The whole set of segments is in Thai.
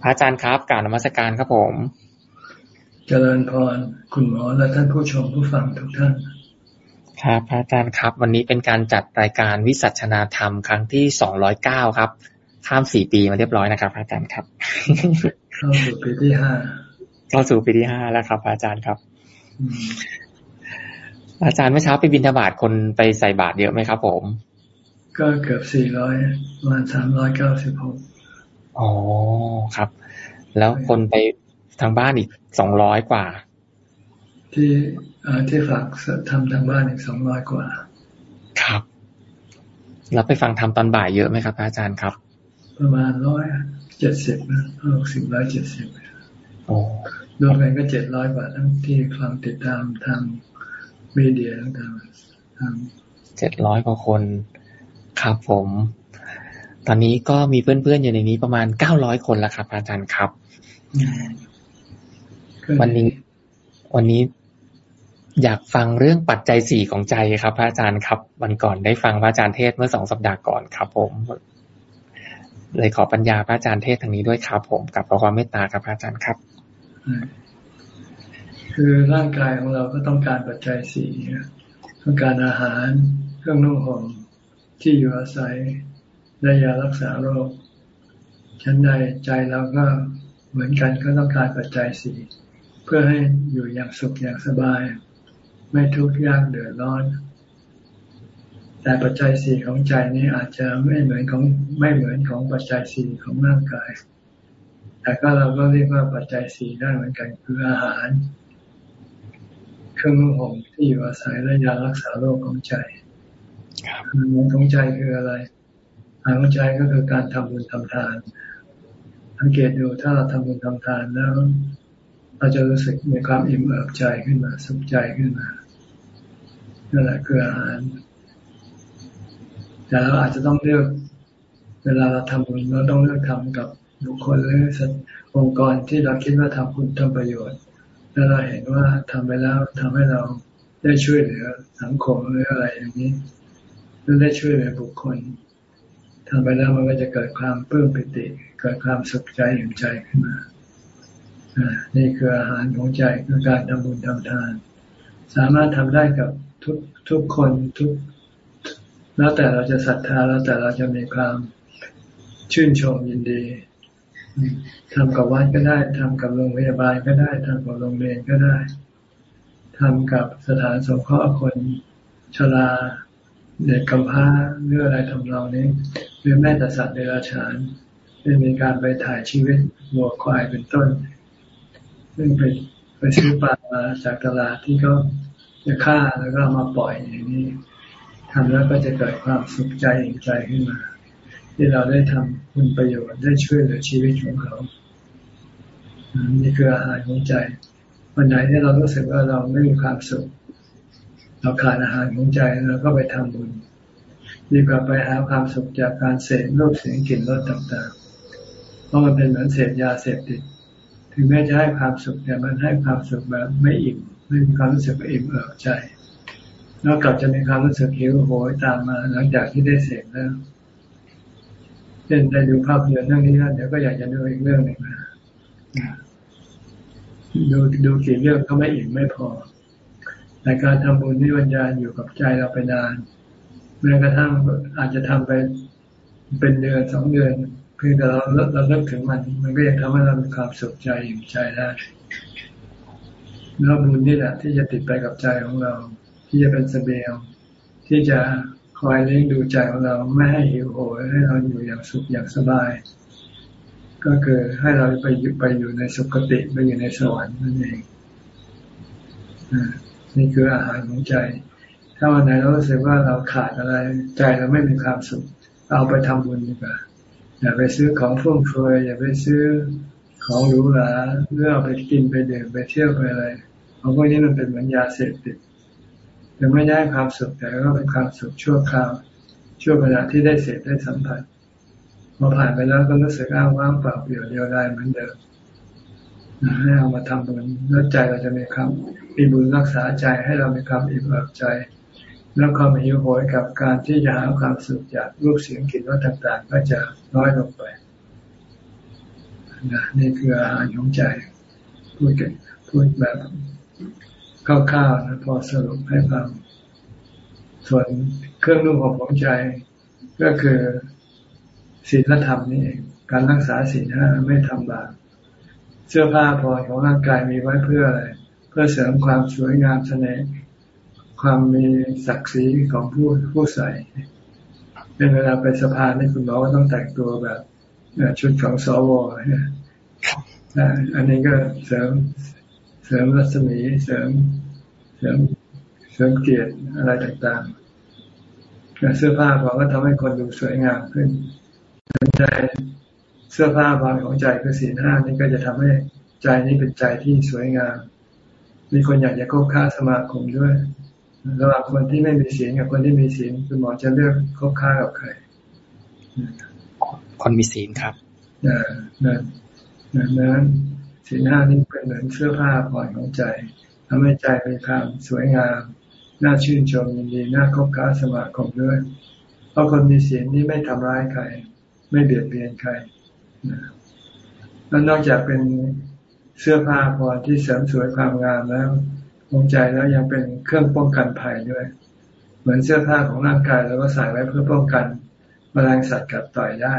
พระอาจารย์ครับการนมัสการครับผม เจริญพรคุณหมอและท่านผู้ชมผู้ฟังทุกท่านครับพระอาจารย์ครับ วันนี้เป็นการจัดรายการวิสัชนาธรรมครั้งที่สองร้อยเก้าครับข้ามสี่ปีมาเรียบร้อยนะครับพระอาจารย์ครับเข้าสู่ปีที่ห้าเข้าสู่ปีที่ห้าแล้วครับพระอาจารย์ครับ อาจารย์เมื่อเช้าไปบินทบาทคนไปใส่บาตรเยอะไหมครับผม ก็เกือบสี่ร้อยประมาณสามร้อยเก้าสิบหก อ๋อครับ แล้วคนไปทางบ้านอีกสองร้อยกว่า ที่ที่ฝากทำทางบ้านอีกสองร้อยกว่า ครับแล้วไปฟังทำตอนบ่ายเยอะไหมครับ อาจารย์ครับ ประมาณร้อยเจ็ดสิบนะหกสิบร้อยเจ็ดสิบโอ้รวมกันก็เจ็ดร้อยกว่าทั้งที่ฟังติดตามทางมีเดียต่างๆเจ็ดร้อยกว่าคน ครับผม ตอนนี้ก็มีเพื่อนๆอยู่ในนี้ประมาณเก้าร้อยคนแล้วครับ อาจารย์ครับ วันนี้ วันนี้อยากฟังเรื่องปัจจัยสี่ของใจครับ พระอาจารย์ครับ วันก่อนได้ฟังพระอาจารย์เทศเมื่อสองสัปดาห์ก่อนครับ ผม เลยขอปัญญาพระอาจารย์เทศทางนี้ด้วยครับผมกับขอความเมตตาครับพระอาจารย์ครับ คือร่างกายของเราก็ต้องการปัจจัยสี่ต้องการอาหารเครื่องนุ่งห่มที่อยู่อาศัย และยารักษาโรค ชั้นใดใจเราก็เหมือนกันก็ต้องการปัจจัยสี่เพื่อให้อยู่อย่างสุขอย่างสบาย ไม่ทุกข์ยากเดือดร้อน แต่ปัจจัยสี่ของใจนี้อาจจะไม่เหมือนของไม่เหมือนของปัจจัยสี่ของร่างกาย แต่ก็เราก็เรียกว่าปัจจัยสี่ได้เหมือนกันคืออาหารเครื่องนุ่งห่มที่อยู่อาศัยและยารักษาโรคของใจอาหารของใจคืออะไร อาหารของใจก็คือการทำบุญทำทานสังเกตดูถ้าเราทำบุญทำทานแล้วเราจะรู้สึกมีความอิ่มเอิบใจขึ้นมา สุขใจขึ้นมานั่นแหละคืออาหารแต่เราอาจจะต้องเลือก เวลาเราทำบุญเราต้องเลือกทำกับบุคคลหรือองค์กรที่เราคิดว่าทำคุณทำประโยชน์แล้วเราเห็นว่าทำไปแล้วทำให้เราได้ช่วยเหลือสังคมหรืออะไรอย่างนี้หรือได้ช่วยเหลือบุคคล ทำไปแล้วมันก็จะเกิดความเพิ่มปิติ เกิดความสุขใจอิ่มใจขึ้นมาอ่านี่คืออาหารของใจคือการทำบุญทำทาน สามารถทำได้กับทุกทุกคนทุกแล้วแต่เราจะศรัทธาแล้วแต่เราจะมีความชื่นชมยินดีทำกับวัดก็ได้ทำกับโรงพยาบาลก็ได้ทำกับโรงเรียนก็ได้ทำกับสถานสงเคราะห์คนชราเด็กกำพร้าเรื่องอะไรทำเรานี้ หรือแม้แต่สัตว์เดรัจฉานได้มีการไปถ่ายชีวิตวัวควายเป็นต้น ซึ่งไปไปซื้อปลามาจากตลาดที่เขาจะฆ่าแล้วก็มาปล่อยอย่างนี้ทำแล้วก็จะเกิดความสุขใจอิ่มใจขึ้นมา ที่เราได้ทำคุณประโยชน์ได้ช่วยเหลือชีวิตของเขานี่คืออาหารของใจ วันไหนที่เรารู้สึกว่าเราไม่มีความสุข เราขาดอาหารของใจเราก็ไปทำบุญ ดีกว่าไปหาความสุขจากการเสพรูปเสียงกลิ่นรสต่างๆ เพราะมันเป็นเหมือนเสพยาเสพติด ถึงแม้จะให้ความสุขแต่มันให้ความสุขแบบไม่อิ่มไม่มีความรู้สึกอิ่มเอิบใจ นอกจากจะมีความรู้สึกหิวโหยตามมา หลังจากที่ได้เสพแล้วช่นได้ดูภาพยนตร์เรื่องนี้แล้วเดี๋ยวก็อยากจะดูอีกเรื่องหนึ่งนะดูดูกี่เรื่องก็ไม่อิ่มไม่พอแต่การทำบุญนี่วิญญาณอยู่กับใจเราไปนาน แม้กระทั่งอาจจะทำไปเป็นเดือนสองเดือนเพียงแต่เราเราเลิกถึงมัน มันก็ยังทำให้เรามีความสุขใจอิ่มใจได้แล้วบุญนี่แหละที่จะติดไปกับใจของเรา ที่จะเป็นสเสบียงที่จะคอยเลี้ยงดูใจของเราไม่ให้หิวโหยให้เราอยู่อย่างสุขอย่างสบาย ก็คือให้เราไปอยู่ไปอยู่ในสุขติไปอยู่ในสวรรค์นั่นเองนี่คืออาหารของใจ ถ้าวันไหนเรารู้สึกว่าเราขาดอะไร ใจเราไม่มีความสุข เอาไปทำบุญดีกว่าอย่าไปซื้อของฟุ่มเฟือยอย่าไปซื้อของหรูหราเพื่อเอาไปกินไปเดื่มไปเที่ยวไปอะไรเพราะพวกนี้มันเป็นเหมือนยาเสพติดยังไม่ได้ความสุขแต่ก็เป็นความสุขชั่วคราว ชั่วขณะที่ได้เสพได้สัมผัสพอผ่านไปแล้วก็รู้สึกอ้างว้างเปล่าเปลี่ยวเดียวดายเหมือนเดิมให้เอามาทำบุญแล้วใจเราจะมีความมีบุญรักษาใจให้เรามีความอิ่มเอิบใจ แล้วความหิวโหยกับการที่จะหาความสุขจากรูปเสียงกลิ่นรสต่างๆ ก็จะน้อยลงไปนะนี่คืออาหารของใจพูดพูดแบบคร่าวๆนะพอสรุปให้ฟังส่วนเครื่องนุ่งห่มของใจ ก็คือศีลธรรมนี่เองการรักษาศีลห้าไม่ทำบาปเสื้อผ้าพอของร่างกายมีไว้เพื่ออะไร เพื่อเสริมความสวยงามเสน่ห์ ความมีศักดิ์ศรีของผู้ผู้ใส่เป็นเวลาไปสภานี่คุณหมอก็ต้องแต่งตัวแบบชุดของสวอันนี้ก็เสริมเสริมรัศมีเสริมเสริมเสริมเกียรติอะไรต่างๆเสื้อผ้าพอก็ทำให้คนดูสวยงามขึ้นใจเสื้อผ้าบางของใจคือสีหน้านี่ก็จะทำให้ใจนี้เป็นใจที่สวยงาม มีคนอยากจะคบค้าสมาคมด้วย ระหว่างคนที่ไม่มีศีลกับคนที่มีศีลคุณหมอจะเลือกคบค้ากับใครคนมีศีลครับนั่นนั่นนั้นศีลห้านี่เป็นเหมือนเสื้อผ้าผ่อนของใจทำให้ใจมีความสวยงามน่าชื่นชมยินดีน่าคบค้าสมาคมด้วย เพราะคนมีศีลนี่ไม่ทำร้ายใคร ไม่เบียดเบียนใครแล้วนอกจากเป็นเสื้อผ้าพอที่เสริมสวยความงามแล้ว ดวงใจแล้วยังเป็นเครื่องป้องกันภัยด้วย เหมือนเสื้อผ้าของร่างกายเราก็ใส่ไว้เพื่อป้องกันมแมลงสัตว์กัดต่อยได้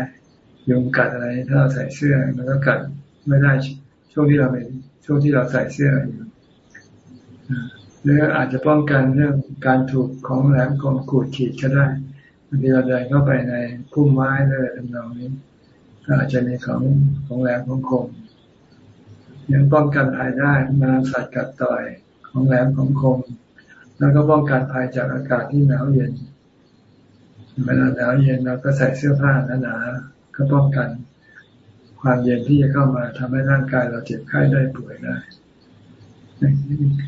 ยุงกัดอะไรถ้าเราใส่เสื้อมันก็กัดไม่ได้ช่วงที่เราเป็นช่วงที่เราใส่เสื้ออยู่หรืออาจจะป้องกันเรื่องการถูกของแหลมคมขูดขีดก็ได้บางทีเราเดินเข้าไปในพุ่มไม้เลยทำนองนี้ก็อาจจะมีของของแหลมของคมยังป้องกันภัยได้มาสัตว์กัดต่อย ของแหลมของคม แล้วก็ป้องกันภัยจากอากาศที่หนาวเย็น เวลาหนาวเย็นเราก็ใส่เสื้อผ้าหนาๆก็ป้องกัน ความเย็นที่จะเข้ามาทำให้ร่างกายเราเจ็บไข้ได้ป่วยได้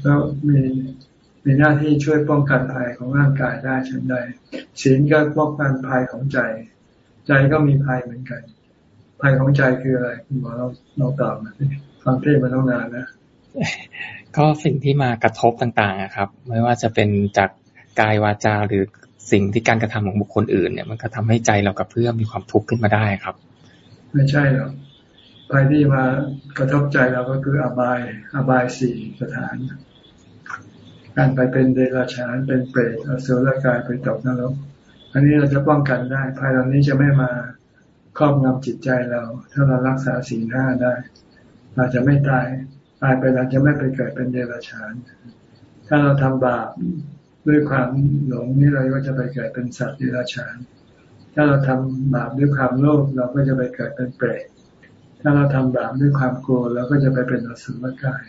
แล้วมีมีหน้าที่ช่วยป้องกันภัยของร่างกายได้ฉันใดศีลก็ป้องกันภัยของใจ ใจก็มีภัยเหมือนกัน ภัยของใจคืออะไรคุณหมอเราเราตอบมาฟังเทศมาตั้งนานนะ ก็สิ่งที่มากระทบต่างๆครับ ไม่ว่าจะเป็นจากกายวาจาหรือสิ่งที่การกระทำของบุคคลอื่นเนี่ย มันก็ทำให้ใจเรากับเพื่อมีความทุกข์ขึ้นมาได้ครับ ไม่ใช่หรอกภัยที่มากระทบใจเราก็คืออบายอบายสี่สถาน การไปเป็นเดรัจฉานเป็นเปรตอสุรกายไปตกนรกอันนี้เราจะป้องกันได้ภัยเหล่านี้จะไม่มาครอบงำจิตใจเรา ถ้าเรารักษาศีลห้าได้ เราจะไม่ตาย ตายไปแล้วจะไม่ไปเกิดเป็นเดรัจฉาน ถ้าเราทำบาปด้วยความหลงนี่เราก็จะไปเกิดเป็นสัตว์เดรัจฉาน ถ้าเราทำบาปด้วยความโลภเราก็จะไปเกิดเป็นเปรต ถ้าเราทำบาปด้วยความกลัวเราก็จะไปเป็นอสุรกาย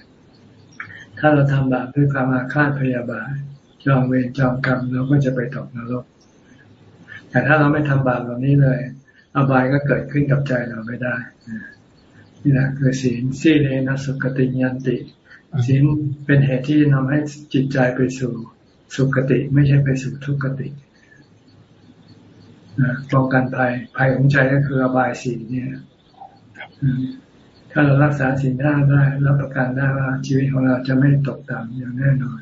ถ้าเราทำบาปด้วยความอาฆาตพยาบาทจองเวรจองกรรมเราก็จะไปตกนรก แต่ถ้าเราไม่ทำบาปเหล่านี้เลย อบายก็เกิดขึ้นกับใจเราไม่ได้ นี่แหละคือศีลสีเลนะสุกติยันติศีลเป็นเหตุที่นำให้จิตใจไปสู่สุกติ ไม่ใช่ไปสู่ทุกติป้องกันภัยภัยของใจก็คืออบายสีเนี่ยถ้าเรารักษาศีลห้าได้รับประกันได้ว่าชีวิตของเราจะไม่ตกต่ำอย่างแน่นอน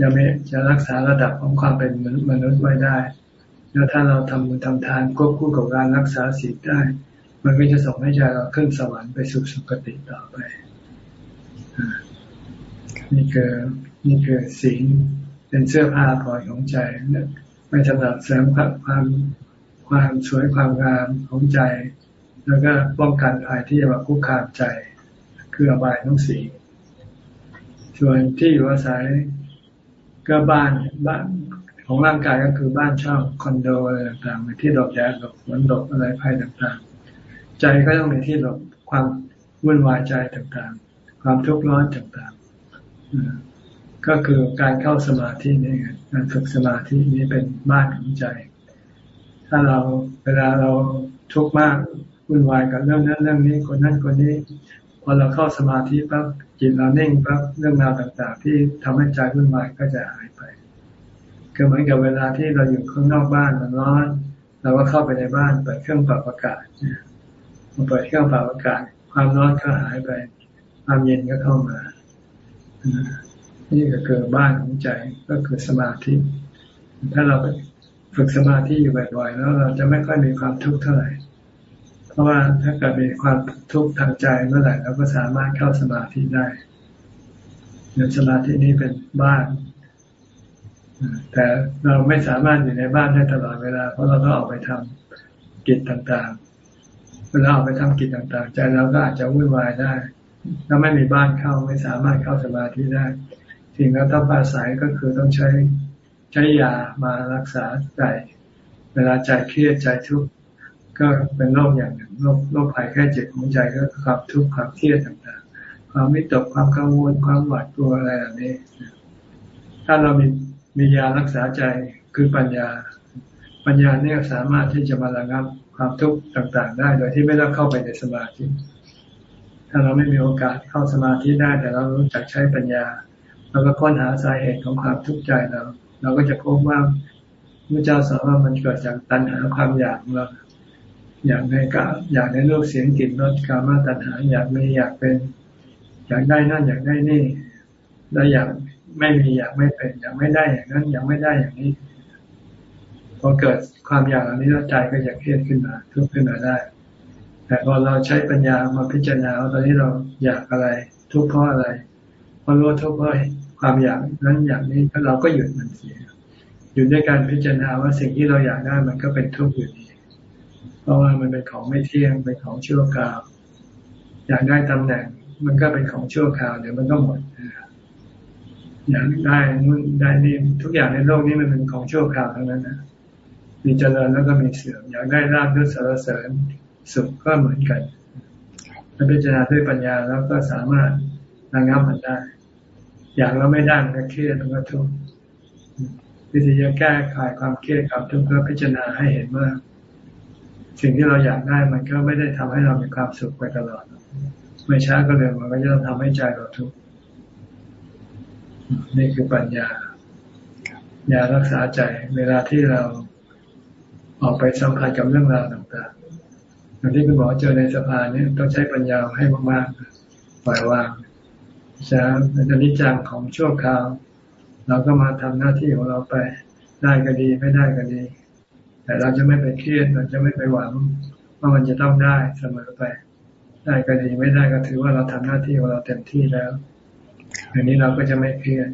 จะไม่จะรักษาระดับของความเป็นมนุษย์ไว้ได้ แล้วถ้าเราทำบุญทำทานควบคู่กับการรักษาศีลได้ มันก็จะส่งให้ใจเราขึ้นสวรรค์ไปสู่สุคติต่อไปนี่คือนี่คือสิ่งเป็นเสื้อผ้าพอยของใจไม่สำหรับเสริมความความสวยความงามของใจ แล้วก็ป้องกันภัยที่จะมาคุกคามใจ คืออบายทั้งสี่ส่วนที่อยู่อาศัยก็บ้านบ้านของร่างกายก็คือบ้านเช่าคอนโดอะไรต่างๆที่ดอกแย้ดอกฝนดอกอะไรภัยต่างๆ ใจก็ต้องมีที่หลบความวุ่นวายใจต่างๆ ความทุกข์ร้อนต่างๆ ก็คือการเข้าสมาธินี่การฝึกสมาธินี้เป็นบ้านของใจ ถ้าเราเวลาเราทุกข์มากวุ่นวายกับเรื่องนั้นเรื่องนี้คนนั้นคนนี้พอเราเข้าสมาธิปั๊บจิตเราเน่งปั๊บเรื่องราวต่างๆ ที่ทำให้ใจวุ่นวายก็จะหายไปก็เหมือนกับเวลาที่เราอยู่ข้างนอกบ้านมันร้อนเราก็เข้าไปในบ้านเปิดเครื่องปรับอากาศเนี่ย พอเปิดเครื่องปรับอากาศ ความร้อนก็หายไป ความเย็นก็เข้ามา นี่ก็คือบ้านของใจก็คือสมาธิ ถ้าเราฝึกสมาธิอยู่บ่อยๆ แล้ว เราจะไม่ค่อยมีความทุกข์เท่าไหร่ เพราะว่าถ้าเกิดมีความทุกข์ทางใจเมื่อไหร่เราก็สามารถเข้าสมาธิได้เนื่อสมาธินี้เป็นบ้าน แต่เราไม่สามารถอยู่ในบ้านได้ตลอดเวลา เพราะเราต้องออกไปทำกิจต่างๆ เวลาออกไปทำกิจต่างๆ ใจเราก็อาจจะวุ่นวายได้ถ้าไม่มีบ้านเข้าไม่สามารถเข้าสมาธิได้สิ่งที่ต้องอาศัยก็คือต้องใช้ใช้ยามารักษาใจ เวลาใจเครียดใจทุกข์ก็เป็นโรคอย่างหนึ่งโรคโรคภัยแค่เจ็บของใจก็ความทุกข์ความเครียดต่างๆ ความไม่ตกความกังวลความหวาดกลัวอะไรเหล่านี้ ถ้าเรามีมียารักษาใจคือปัญญา ปัญญาเนี่ยสามารถที่จะมาระงับ ความทุกข์ต่างๆ ได้โดยที่ไม่ต้องเข้าไปในสมาธิ ถ้าเราไม่มีโอกาสเข้าสมาธิได้แต่เรารู้จักใช้ปัญญาเราก็ค้นหาสาเหตุของความทุกข์ใจเรา เราก็จะพบว่าพระเจ้าสอนว่ามันเกิดจากตัณหาความอยากเราอยากในกาอยากในโลกเสียงกลิ่นรสกามาตัณหา อยากมีอยากเป็น อยากได้นั่นอยากได้นี่ แล้วอยากไม่มีอยากไม่เป็น อยากไม่ได้อย่างนั้นอยากไม่ได้อย่างนี้ พอเกิดความอยากอันนี้แล้วใจก็จะเครียดขึ้นมาทุกข์ขึ้นมาได้ แต่พอเราใช้ปัญญามาพิจารณาตอนนี้เราอยากอะไร ทุกข์เพราะอะไรพอรู้ทุกข์เพราะความอยากนั้นอย่างนี้เราก็หยุดมันเสียหยุดด้วยการพิจารณาว่าสิ่งที่เราอยากได้มันก็เป็นทุกข์อยู่ดีเพราะว่ามันเป็นของไม่เที่ยงเป็นของชั่วคราว อยากได้ตำแหน่ง มันก็เป็นของชั่วคราวเดี๋ยวมันก็หมดอยากได้นู่นได้นี่ทุกอย่างในโลกนี้มันเป็นของชั่วคราวทั้งนั้นนะ มีเจริญแล้วก็มีเสื่อม อยากได้ราบด้วยสารเสริญสุขก็เหมือนกันถ้าพิจารณาด้วยปัญญาแล้วก็สามารถระงับมันได้ อยากเราไม่ได้มันก็เครียดมันก็ทุกข์วิธีจะแก้ไขความเครียดความทุกข์ก็พิจารณาให้เห็นว่า สิ่งที่เราอยากได้มันก็ไม่ได้ทำให้เรามีความสุขไปตลอดไม่ช้าก็เร็วมันก็จะทำให้ใจเราทุกข์นี่คือปัญญายารักษาใจ เวลาที่เรา ออกไปสัมผัสกับเรื่องราวต่างๆอย่างที่คุณหมอเจอในสภาเนี่ยต้องใช้ปัญญาให้มากๆปล่อยวางจะเป็นนิจังของชั่วคราว เราก็มาทำหน้าที่ของเราไปได้ก็ดีไม่ได้ก็ดี แต่เราจะไม่ไปเครียดเราจะไม่ไปหวังว่ามันจะต้องได้เสมอไป ได้ก็ดีไม่ได้ก็ถือว่าเราทำหน้าที่ของเราเต็มที่แล้วอันนี้เราก็จะไม่เครียด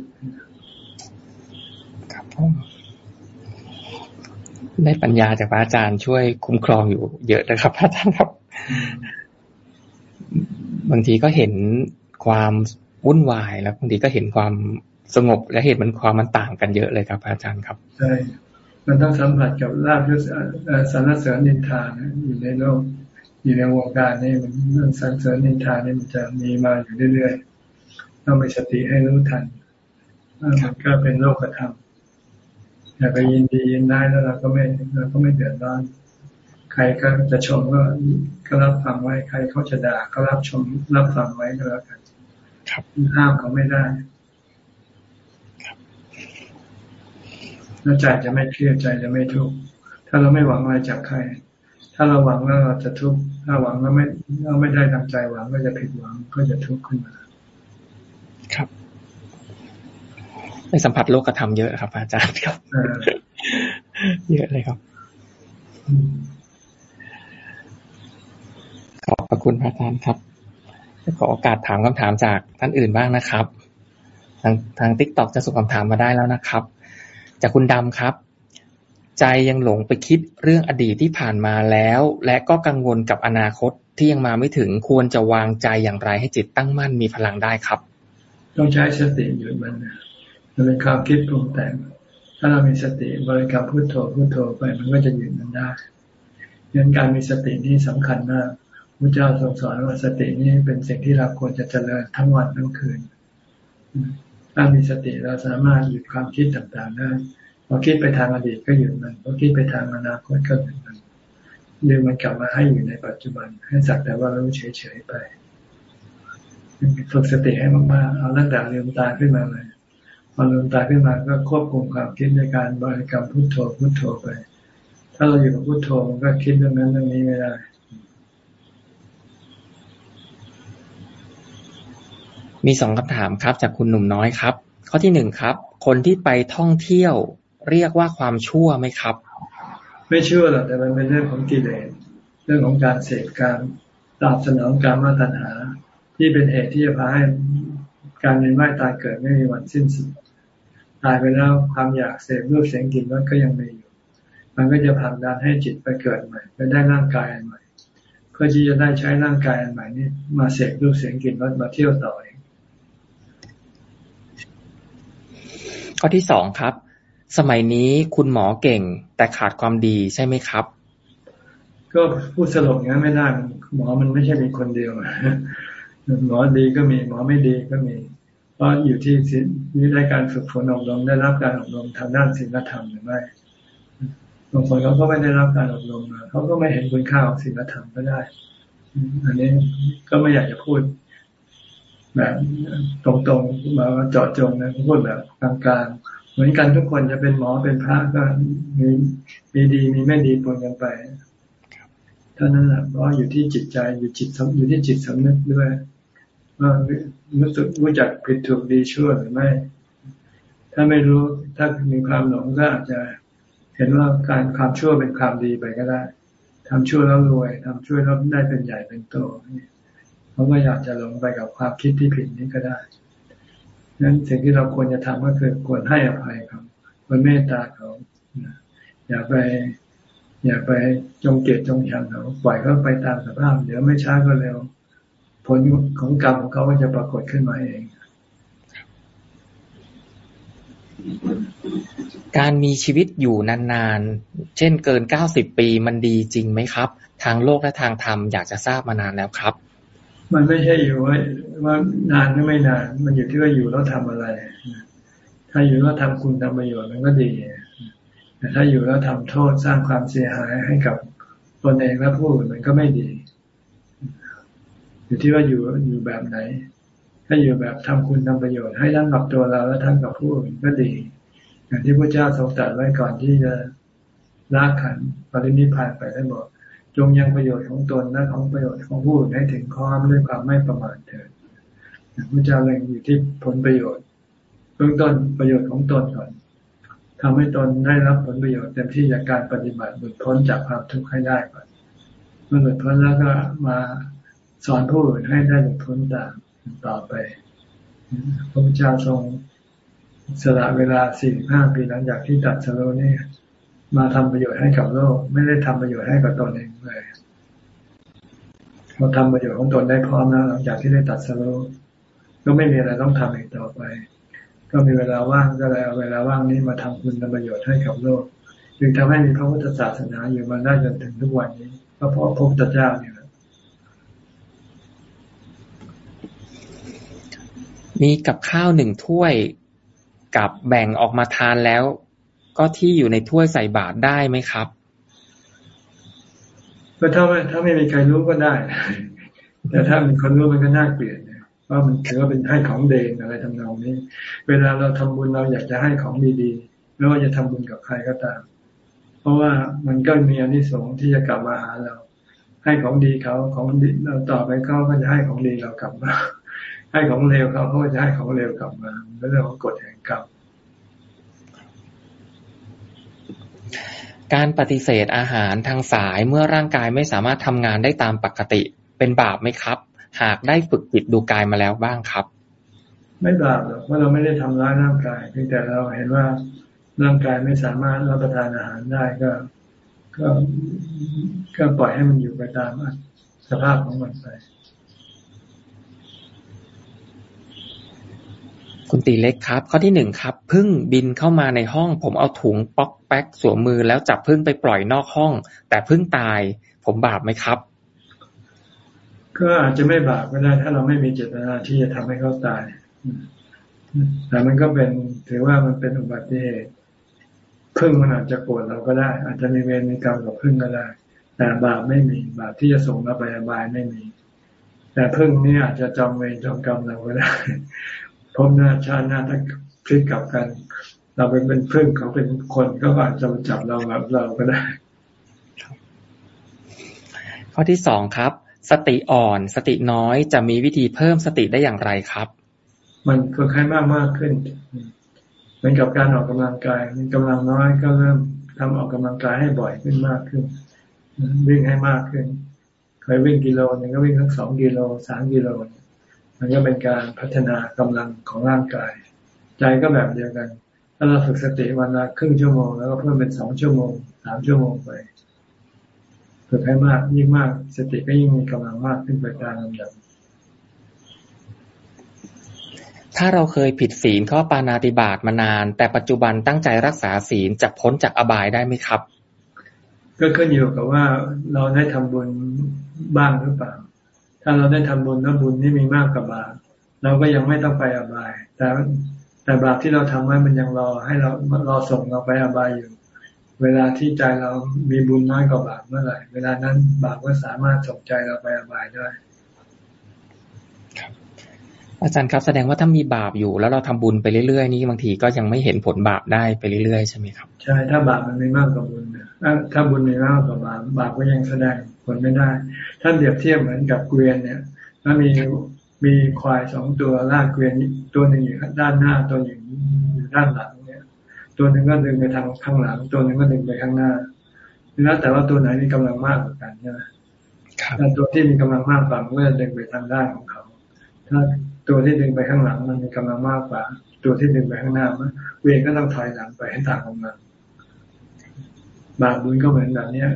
ครับผม ได้ปัญญาจากพระอาจารย์ช่วยคุ้มครองอยู่เยอะนะครับพระอาจารย์ครับ บางทีก็เห็นความวุ่นวายแล้วบางทีก็เห็นความสงบและเหตุมันความมันต่างกันเยอะเลยครับอาจารย์ครับใช่มันต้องสัมผัสกับลาบยศสรรเสริญนินทานะอยู่ในโลกอยู่ในวงการนี่มันเรื่องสรรเสริญนินทานี่มันจะมีมาอยู่เรื่อยๆต้องมีสติให้รู้ทันมันก็เป็นโลกธรรม อย่าไปยินดียินได้แล้วเราก็ไม่เราก็ไม่เดือดร้อนใครก็จะชมก็ก็รับฟังไว้ ใครเขาจะด่าก็รับชมรับฟังไว้ก็แล้วกันห้ามเขาไม่ได้แล้วใจจะไม่เครียดใจจะไม่ทุกข์ถ้าเราไม่หวังอะไรจากใคร ถ้าเราหวังแล้วเราจะทุกข์ถ้าหวังแล้วไม่เราไม่ได้ดังใจหวังก็จะผิดหวังก็จะทุกข์ขึ้นมา ครับ ได้สัมผัสโลกธรรมเยอะครับ อาจารย์ครับ เยอะเลยครับขอบพระคุณพระอาจารย์ครับขอโอกาสถามคำถามจากท่านอื่นบ้างนะครับ ทางทางทิกตอกจะส่งคำถามมาได้แล้วนะครับ จากคุณดำครับ ใจยังหลงไปคิดเรื่องอดีตที่ผ่านมาแล้ว และก็กังวลกับอนาคตที่ยังมาไม่ถึงควรจะวางใจอย่างไรให้จิตตั้งมั่นมีพลังได้ครับ ต้องใช้สติหยุดมัน มันเป็นความคิดปรุงแต่ง ถ้าเรามีสติบริกรรมพุทโธพุทโธไป มันก็จะหยุดมันได้ดังนั้นการมีสตินี่สำคัญมากพระเจ้าทรงสอนว่าสตินี่เป็นสิ่งที่เราควรจะเจริญทั้งวันทั้งคืน ถ้ามีสติเราสามารถหยุดความคิดต่างๆได้พอคิดไปทางอดีตก็หยุดมันพอคิดไปทางอนาคตก็หยุดมันดึงมันกลับมาให้อยู่ในปัจจุบัน ให้สักแต่ว่ารู้เฉยๆไปฝึกสติให้มากๆ เอาตั้งแต่ลืมตาขึ้นมาเลย พอลืมตาขึ้นมาก็ควบคุมความคิดในการบริกรรมพุทโธพุทโธไป ถ้าเราอยู่กับพุทโธมันก็คิดเรื่องนั้นเรื่องนี้ไม่ได้ มีสองคำถามครับ จากคุณหนุ่มน้อยครับ ข้อที่หนึ่งครับ คนที่ไปท่องเที่ยวเรียกว่าความชั่วไหมครับ ไม่ชั่วหรอกแต่มันเป็นเรื่องของกิเลสรื่องของการเสพการตอบสนองการมาตัญหา ที่เป็นเหตุที่จะพาให้การเวียนว่ายตายเกิดไม่มีวันสิ้นสุด ตายไปแล้วความอยากเสพรูปเสียงกลิ่นรสก็ยังมีอยู่ มันก็จะผลักดันให้จิตไปเกิดใหม่ไปได้ร่างกายอันใหม่ เพื่อที่จะได้ใช้ร่างกายอันใหม่นี้มาเสพรูปเสียงกลิ่นรสมาเที่ยวต่อเองข้อที่สองครับ สมัยนี้คุณหมอเก่งแต่ขาดความดีใช่ไหมครับ ก็พูดสรุปอย่างนั้นไม่ได้หมอมันไม่ใช่มีคนเดียวหมอดีก็มีหมอไม่ดีก็มี เพราอยู่ที่วิธีการฝึกฝนอบรมได้รับการอบรมทางด้านศีลธรรมหรือไม่บางคนเขาก็ไม่ได้รับการอบรมมาเขาก็ไม่เห็นคุณค่าของศีลธรรมก็ได้ อันนี้ก็ไม่อยากจะพูด แบบตรงๆมาเจาะจงนะพูดแบบกลางๆ เหมือนกันทุกคนจะเป็นหมอเป็นพระก็มีมีดีมีไม่ดีปนกันไปเท่านั้นแหละเพราะอยู่ที่จิตใจอยู่จิตอยู่ที่จิตสำนึกด้วยว่า รู้สึกรู้จักผิดถูกดีชั่วหรือไม่ ถ้าไม่รู้ถ้ามีความหลงก็อาจจะเห็นว่าการความชั่วเป็นความดีไปก็ได้ทำชั่วแล้วรวยทำชั่วแล้วได้เป็นใหญ่เป็นโตเขาก็อยากจะหลงไปกับความคิดที่ผิดนี้ก็ได้นั้นสิ่งที่เราควรจะทำก็คือควรให้อภัยเขาควรเมตตาเขาอย่าไป อย่าไปจงเกลียดจงชังเขาปล่อยเขาไปตามสภาพ เดี๋ยวไม่ช้าก็เร็ว ผลของกรรมของเขาก็จะปรากฏขึ้นมาเอง การมีชีวิตอยู่นานๆ เช่นเกินเก้าสิบปีมันดีจริงไหมครับ ทางโลกและทางธรรมอยากจะทราบมานานแล้วครับ มันไม่ใช่อยู่ว่าว่านานหรือไม่นาน มันอยู่ที่ว่าอยู่แล้วทำอะไร ถ้าอยู่แล้วทำคุณทำประโยชน์มันก็ดีแต่ถ้าอยู่แล้วทำโทษสร้างความเสียหายให้กับตนเองและผู้อื่นมันก็ไม่ดี อยู่ที่ว่าอยู่อยู่แบบไหน ถ้าอยู่แบบทำคุณทำประโยชน์ให้ทั้งกับตัวเราและทั้งกับผู้อื่นก็ดี อย่างที่พระเจ้าทรงตรัสไว้ก่อนที่จะละขันปรินิพานไปท่านบอกจงยังประโยชน์ของตนและของประโยชน์ของผู้อื่นให้ถึงข้อด้วยความไม่ประมาทเถิดพระเจ้าเล็งอยู่ที่ผลประโยชน์เบื้องต้นประโยชน์ของตนก่อนทำให้ตนได้รับผลประโยชน์เต็มที่จากการปฏิบัติหลุดพ้นจากความทุกข์ให้ได้ก่อนเมื่อหลุดพ้นแล้วก็มา สอนผู้อื่นให้ได้หลุดพ้นต่างต่อไป พระพุทธเจ้าทรงสละเวลาสี่ห้าปีหลังจากที่ตัดสโลนี่มาทำประโยชน์ให้กับโลก ไม่ได้ทำประโยชน์ให้กับตนเองเลยเราทำประโยชน์ของตนได้พร้อมแล้วหลังจากที่ได้ตัดสโลก็ไม่มีอะไรต้องทำอีกต่อไป ก็มีเวลาว่างก็เลยเอาเวลาว่างนี้มาทำคุณทำประโยชน์ให้กับโลก จึงทำให้มีพระพุทธศาสนาอยู่มาได้จนถึงทุกวันนี้ก็เพราะพระพุทธเจ้าเนี่ย มีกับข้าวหนึ่งถ้วยกับแบ่งออกมาทานแล้ว ก็ที่อยู่ในถ้วยใส่บาตรได้ไหมครับก็ถ้าไม่ถ้าไม่มีใครรู้ก็ได้ แต่ถ้ามีคนรู้มันก็น่าเกลียดว่ามันถือว่าเป็นให้ของเดงอะไรทำนองนี้ เวลาเราทำบุญเราอยากจะให้ของดีๆไม่ว่าจะทำบุญกับใครก็ตาม เพราะว่ามันก็มีอนิสงส์ที่จะกลับมาหาเรา ให้ของดีเขาของดีเราต่อไปเขาก็จะให้ของดีเรากลับมา ให้ของเร็วเขาเขาจะให้ของเร็วกลับมาเป็นเรื่องของกฎแห่งกรรมการปฏิเสธอาหารทางสายเมื่อร่างกายไม่สามารถทำงานได้ตามปกติ เป็นบาปไหมครับ หากได้ฝึกจิตดูกายมาแล้วบ้างครับ ไม่บาปหรอกเพราะเราไม่ได้ทำร้ายร่างกายเพียงแต่เราเห็นว่าร่างกายไม่สามารถรับประทานอาหารได้ก็ ก็ก็ปล่อยให้มันอยู่ไปตามสภาพของมันไป คุณตีเล็กครับ ข้อที่หนึ่งครับพึ่งบินเข้ามาในห้อง ผมเอาถุงป๊อกแป๊กสวมมือแล้วจับพึ่งไปปล่อยนอกห้อง แต่พึ่งตาย ผมบาปไหมครับ ก็อาจจะไม่บาปก็ได้ถ้าเราไม่มีเจตนาที่จะทำให้เขาตายแต่มันก็เป็นถือว่ามันเป็นอุบัติเหตุพึ่งมันอาจจะโกรธเราก็ได้ อาจจะมีเวรมีกรรมกับพึ่งก็ได้ แต่บาปไม่มีบาปที่จะส่งเราไปอบายไม่มี แต่พึ่งนี่อาจจะจองเวรจองกรรมเราก็ได้ พบหน้าชาติหน้าถ้าพลิกกลับกัน เราเป็นเป็นพึ่งเขาเป็นคนก็อาจจะจับเราแบบเราก็ได้ ข้อที่สองครับ สติอ่อน สติน้อยจะมีวิธีเพิ่มสติได้อย่างไรครับ มันก็ค่อยมากมากขึ้นเหมือนกับการออกกำลังกายมันกำลังน้อยก็เริ่มทำออกกำลังกายให้บ่อยขึ้นมากขึ้น วิ่งให้มากขึ้นเคยวิ่งกิโลนึงก็วิ่งทั้งสองกิโลสามกิโล มันก็เป็นการพัฒนากำลังของร่างกาย ใจก็แบบเดียวกัน ถ้าเราฝึกสติวันละครึ่งชั่วโมงแล้วก็เพิ่มเป็นสองชั่วโมงสามชั่วโมงไปฝึกให้มากยิ่งมาก สติก็ยิ่งมีกำลังมากขึ้นไปตามลำดับถ้าเราเคยผิดศีลข้อปานาติบาตมานาน แต่ปัจจุบันตั้งใจรักษาศีลจะพ้นจากอบายได้ไหมครับ ก็ขึ้นอยู่กับว่าเราได้ทำบุญบ้างหรือเปล่า ถ้าเราได้ทำบุญแล้วบุญนี่มีมากกว่าบาปเราก็ยังไม่ต้องไปอบาย แต่แต่บาปที่เราทำไว้มันยังรอให้เรารอส่งเราไปอบายอยู่ เวลาที่ใจเรามีบุญน้อยกว่าบาปเมื่อไหร่ เวลานั้นบาปก็สามารถส่งใจเราไปอบายได้ อาจารย์ครับแสดงว่าถ้ามีบาปอยู่ แล้วเราทำบุญไปเรื่อยๆนี่บางทีก็ยังไม่เห็นผลบาปได้ไปเรื่อยๆใช่ไหมครับใช่ถ้าบาปมันไม่มากกว่าบุญถ้าบุญมีมากกว่าบาปบาปก็ยังแสดงผลไม่ได้ท่านเปรียบเทียบเหมือนกับเกวียนเนี่ยถ้ามีมีควายสองตัวลากเกวียนตัวหนึ่งอยู่ด้านหน้าตัวหนึ่งอยู่ด้านหลังเนี่ย ตัวหนึ่งก็ดึงไปทางข้างหลัง ตัวหนึ่งก็ดึงไปข้างหน้าแล้วแต่ว่าตัวไหนมีกำลังมากกว่ากันใช่ไหมแต่ตัวที่มีกำลังมากกว่าเมื่อดึงไปทางด้านของเขา ถ้า ตัวที่ดึงไปข้างหลังมันมีกำลังมากกว่า ตัวที่ดึงไปข้างหน้าเวรก็ต้องถอยหลังไปให้ต่างกำลังบาปบุญก็เหมือนแบบนี้ย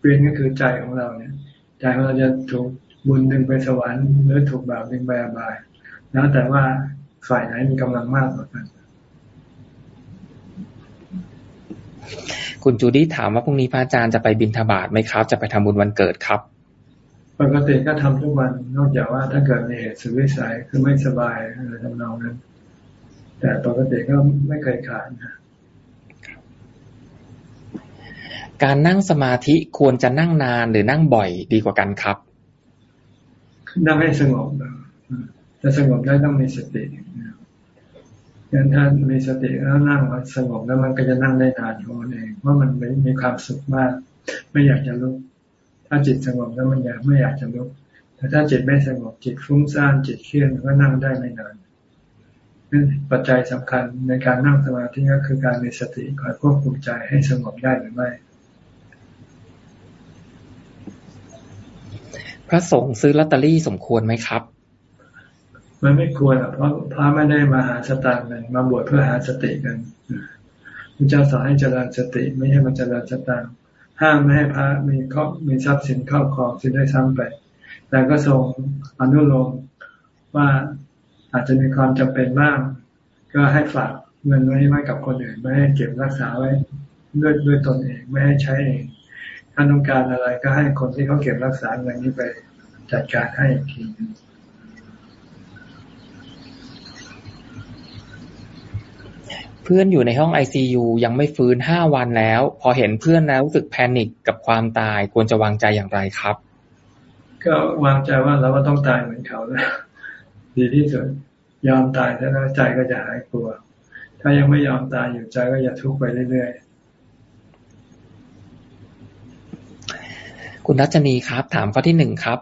เวรก็คือใจของเราเนี่ย ใจของเราจะถูกบุญดึงไปสวรรค์หรือถูกบาปดึงไปอบาย แล้วแต่ว่าฝ่ายไหนมีกำลังมากกว่ากันคุณจูดี้ถามว่าพรุ่งนี้พระอาจารย์จะไปบินทบาทไหมครับ จะไปทำบุญวันเกิดครับ ปกติก็ทำทุกวันนอกจากว่าถ้าเกิดมีเหตุสุดวิสัยคือไม่สบายอะไรทำนองนั้น แต่ปกติก็ไม่เคยขาดนะการนั่งสมาธิควรจะนั่งนานหรือนั่งบ่อยดีกว่ากันครับ นั่งให้สงบจะสงบได้ต้องมีสติยันถ้ามีสติแล้วนั่งสงบแล้วมันก็จะนั่งได้นานของมันเองว่ามันมีความสุขมาก ไม่อยากจะลุก ถ้าจิตสงบแล้วมันอยากไม่อยากจะลุก แต่ถ้าจิตไม่สงบจิตฟุ้งซ่านจิตเครียดก็นั่งได้ไม่นานนั่นปัจจัยสำคัญในการนั่งสมาธิก็คือการมีสติคอยควบคุมใจให้สงบได้หรือไม่ พระสงฆ์ซื้อลอตเตอรี่สมควรไหมครับ มันไม่ควรอะเพราะพระไม่ได้มาหาสตางค์กันมาบวชเพื่อหาสติกันพระเจ้าสอนให้เจริญสติ ไม่ใช่มาเจริญสตางค์ ห้ามไม่ให้พระมีครอบมีทรัพย์สินเข้าครองสิได้ซ้ำไป แต่ก็ทรงอนุโลมว่าอาจจะมีความจำเป็นบ้างก็ให้ฝากเงินไว้ไว้กับคนอื่น ไม่ให้เก็บรักษาไว้ด้วยด้วยตนเอง ไม่ให้ใช้เอง ถ้าต้องการอะไรก็ให้คนที่เขาเก็บรักษาเงินนี้ไปจัดการให้อีกทีนึง พื่อนอยู่ในห้องไอซียูยังไม่ฟื้นห้าวันแล้ว พอเห็นเพื่อนแล้วรู้สึกแพนิคกับความตายควรจะวางใจอย่างไรครับ ก็วางใจว่าเราก็ต้องตายเหมือนเขาแล้วดีที่สุดยอมตายแล้วใจก็จะหายกลัว ถ้ายังไม่ยอมตายอยู่ใจก็จะทุกข์ไปเรื่อยๆ คุณรัชนีครับ ถามข้อที่หนึ่งครับ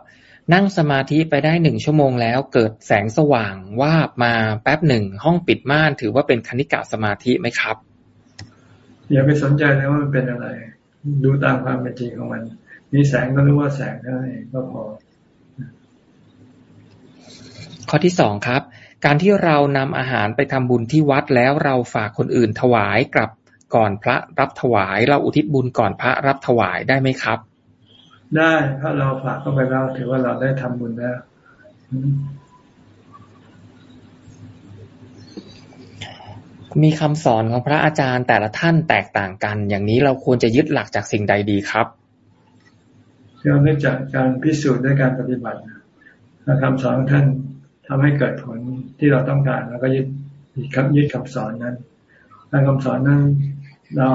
นั่งสมาธิไปได้หนึ่งชั่วโมงแล้ว เกิดแสงสว่างว่ามาแป๊บหนึ่งห้องปิดม่านถือว่าเป็นคณิกะสมาธิไหมครับอย่าไปสนใจเลยว่ามันเป็นอะไร ดูตามความเป็นจริงของมัน มีแสงก็รู้ว่าแสงได้ก็พอ ข้อที่สองครับ การที่เรานำอาหารไปทำบุญที่วัดแล้วเราฝากคนอื่นถวายกลับก่อนพระรับถวาย เราอุทิศบุญก่อนพระรับถวายได้ไหมครับ ได้ถ้าเราฝากเข้าไปแล้วถือว่าเราได้ทำบุญแล้วมีคำสอนของพระอาจารย์แต่ละท่านแตกต่างกัน อย่างนี้เราควรจะยึดหลักจากสิ่งใดดีครับเราเนื่องจากการพิสูจน์ด้วยการปฏิบัติคำสอนของท่านทำให้เกิดผลที่เราต้องการ แล้วก็ยึดคำยึดคำสอนนั้น ถ้าคำสอนนั้นเรา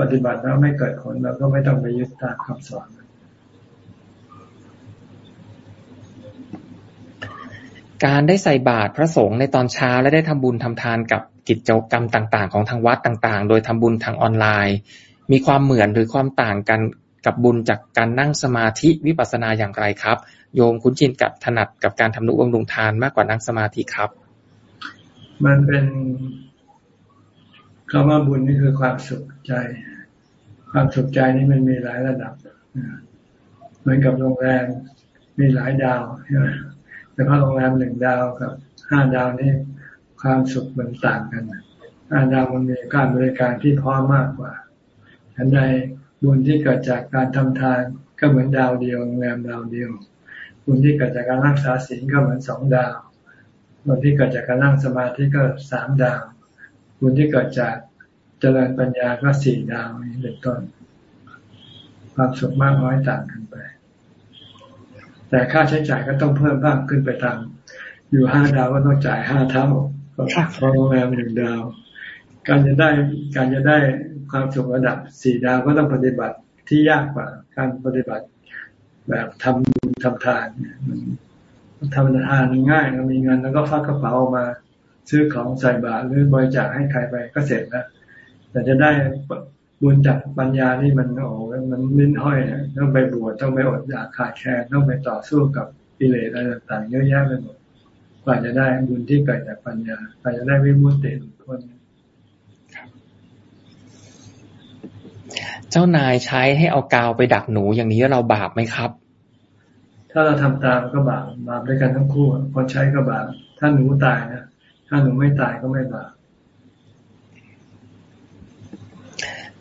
ปฏิบัติแล้วไม่เกิดผลเราก็ไม่ต้องไปยึดตามคำสอน การได้ใส่บาตรพระสงฆ์ในตอนเช้าและได้ทำบุญทำทานกับกิจกรรมต่างๆ ของทางวัดต่างๆ โดยทำบุญทางออนไลน์ มีความเหมือนหรือความต่างกันกับบุญจากการนั่งสมาธิวิปัสสนาอย่างไรครับ โยมคุ้นชินกับถนัดกับการทำนุบำรุงทานมากกว่านั่งสมาธิครับ มันเป็นคำว่าบุญนี่คือความสุขใจ ความสุขใจนี่มันมีหลายระดับเหมือนกับโรงแรมมีหลายดาวใช่ไหม แต่พอโรงแรมหนึ่งดาวกับห้าดาวนี่ความสุขมันต่างกันห้าดาวมันมีการบริการที่พร้อมมากกว่าฉันใดบุญที่เกิดจากการทำทานก็เหมือนดาวเดียวโรงแรมดาวเดียว บุญที่เกิดจากการรักษาศีลก็เหมือนสองดาว บุญที่เกิดจากการนั่งสมาธิก็สามดาว บุญที่เกิดจากเจริญปัญญาก็สี่ดาวนี้เป็นต้น ความสุขมากน้อยต่างกันไป แต่ค่าใช้จ่ายก็ต้องเพิ่มบ้างขึ้นไปตาม อยู่ห้าดาวก็ต้องจ่ายห้าเท่าเพราะโรงแรมหนึ่งดาว การจะได้การจะได้ความสุขระดับสี่ดาวก็ต้องปฏิบัติที่ยากกว่า การปฏิบัติแบบทำบุญทำทานมันทำทานง่ายเรามีเงินแล้วก็ฟักกระเป๋าออกมา ซื้อของใส่บาตรหรือบริจาคให้ใครไปก็เสร็จแล้วแต่จะได้ บุญจากปัญญานี่มันโอ้มันมิ้นห้อยต้องไปบวชต้องไปอดอยากขาดแคลนต้องไปต่อสู้กับกิเลสอะไรต่างๆเยอะแยะไปหมดกว่าจะได้บุญที่เกิดจากปัญญากว่าจะได้วิมุตติพ้นเจ้านายใช้ให้เอากาวไปดักหนูอย่างนี้เราบาปไหมครับ ถ้าเราทำตามก็บาปบาปด้วยกันทั้งคู่คนใช้ก็บาปถ้าหนูตายนะถ้าหนูไม่ตายก็ไม่บาป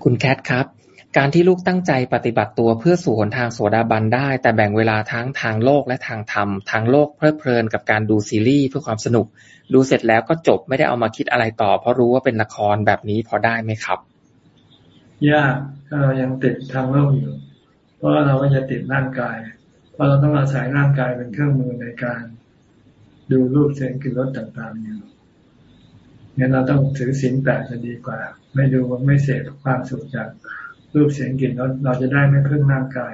คุณแคทครับ การที่ลูกตั้งใจปฏิบัติตัวเพื่อสู่หนทางโสดาบันได้ แต่แบ่งเวลาทั้งทางโลกและทางธรรม ทางโลกเพลิดเพลินกับการดูซีรีส์เพื่อความสนุก ดูเสร็จแล้วก็จบไม่ได้เอามาคิดอะไรต่อ เพราะรู้ว่าเป็นละครแบบนี้พอได้ไหมครับ ยากถ้าเรายังติดทางโลกอยู่ เพราะเราก็จะติดร่างกาย เพราะเราต้องอาศัยร่างกายเป็นเครื่องมือในการดูรูปเสียงกลิ่นรสต่างๆอยู่ งั้นเราต้องถือศีลแปดจะดีกว่า ไม่ดูไม่เสพความสุขจากรูปเสียงกลิ่นรสเราจะได้ไม่พึ่งร่างกาย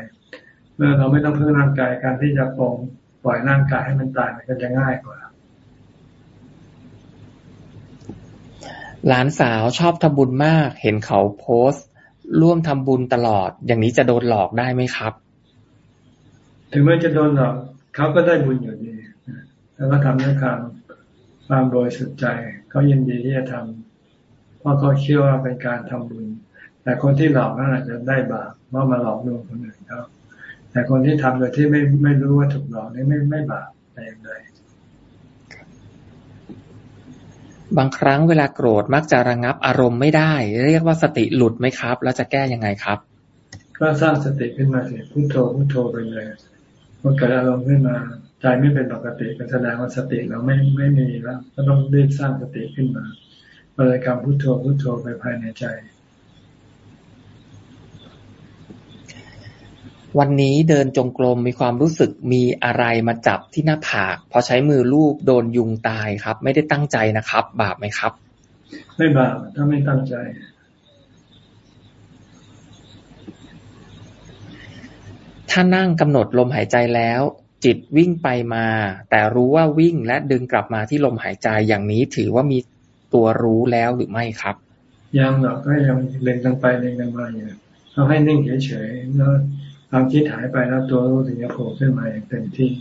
เมื่อเราไม่ต้องพึ่งร่างกายการที่จะปลงปล่อยร่างกายให้มันตายมันก็จะง่ายกว่าหลานสาวชอบทำบุญมาก เห็นเขาโพสต์ ร่วมทำบุญตลอด อย่างนี้จะโดนหลอกได้ไหมครับ ถึงแม้จะโดนหลอกเขาก็ได้บุญอยู่ดีแล้วก็ทำด้วยความ ความโดยสุดใจเขายินดีที่จะทำเพราะเขาเชื่อว่าเป็นการทำบุญ แต่คนที่หลอกนั่นอาจจะได้บาปเพราะมาหลอกลวงคนอื่นเขาแต่คนที่ทำโดยที่ไม่ไม่รู้ว่าถูกหลอกนี่ไม่ไม่บาปแต่อย่างใดบางครั้งเวลาโกรธมักจะระงับอารมณ์ไม่ได้ เรียกว่าสติหลุดไหมครับ แล้วจะแก้ยังไงครับ ก็สร้างสติขึ้นมาสิพุโทโธพุโทโธไปเลยเมื่อเกิดอารมณ์ขึ้นมา ใจไม่เป็นปกติก็แสดงว่าสติเราไม่ไม่มีแล้ว ก็ต้องรีบสร้างสติขึ้นมาบริกรรมพุโทโธพุโทโธไปภายในใจ วันนี้เดินจงกรมมีความรู้สึกมีอะไรมาจับที่หน้าผากพอใช้มือลูบโดนยุงตายครับ ไม่ได้ตั้งใจนะครับ บาปไหมครับ ไม่บาปถ้าไม่ตั้งใจถ้านั่งกำหนดลมหายใจแล้ว จิตวิ่งไปมา แต่รู้ว่าวิ่งและดึงกลับมาที่ลมหายใจอย่างนี้ถือว่ามีตัวรู้แล้วหรือไม่ครับ ยังหรอกก็ยังเล็งกันไปเล็งกันมาอยู่เราให้นิ่งเฉยๆแล้วความคิดหายไปแล้วตัวรู้ถึงจะโผล่ขึ้นมาอย่างเต็มที่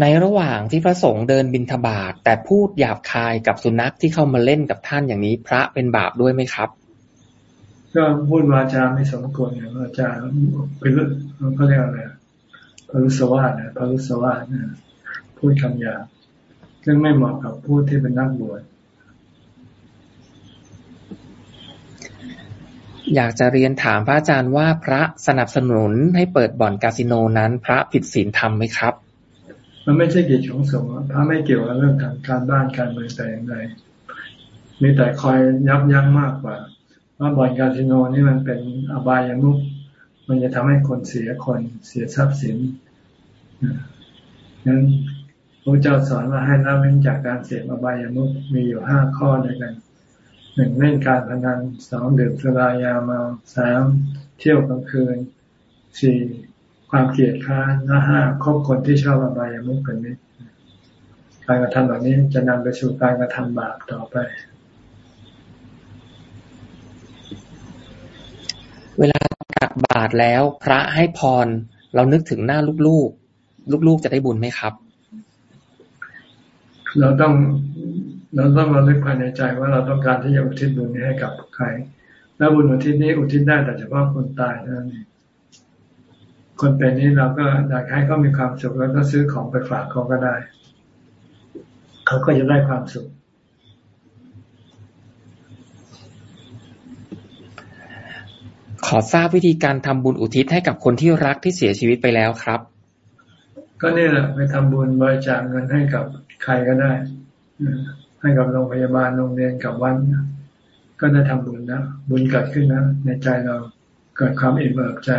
ในระหว่างที่พระสงฆ์เดินบินทบาทแต่พูดหยาบคายกับสุนัขที่เข้ามาเล่นกับท่านอย่างนี้ พระเป็นบาปด้วยไหมครับ ก็พูดวาจาไม่สมควรอย่างวาจาเป็นเรื่องเขาเรียกอะไรพรุสวาสนะพรุสวาสนะพูดคำหยาบซึ่งไม่เหมาะกับผู้ที่เป็นนักบวชอยากจะเรียนถามพระอาจารย์ว่าพระสนับสนุนให้เปิดบ่อนคาสิโนนั้น พระผิดศีลธรรมไหมครับ มันไม่ใช่กิจของสงฆ์พระไม่เกี่ยวกับเรื่องการการบ้านการเมืองแต่อย่างใดมีแต่คอยยับยั้งมากกว่า ว่าบ่อนคาสิโนนี่มันเป็นอบายามุกมันจะทำให้คนเสียคนเสียทรัพย์สินนั้นพระเจ้าสอนว่าให้ละเว้นจากการเสพอบายามุกมีอยู่ห้าข้อด้วยกันหนึ่งเล่นการพนันสองดื่มสุรายาเมาสามเที่ยวกลางคืนสี่ความเกลียดค้านและห้าคบคนที่ชอบอบายามุกเป็นนิดการกระทำแบบนี้จะนำไปสู่การกระทำบาปต่อไป เวลาตักบาตรแล้วพระให้พร เรานึกถึงหน้าลูกๆ ลูกๆจะได้บุญไหมครับ เราต้องเราต้องราลึกภายในใจว่าเราต้องการที่จะอุทิศบุญนี้ให้กับใคร แล้วบุญอุทิศนี้อุทิศได้แต่เฉพาะคนตายเท่านั้นคนเป็นนี้เราก็อยากให้เขามีความสุขแล้วก็ซื้อของไปฝากเขาก็ได้ เขาก็จะได้ความสุข ขอทราบวิธีการทำบุญอุทิศให้กับคนที่รักที่เสียชีวิตไปแล้วครับ ก็นี่แหละไปทำบุญบริจาคเงินให้กับใครก็ได้ให้กับโรงพยาบาลโรงเรียนกับวัดก็ได้ทำบุญนะบุญเกิดขึ้นนะในใจเราเกิดความอิ่มเอิบใจ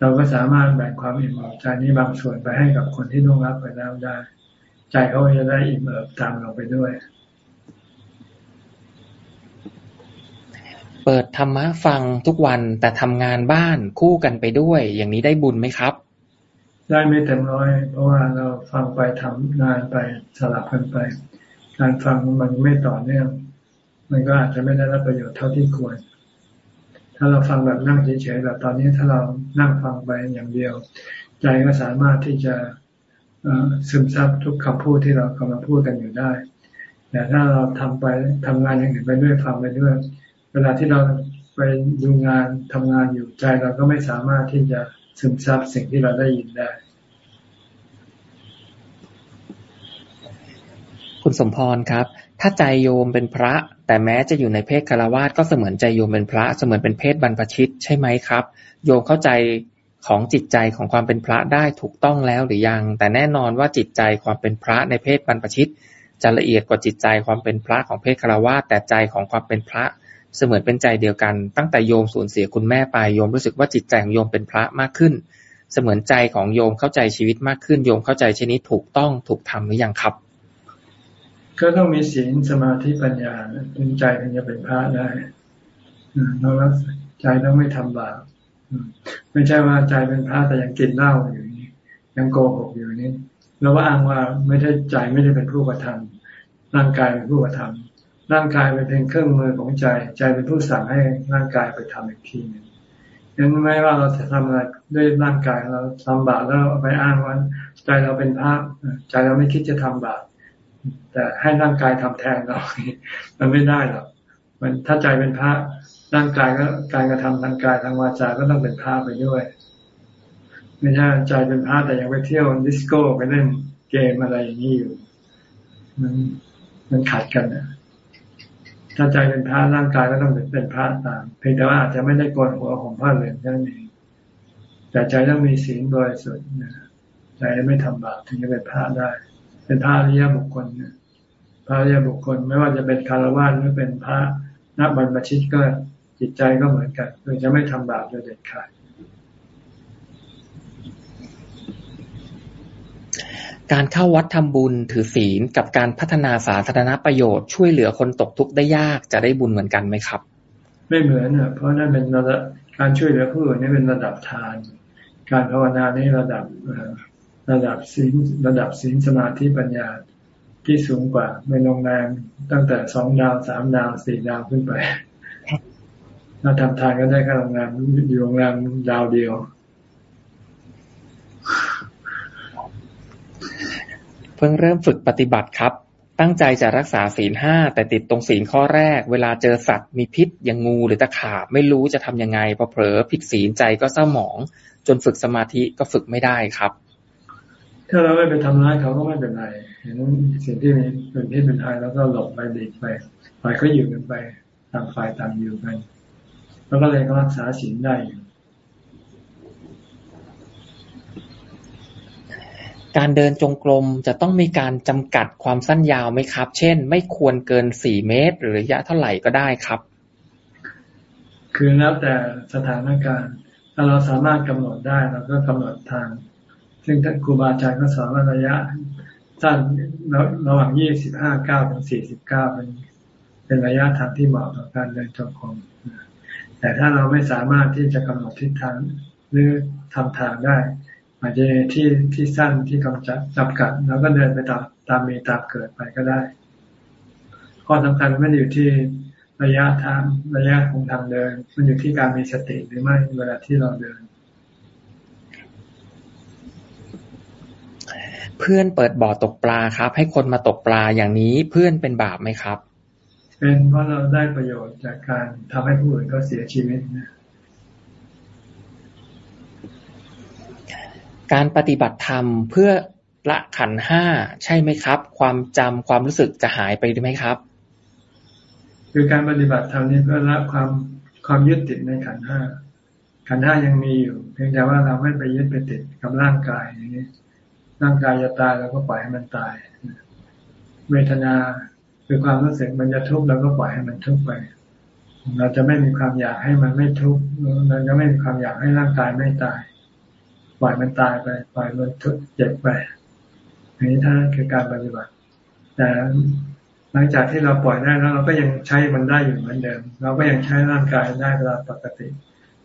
เราก็สามารถแบ่งความอิ่มเอิบใจนี้บางส่วนไปให้กับคนที่ล่วงลับไปแล้วได้ ใจเขาจะได้อิ่มเอิบตามเราไปด้วย เปิดธรรมะฟังทุกวันแต่ทำงานบ้านคู่กันไปด้วย อย่างนี้ได้บุญไหมครับ ได้ไม่เต็มร้อย เพราะว่าเราฟังไปทำงานไปสลับกันไป การฟังมันไม่ต่อเนื่อง มันก็อาจจะไม่ได้รับประโยชน์เท่าที่ควร ถ้าเราฟังแบบนั่งเฉยๆแบบตอนนี้ถ้าเรานั่งฟังไปอย่างเดียว ใจก็สามารถที่จะซึมซับทุกคำพูดที่เรากำลังพูดกันอยู่ได้แต่ถ้าเราทำไปทำงานอย่างอื่นไปด้วยฟังไปด้วย เวลาที่เราไปดูงานทำงานอยู่ใจเราก็ไม่สามารถที่จะซึมซับสิ่งที่เราได้ยินได้ คุณสมพรครับ ถ้าใจโยมเป็นพระ แต่แม้จะอยู่ในเพศคารวาสก็เสมือนใจโยมเป็นพระ เสมือนเป็นเพศบรรพชิตใช่ไหมครับ โยมเข้าใจของจิตใจของความเป็นพระได้ถูกต้องแล้วหรือยัง แต่แน่นอนว่าจิตใจความเป็นพระในเพศบรรพชิตจะละเอียดกว่าจิตใจความเป็นพระของเพศคารวาสแต่ใจของความเป็นพระ เสมือนเป็นใจเดียวกัน ตั้งแต่โยมสูญเสียคุณแม่ไปโยมรู้สึกว่าจิตใจของโยมเป็นพระมากขึ้น เสมือนใจของโยมเข้าใจชีวิตมากขึ้น โยมเข้าใจชนิดถูกต้องถูกทำหรือยังครับ ก็ต้องมีศีลสมาธิปัญญาถึงใจถึงจะเป็นพระได้เราใจต้องไม่ทำบาปไม่ใช่ว่าใจเป็นพระแต่ยังกินเหล้าอยู่นี่ยังโกหกอยู่นี่เราว่าอ้างว่าไม่ใช่ใจไม่ได้เป็นผู้กระทำร่างกายเป็นผู้กระทำ ร่างกายเป็นเพียงเครื่องมือของใจ ใจเป็นผู้สั่งให้ร่างกายไปทำอีกทีหนึ่งยังไม่ว่าเราจะทำอะไรด้วยร่างกายเราทำบาปแล้วไปอ้างว่าใจเราเป็นพระใจเราไม่คิดจะทำบาปแต่ให้ร่างกายทำแทนเรามันไม่ได้หรอกมันถ้าใจเป็นพระร่างกายก็การกระทำทางกายทางวาจาก็ต้องเป็นพระไปด้วย ไม่ใช่ใจเป็นพระแต่ยังไปเที่ยวดิสโก้ไปเล่นเกมอะไรอย่างนี้อยู่ มันมันขัดกันนะ ถ้าใจเป็นพระร่างกายก็ต้องเป็นพระตามเพียงแต่ว่าอาจจะไม่ได้โกนหัวของพระเหลืองนั่นเองแต่ใจต้องมีศีลบริสุทธิ์นะใจไม่ทำบาปถึงจะเป็นพระได้ เป็นพระอริยบุคคลนะพระอริยบุคคล ไม่ว่าจะเป็นคารวะหรือเป็นพระนักบรรพชิตก็จิตใจก็เหมือนกันคือจะไม่ทำบาปโดยเด็ดขาด การเข้าวัดทำบุญ ถือศีล กับการพัฒนาสาธารณประโยชน์ ช่วยเหลือคนตกทุกข์ได้ยาก จะได้บุญเหมือนกันไหมครับ ไม่เหมือนอะเพราะนั่นเป็นระดับการช่วยเหลือผู้อื่นนี่เป็นระดับทาน การภาวนานี่ระดับระดับศีลระดับศีลสมาธิปัญญาที่สูงกว่าในโรงแรมตั้งแต่สองดาวสามดาวสี่ดาวขึ้นไปถ้าทำทานก็ได้แค่โรงแรมอยู่โรงแรมดาวเดียว เพิ่งเริ่มฝึกปฏิบัติครับ ตั้งใจจะรักษาศีลห้าแต่ติดตรงศีลข้อแรก เวลาเจอสัตว์มีพิษอย่างงูหรือตะขาบไม่รู้จะทำยังไงพอเผลอผิดศีลใจก็เศร้าหมอง จนฝึกสมาธิก็ฝึกไม่ได้ครับ ถ้าเราไม่ไปทำร้ายเขาก็ไม่เป็นไรเห็นสิ่งที่เป็นพิษเป็นภัยแล้วก็หลบไปเดีไปฝ่ายก็อยู่กันไปต่างฝ่ายต่างอยู่กันแล้วก็เลยรักษาศีลได้อยู่ การเดินจงกรมจะต้องมีการจำกัดความสั้นยาวไหมครับ เช่น ไม่ควรเกินสี่เมตร หรือระยะเท่าไหร่ก็ได้ครับ คือแล้วแต่สถานการณ์ ถ้าเราสามารถกำหนดได้เราก็กำหนดทาง ซึ่งท่านครูบาอาจารย์ก็สอนว่าระยะสั้นระหว่างยี่สิบห้าเก้าถึงสี่สิบเก้าเป็นเป็นระยะทางที่เหมาะต่อการเดินจงกรมแต่ถ้าเราไม่สามารถที่จะกำหนดทิศทางหรือทำทางได้ อาจจะที่ที่สั้นที่กำจัดจับกัด แล้วก็เดินไปตามตามมีตามเกิดไปก็ได้ข้อสำคัญไม่ได้อยู่ที่ระยะทางระยะของทางเดิน มันอยู่ที่การมีสติหรือไม่เวลาที่เราเดิน เพื่อนเปิดบ่อตกปลาครับ ให้คนมาตกปลาอย่างนี้เพื่อนเป็นบาปไหมครับ เป็นเพราะเราได้ประโยชน์จากการทำให้ผู้อื่นก็เสียชีวิตนะ การปฏิบัติธรรมเพื่อละขันห้าใช่ไหมครับ ความจำความรู้สึกจะหายไปหรือไม่ครับ คือการปฏิบัติธรรมนี้เพื่อละความความยึดติดในขันห้าขันห้ายังมีอยู่ เพียงแต่ว่าเราไม่ไปยึดไปติดกับร่างกายอย่างนี้ ร่างกายจะตายเราก็ปล่อยให้มันตาย เวทนาคือความรู้สึกมันจะทุกข์เราก็ปล่อยให้มันทุกข์ไป เราจะไม่มีความอยากให้มันไม่ทุกข์เราจะไม่มีความอยากให้ร่างกายไม่ตาย ปล่อยมันตายไปปล่อยมันทุกข์เจ็บไปอันนี้ท่าคือการปฏิบัติแต่หลังจากที่เราปล่อยได้แล้ว เราก็ยังใช้มันได้อยู่เหมือนเดิม เราก็ยังใช้ร่างกายได้ตามปกติ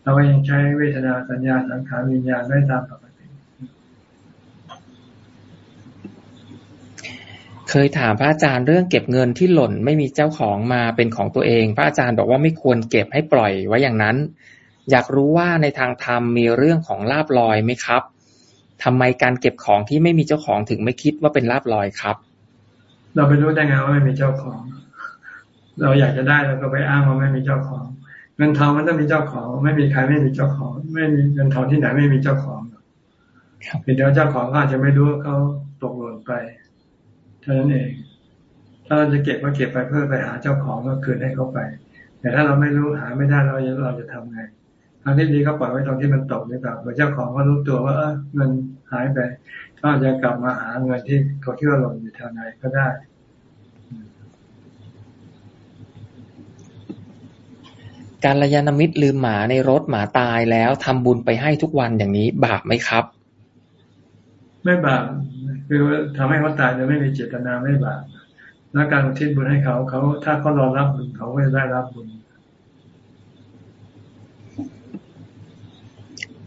เราก็ยังใช้เวทนาสัญญาสังขารวิญญาณได้ตามปกติ เคยถามพระอาจารย์เรื่องเก็บเงินที่หล่นไม่มีเจ้าของมาเป็นของตัวเอง พระอาจารย์บอกว่าไม่ควรเก็บให้ปล่อยไว้อย่างนั้น อยากรู้ว่าในทางธรรมมีเรื่องของลาบลอยไหมครับทำไมการเก็บของที่ไม่มีเจ้าของถึงไม่คิดว่าเป็นลาบลอยครับ เราไปรู้ได้ไงว่าไม่มีเจ้าของ เราอยากจะได้เราก็ไปอ้างว่าไม่มีเจ้าของ เงินทองมันต้องมีเจ้าของ ไม่มีใครไม่มีเจ้าของ ไม่มีเงินทองที่ไหนไม่มีเจ้าของเดี๋ยวเจ้าของก็อาจจะไม่รู้เขาตกหล่นไปเท่านั้นเอง ถ้าเราจะเก็บก็เก็บไปเพื่อไปหาเจ้าของก็คืนให้เขาไป แต่ถ้าเราไม่รู้หาไม่ได้เราเราจะทำไง ทางที่ดีก็ปล่อยไว้ตรงที่มันตกหรือเปล่าเจ้าของก็รู้ตัวว่าเออเงินหายไป ก็จะกลับมาหาเงินที่เขาที่ว่าหล่นอยู่แถวไหนก็ได้การระยานมิตรลืมหมาในรถหมาตายแล้วทำบุญไปให้ทุกวันอย่างนี้บาปไหมครับ ไม่บาปคือทำให้เขาตายโดยไม่มีเจตนาไม่บาปแล้วการอุทิศบุญให้เขาเขาถ้าเขารอรับบุญเขาก็จะได้รับบุญ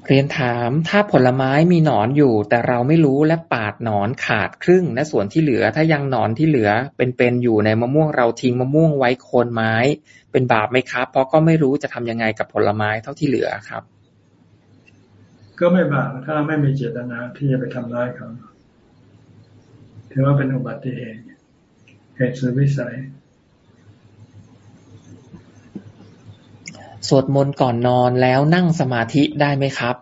เรียนถามถ้าผลไม้มีหนอนอยู่ แต่เราไม่รู้และปาดหนอนขาดครึ่งและส่วนที่เหลือถ้ายังหนอนที่เหลือ เป็นๆอยู่ในมะม่วงเราทิ้งมะม่วงไว้โคนไม้ เป็นบาปไหมครับ เพราะก็ไม่รู้จะทำยังไงกับผลไม้เท่าที่เหลือครับ ก็ไม่บาปถ้าไม่มีเจตนาที่จะไปทำร้ายเขาถือว่าเป็นอุบัติเหตุเหตุสุดวิสัย สวดมนต์ก่อนนอนแล้วนั่งสมาธิได้ไหมครับ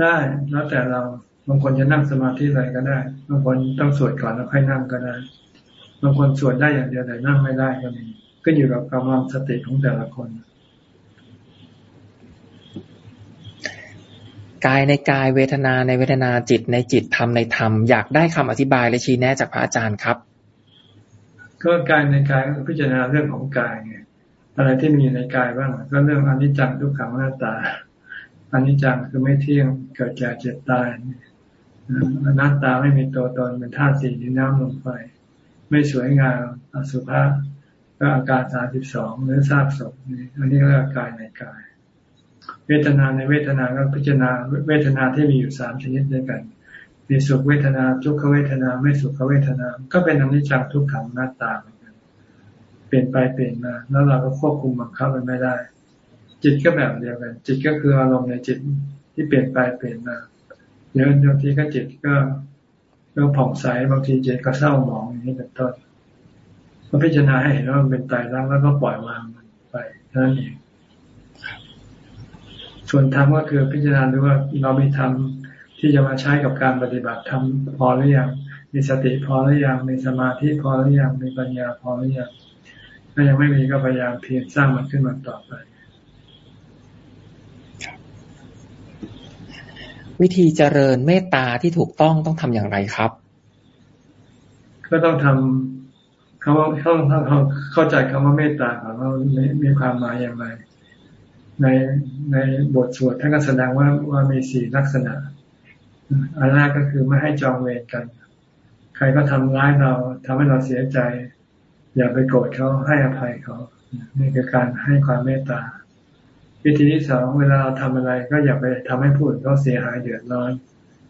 ได้แล้วแต่เราบางคนจะนั่งสมาธิอะไรก็ได้บางคนต้องสวดก่อนแล้วค่อยนั่งก็ได้บางคนสวดได้อย่างเดียวแต่นั่งไม่ได้ก็มีก็อยู่กับกำลังสติของแต่ละคน กายในกายเวทนาในเวทนาจิตในจิตธรรมในธรรมอยากได้คำอธิบายและชี้แนะจากพระอาจารย์ครับ ก็กายในกายก็พิจารณาเรื่องของกายไง อะไรที่มีในกายบ้าง ก็เรื่องอนิจจังทุกขังหน้าตาอนิจจังคือไม่เที่ยงเกิดแก่เจ็บตายอนัตตาไม่มีตัวตนเป็นธาตุสี่ดินน้ำลมไฟไม่สวยงามอสุภะก็อาการสาสิบสองหรือทราบศพนี่อันนี้เรียกกายในกาย เวทนาในเวทนาก็พิจารณาเวทนาที่มีอยู่สามชนิดด้วยกัน มีสุขเวทนาทุกขเวทนา ไม่สุขเวทนา ก็เป็นอนิจจังทุกขังหน้าตาเเปลี่ยนไปเปลี่ยนมา แล้วเราก็ควบคุมบังคับมันไม่ได้ จิตก็แบบเดียวกัน จิตก็คืออารมณ์ในจิตที่เปลี่ยนไปเปลี่ยนมาเดี๋ยวบางทีก็จิตก็ก็ผ่องใสบางทีจิตก็เศร้าหมองอย่างนี้เป็นต้นก็พิจารณาให้เห็นว่ามันเป็นตายรักแล้วก็ปล่อยวางมันไปเท่านั้นเองส่วนธรรมก็คือพิจารณาดูว่าเรามีธรรมที่จะมาใช้กับการปฏิบัติธรรมพอหรือยังมีสติพอหรือยังมีสมาธิพอหรือยังมีปัญญาพอหรือยัง ถ้ายังไม่มีก็พยายามเพียรสร้างมันขึ้นมาต่อไป วิธีเจริญเมตตาที่ถูกต้องต้องทำอย่างไรครับ ก็ต้องทำคำว่าเข้าเข้าใจคำว่าเมตตาของเรามีความหมายอย่างไร ในในบทสวดท่านก็แสดงว่าว่ามีสี่ลักษณะอันแรกก็คือไม่ให้จองเวรกัน ใครก็ทำร้ายเราทำให้เราเสียใจ อย่าไปโกรธเขาให้อภัยเขา นี่คือการให้ความเมตตา วิธีที่สองเวลาเราทำอะไรก็อย่าไปทำให้ผู้อื่นเขาเสียหายเดือดร้อน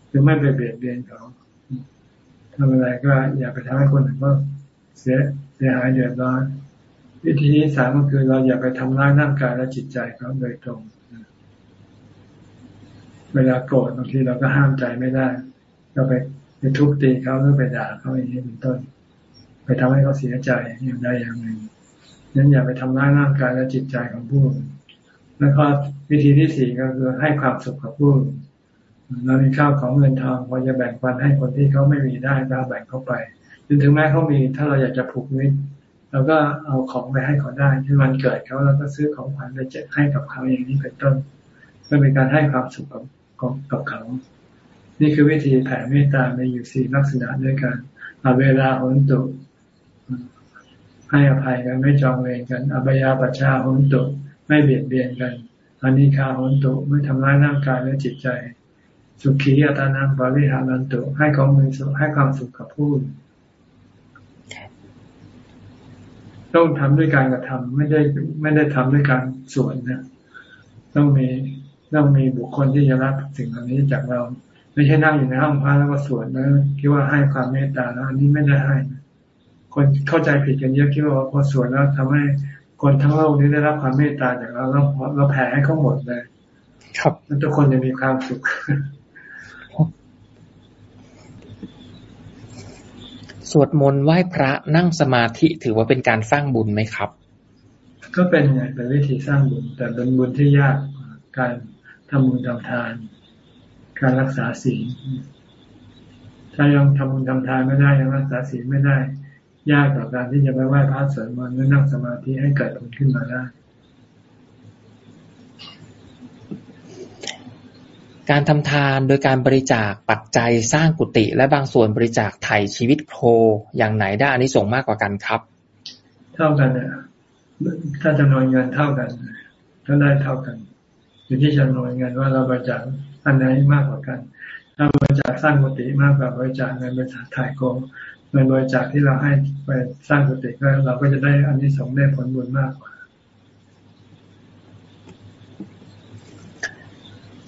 หรือไม่ไปเบียดเบียนเขาทำอะไรก็อย่าไปทำให้คนอื่นเขาเสียเสียหายเดือดร้อนวิธีที่สามก็คือเราอย่าไปทำร้ายร่างกายและจิตใจเขาโดยตรง เวลาโกรธบางทีเราก็ห้ามใจไม่ได้ก็ไปไปทุบตีเขาหรือไปด่าเขาอย่างนี้เป็นต้น ไปทำให้เขาเสียใจอย่างใดอย่างหนึ่งนั้นอย่าไปทำร้ายร่างกายและจิตใจของผู้แล้วก็วิธีที่สี่ก็คือให้ความสุขกับผู้เรามีข้าวของเงินทองพอจะแบ่งปันให้คนที่เขาไม่มีได้ก็แบ่งเข้าไปถึงแม้เขามีถ้าเราอยากจะผูกมิตรเราก็เอาของไปให้เขาได้ที่วันเกิดเขาเราก็ซื้อของขวัญไปแจกให้กับเขาอย่างนี้เป็นต้นเพื่เป็นการให้ความสุขกับกับเขา นี่คือวิธีแผ่เมตตาในอยู่สี่ลักษณะด้วยกันอาเวลาหนตุ ให้อภัยกันไม่จองเวรกัน อบยาปชาหุนตุไม่เบียดเบียนกันอานิคาหุนตุไม่ทำร้ายร่างกายและจิตใจ สุขีอัตานังบริหารันตุให้ของมือสุขให้ความสุขกับผู้ต้องทำด้วยการกระทำไม่ได้ไม่ได้ทำด้วยการสวนนะต้องมีต้องมีบุคคลที่จะรับสิ่งเหล่านี้จากเรา ไม่ใช่นั่งอยู่ในห้องพระแล้วก็สวดแล้วคิดว่าให้ความเมตตาแล้วอันนี้ไม่ได้ให้ คนเข้าใจผิดกันเยอะคิดว่าพอสวดแล้วทำให้คนทั้งโลกนี้ได้รับความเมตตาจากเราเราเราแผ่ให้เขาหมดเลย ครับแล้วทุกคนจะมีความสุขสวดมนต์ไหว้พระนั่งสมาธิถือว่าเป็นการสร้างบุญไหมครับ ก็เป็นไงเป็นวิธีสร้างบุญ แต่เป็นบุญที่ยากการทำบุญทำทาน การรักษาศีลถ้ายังทำบุญทำทานไม่ได้ยังรักษาศีลไม่ได้ ยากต่อการที่จะไปไหว้พระสวดมนต์หรือนั่งสมาธิให้เกิดผลขึ้นมาได้การทำทานโดยการบริจาคปัจจัยสร้างกุฏิและบางส่วนบริจาคไถ่ชีวิตโคอย่างไหนได้อันนี้ส่งมากกว่ากันครับ เท่ากันเนี่ยถ้าจำนวนเงินเท่ากันก็ได้เท่ากันอยู่ที่จำนวนเงินว่าเราบริจาคอันไหนมากกว่ากัน ถ้าบริจาคสร้างกุฏิมากกว่าบริจาคเงินบริจาคถ่ายโก เงินบริจาคที่เราให้ไปสร้างกุฏิก็เราก็จะได้อันนี้สงได้ผลบุญมากกว่า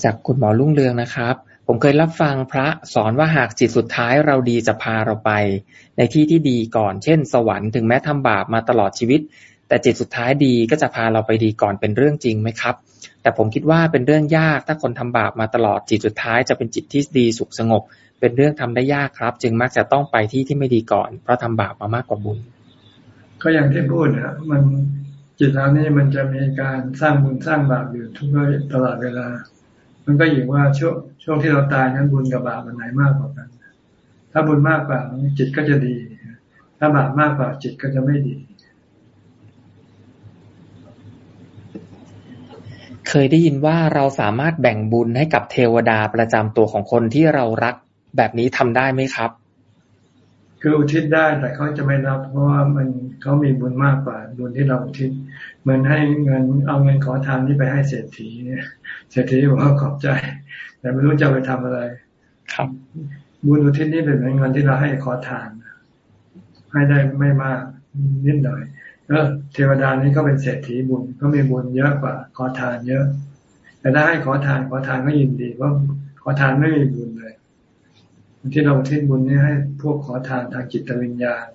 จากคุณหมอลุ่งเรืองนะครับ ผมเคยรับฟังพระสอนว่าหากจิตสุดท้ายเราดีจะพาเราไป ในที่ที่ดีก่อน เช่น สวรรค์ถึงแม้ทำบาปมาตลอดชีวิต แต่จิตสุดท้ายดีก็จะพาเราไปดีก่อนเป็นเรื่องจริงไหมครับ แต่ผมคิดว่าเป็นเรื่องยากถ้าคนทำบาปมาตลอดจิตสุดท้ายจะเป็นจิตที่ดีสุขสงบ เป็นเรื่องทำได้ยากครับ จึงมักจะต้องไปที่ที่ไม่ดีก่อน เพราะทำบาปมามากกว่าบุญ ก็อย่างที่พูดนะมันจิตเรานี่มันจะมีการสร้างบุญสร้างบาปอยู่ทุกตลอดเวลา มันก็อยู่ว่าช่วงช่วงที่เราตายนั้นบุญกับบาปมันไหนมากกว่ากัน ถ้าบุญมากกว่าจิตก็จะดี ถ้าบาปมากกว่าจิตก็จะไม่ดี เคยได้ยินว่าเราสามารถแบ่งบุญให้กับเทวดาประจำตัวของคนที่เรารัก แบบนี้ทำได้ไหมครับ คืออุทิศได้แต่เขาจะไม่รับ เพราะว่ามันเขามีบุญมากกว่าบุญที่เราอุทิศเหมือนให้เงินเอาเงินขอทานที่ไปให้เศรษฐีเนี่ยเศรษฐีบอกว่าขอบใจ แต่ไม่รู้จะไปทำอะไร ครับบุญอุทิศนี่เป็นเงินที่เราให้ขอทานให้ได้ไม่มากนิดหน่อยแล้วเทวดานี้ก็เป็นเศรษฐีบุญก็มีบุญเยอะกว่า ขอทานเยอะ แต่ถ้าให้ขอทานขอทานก็ยินดีว่าขอทานไม่มีบุญเลย ที่เราทิ้งบุญนี้ให้พวกขอทานทางจิตวิญญาณ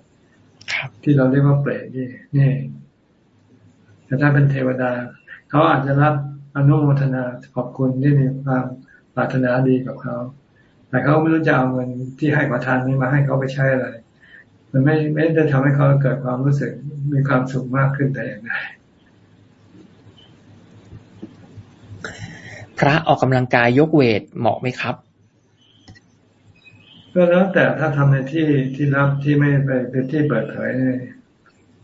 ที่เราเรียกว่าเปรตนี่นี่แต่ถ้าเป็นเทวดา เขาอาจจะรับอนุโมทนาขอบคุณที่มีความปรารถนาดีกับเขา แต่เขาไม่รู้จะเอาเงินที่ให้ประทานนี้มาให้เขาไปใช้อะไร มันไม่ไม่ได้ทำให้เขาเกิดความรู้สึกมีความสุขมากขึ้นแต่อย่างใดพระออกกำลังกายยกเวทเหมาะไหมครับ ก็แล้วแต่ถ้าทำในที่ที่รับที่ไม่ไปเป็นที่เปิดเผย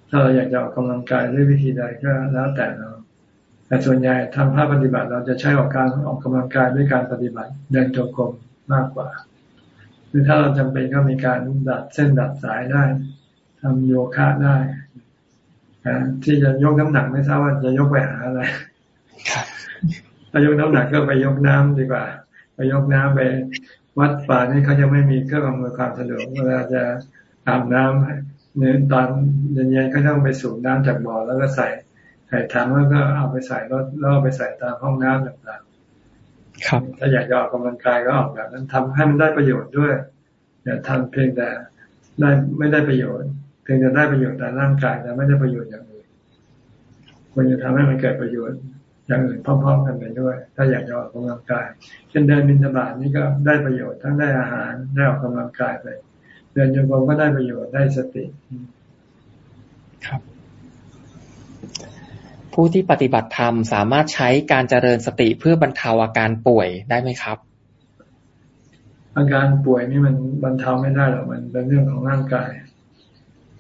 ถ้าเราอยากจะออกกำลังกายด้วยวิธีใดก็แล้วแต่เรา แต่ส่วนใหญ่ทำภาพปฏิบัติ เราจะใช้ออกการออกกำลังกายด้วยการปฏิบัติเดินจงกรมมากกว่า หรือถ้าเราจำเป็นก็มีการดัดเส้นดัดสายได้ทำโยคะได้ที่จะยกน้ำหนักไม่ทราบว่าจะยกไปหาอะไรถ้ายกน้ำหนักก็ไปยกน้ำดีกว่า ไปยกน้ำไป วัดป่านี่เขาจะไม่มีเครื่องอำนวยความสะดวกเวลาจะอาบน้ำเนื้อตอนเย็นๆก็ต้องไปสูบน้ำจากบ่อแล้วก็ใส่ใส่ถังแล้วก็เอาไปใส่รถแล้วไปใส่ตามห้องน้ำต่างๆครับ ถ้าอยากจะออกกำลังกายก็ออกแบบนั้นทำให้มันได้ประโยชน์ด้วยอย่าทำเพียงแต่ได้ไม่ได้ประโยชน์ เพียงแต่ได้ประโยชน์แต่ร่างกายแต่ไม่ได้ประโยชน์อย่างอื่นควรจะทำให้มันเกิดประโยชน์ อย่างอื่นพร้อมๆกันไปด้วย ถ้าอยากจะออกกำลังกาย เช่นเดินบินทบาทนี่ก็ได้ประโยชน์ทั้งได้อาหารได้ออกกำลังกายไป เดินโยกมก็ได้ประโยชน์ได้สติครับ ผู้ที่ปฏิบัติธรรมสามารถใช้การเจริญสติเพื่อบรรเทาอาการป่วยได้ไหมครับ อาการป่วยนี่มันบรรเทาไม่ได้หรอกมันเป็นเรื่องของร่างกาย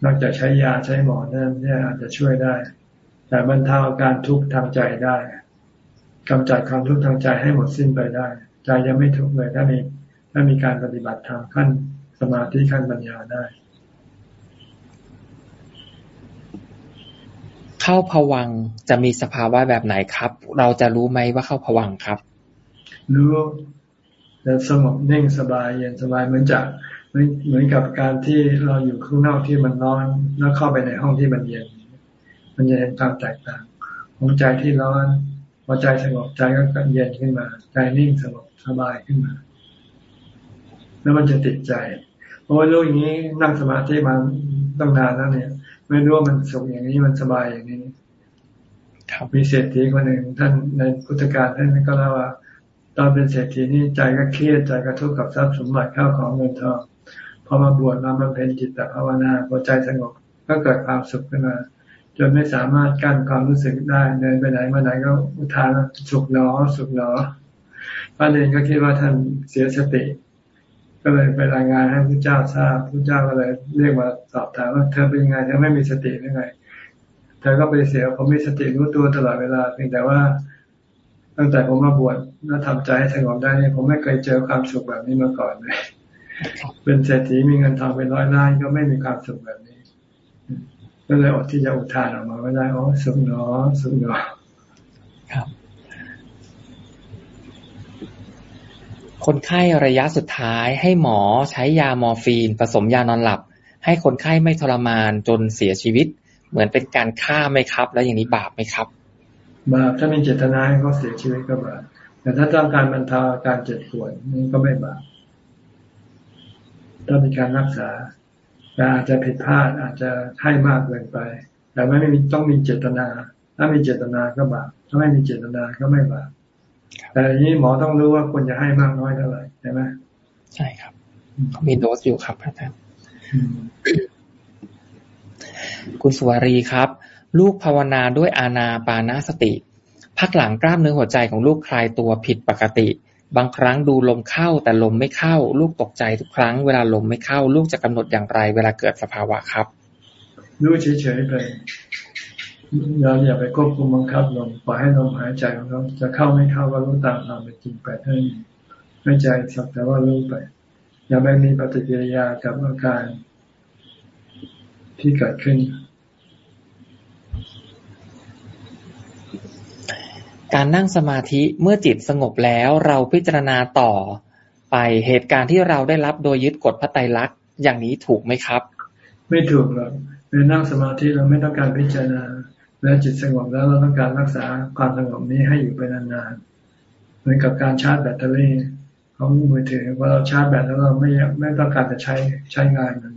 นอกจากใช้ยาใช้หมอนั่นเนี่ยอาจจะช่วยได้แต่บรรเทาอาการทุกข์ทางใจได้ กำจัดความทุกข์ทางใจให้หมดสิ้นไปได้ ใจยังไม่ทุกข์เลยถ้ามีถ้ามีการปฏิบัติธรรมขั้นสมาธิขั้นปัญญาได้ เข้าผวังจะมีสภาวะแบบไหนครับ เราจะรู้ไหมว่าเข้าผวังครับ รู้จะสงบนิ่งสบายเย็นสบายเหมือนจากเหมือนกับการที่เราอยู่ข้างนอกที่มันร้อนแล้วเข้าไปในห้องที่มันเย็น มันจะเห็นความแตกต่างของใจที่ร้อนพ อใจสงบใจก็เย็นขึ้นมา ใจนิ่งสงบสบายขึ้นมา แล้วมันจะติดใจ เพราะว่ารู้อย่างนี้นั่งสมาธิมาตั้งนานแล้วเนี่ย ไม่รู้ว่ามันสุขอย่างนี้มันสบายอย่างนี้มีเศรษฐีคนหนึ่งท่านในพุทธการท่านก็เล่าว่า ตอนเป็นเศรษฐีนี่ใจก็เครียดใจกระทุกข์กับทรัพย์สมบัติข้าวของเงินทองพอมาบวชมาบำเพ็ญจิตตภาวนาพอใจสงบก็เกิดความสุขขึ้นมา จนไม่สามารถกั้นความรู้สึกได้เดินไปไหนมาไหนก็อุทานสุขหนอสุขหนอพระเนรก็คิดว่าท่านเสียสติ ก็เลยไปรายงานให้พระเจ้าทราบพระเจ้าก็เลยเรียกมาสอบถามว่าเธอเป็นยังไงเธอไม่มีสติหรือไงเธอก็ไปเสียผมมีสติรู้ตัวตลอดเวลาเพียงแต่ว่า ตั้งแต่ผมมาบวชแล้วทำใจให้สงบได้นี่ผมไม่เคยเจอความสุขแบบนี้มาก่อนเลยเป็นเศรษฐีมีเงินทองเป็นร้อยล้านก็ไม่มีความสุขแบบนี้ ก็เลยอดที่จะอุทานออกมาไม่ได้อ๋อสุขเนาะสุขเนาะครับ คนไข้ระยะสุดท้ายให้หมอใช้ยามอร์ฟีน ผสมยานอนหลับ ให้คนไข้ไม่ทรมานจนเสียชีวิต เหมือนเป็นการฆ่าไหมครับ แล้วอย่างนี้บาปไหมครับบาปถ้ามีเจตนาให้เขาเสียชีวิตก็บาปแต่ถ้าต้องการบรรเทาการเจ็บปวดนี่ก็ไม่บาปต้องมีการรักษา แต่อาจจะผิดพลาดอาจจะให้มากเกินไป แต่ไม่มีต้องมีเจตนา ถ้ามีเจตนาก็บาปถ้าไม่มีเจตนาก็ไม่บาปแต่อันนี้หมอต้องรู้ว่าควรจะให้มากน้อยเท่าไหร่ใช่ไหมใช่ครับมีโดสอยู่ครับอาจารย์คุณสุวารีครับ ลูกภาวนาด้วยอาณาปานาสติ พักหลังกล้ามเนื้อหัวใจของลูกคลายตัวผิดปกติ บางครั้งดูลมเข้าแต่ลมไม่เข้า ลูกตกใจทุกครั้งเวลาลมไม่เข้า ลูกจะกำหนดอย่างไร เวลาเกิดสภาวะครับรู้เฉยๆไปเราอย่าไปควบคุมบังคับลมปล่อยให้ลมหายใจของเราจะเข้าไม่เข้าก็รู้ตามความเป็นจริงไปเท่านี้ไม่ใจสักแต่ว่ารู้ไป อย่าไปมีปฏิกิริยากับอาการที่เกิดขึ้น การนั่งสมาธิเมื่อจิตสงบแล้วเราพิจารณาต่อ ไปเหตุการณ์ที่เราได้รับโดยยึดกฎพระไตรลักษณ์อย่างนี้ถูกไหมครับ ไม่ถูกหรอกในนั่งสมาธิเราไม่ต้องการพิจารณาแล้วจิตสงบแล้วเราต้องการรักษาความสงบนี้ให้อยู่ไปนานๆเหมือนกับการชาร์จแบตเตอรี่ของมือถือว่าเราชาร์จแบตแล้วเราไม่ไม่ต้องการจะใช้ใช้งานมัน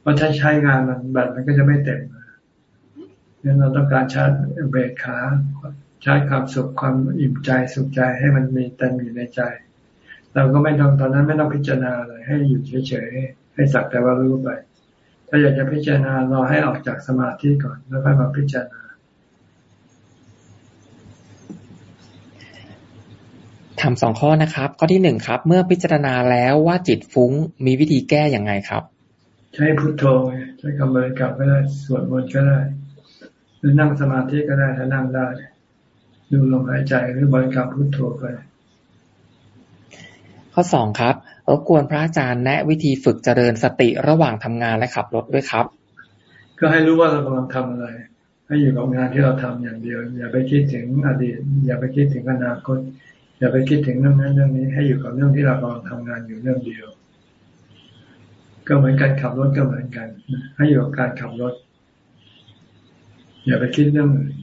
เพราะถ้าใช้งานมันแบตมันก็จะไม่เต็มนั้นเราต้องการชาร์จเบรกขา ใช้ความสุขความอิ่มใจสุขใจให้มันมีเต็มอยู่ในใจ เราก็ไม่ต้องตอนนั้นไม่ต้องพิจารณาเลยให้อยู่เฉยๆให้สักแต่ว่ารู้ไป ถ้าอยากจะพิจารณารอให้ออกจากสมาธิก่อนแล้วค่อยมาพิจารณา ทำสองข้อนะครับ ข้อที่หนึ่งครับ เมื่อพิจารณาแล้วว่าจิตฟุ้งมีวิธีแก้อย่างไงครับ ใช้พุทโธใช้คำบริกรรมก็ได้สวดมนต์ก็ได้ หรือนั่งสมาธิก็ได้ถ้านั่งได้ ดูลมหายใจหรือบริกรรมพุทโธไป ข้อสองครับรบกวนพระอาจารย์แนะวิธีฝึกเจริญสติระหว่างทำงานและขับรถด้วยครับ ก็ให้รู้ว่าเรากำลังทำอะไร ให้อยู่กับงานที่เราทำอย่างเดียว อย่าไปคิดถึงอดีต อย่าไปคิดถึงอนาคต อย่าไปคิดถึงเรื่องนั้นเรื่องนี้ ให้อยู่กับเรื่องที่เรากำลังทำงานอยู่เรื่องเดียว ก็เหมือนการขับรถก็เหมือนกัน ให้อยู่กับการขับรถ อย่าไปคิดเรื่องอื่น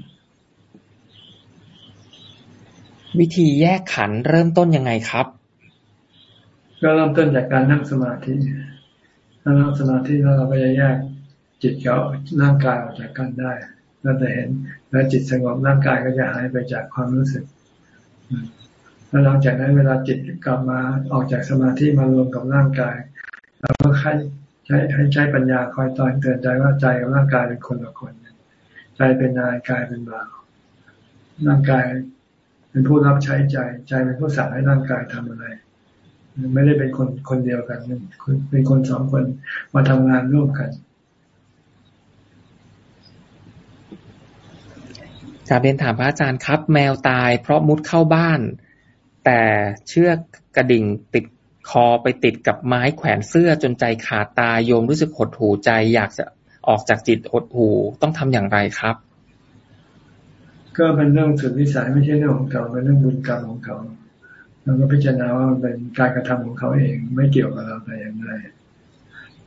วิธีแยกขันเริ่มต้นยังไงครับ ก็เริ่มต้นจากการนั่งสมาธินั่งสมาธิแล้วเราก็จะแยกจิตกับร่างกายออกจากกันได้เราจะเห็นแล้วจิตสงบร่างกายก็จะหายไปจากความรู้สึกแล้วหลังจากนั้นเวลาจิตกลับมาออกจากสมาธิมารวมกับร่างกายเราก็ใช้ใช้ให้ใช้ปัญญาคอยตอนเตือนใจว่าใจกับร่างกายเป็นคนละคนใจเป็นนายกายเป็นบ่าวร่างกาย เป็นผู้รับใช้ใจ ใจเป็นผู้สั่งให้ร่างกายทำอะไร ไม่ได้เป็นคนคนเดียวกัน เป็นคนสองคนมาทำงานร่วมกันกาเรียนถามพระอาจารย์ครับ แมวตายเพราะมุดเข้าบ้าน แต่เชือกกระดิ่งติดคอไปติดกับไม้แขวนเสื้อจนใจขาดตายโยมรู้สึกหดหูใจ อยากจะออกจากจิตหดหูต้องทำอย่างไรครับ ก็เป็นเรื่องสุดวิสัยไม่ใช่เรื่องของเขาเป็นเรื่องบุญกรรมของเขาเราก็พิจารณาว่ามันเป็นการกระทำของเขาเองไม่เกี่ยวกับเราแต่อย่างใด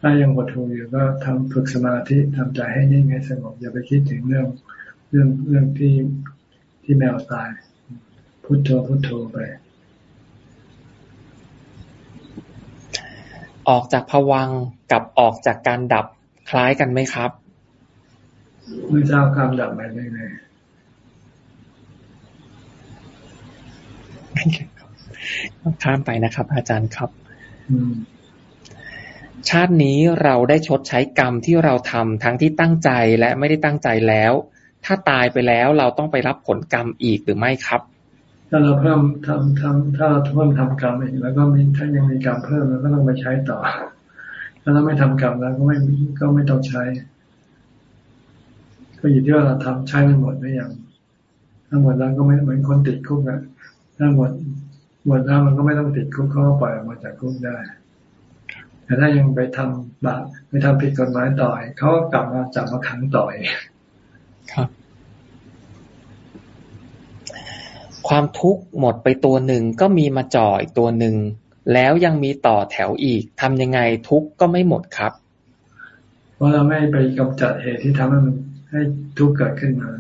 ถ้ายังหดหูอยู่ก็ทำฝึกสมาธิทำใจให้นิ่งให้สงบอย่าไปคิดถึงเรื่องเรื่องเรื่องที่ที่แมวตาย พุโทโธพุโทโธไป ออกจากผวังกับออกจากการดับคล้ายกันไหมครับ ไม่ทราบความดับไปเลยไง ข้ามไปนะครับ อาจารย์ครับชาตินี้เราได้ชดใช้กรรมที่เราทำทั้งที่ตั้งใจและไม่ได้ตั้งใจแล้ว ถ้าตายไปแล้วเราต้องไปรับผลกรรมอีกหรือไม่ครับ ถ้าเราเพิ่มทำทำถ้าเราเพิ่มทำกรรมอีกแล้วก็มีถ้ายังมีกรรมเพิ่มเราก็ต้องไปใช้ต่อ ถ้าเราไม่ทำกรรมแล้วก็ไม่ก็ไม่ต้องใช้ ก็อยู่ที่ว่าเราทำใช้ไม่หมดหรือยังถ้าหมดแล้วก็ไม่เหมือนคนติดคุกอะ ถ้าหมดหมดแล้วมันก็ไม่ต้องติดคุกเขาปล่อยออกมาจากคุกได้ แต่ถ้ายังไปทำบาปไปทำผิดกฎหมายต่อยเขาก็กลับมาจับมาขังต่อยครับ ความทุกข์หมดไปตัวหนึ่งก็มีมาจ่ออีกตัวหนึ่งแล้วยังมีต่อแถวอีกทำยังไงทุกข์ก็ไม่หมดครับ เพราะเราไม่ไปกำจัดเหตุที่ทำให้มันให้ทุกข์เกิดขึ้นมา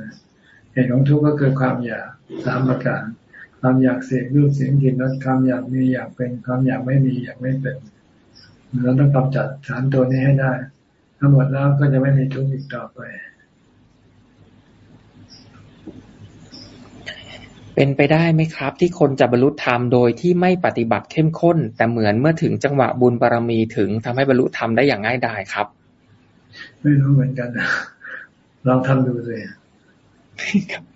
เหตุของทุกข์ก็คือความอยากสามประการ ความอยากเสกรูปเสียงกลิ่นรสความอยากมีอยากเป็นความอยากไม่มีอยากไม่เป็นเราต้องกำจัดสามตัวนี้ให้ได้ ทั้งหมดแล้วก็จะไม่มีทุกข์อีกต่อไป เป็นไปได้ไหมครับ ที่คนจะบรรลุธรรมโดยที่ไม่ปฏิบัติเข้มข้น แต่เหมือนเมื่อถึงจังหวะบุญบารรมีถึงทำให้บรรลุธรรมได้อย่างง่ายดายครับ ไม่รู้เหมือนกันนะลองทำดูเลยครับ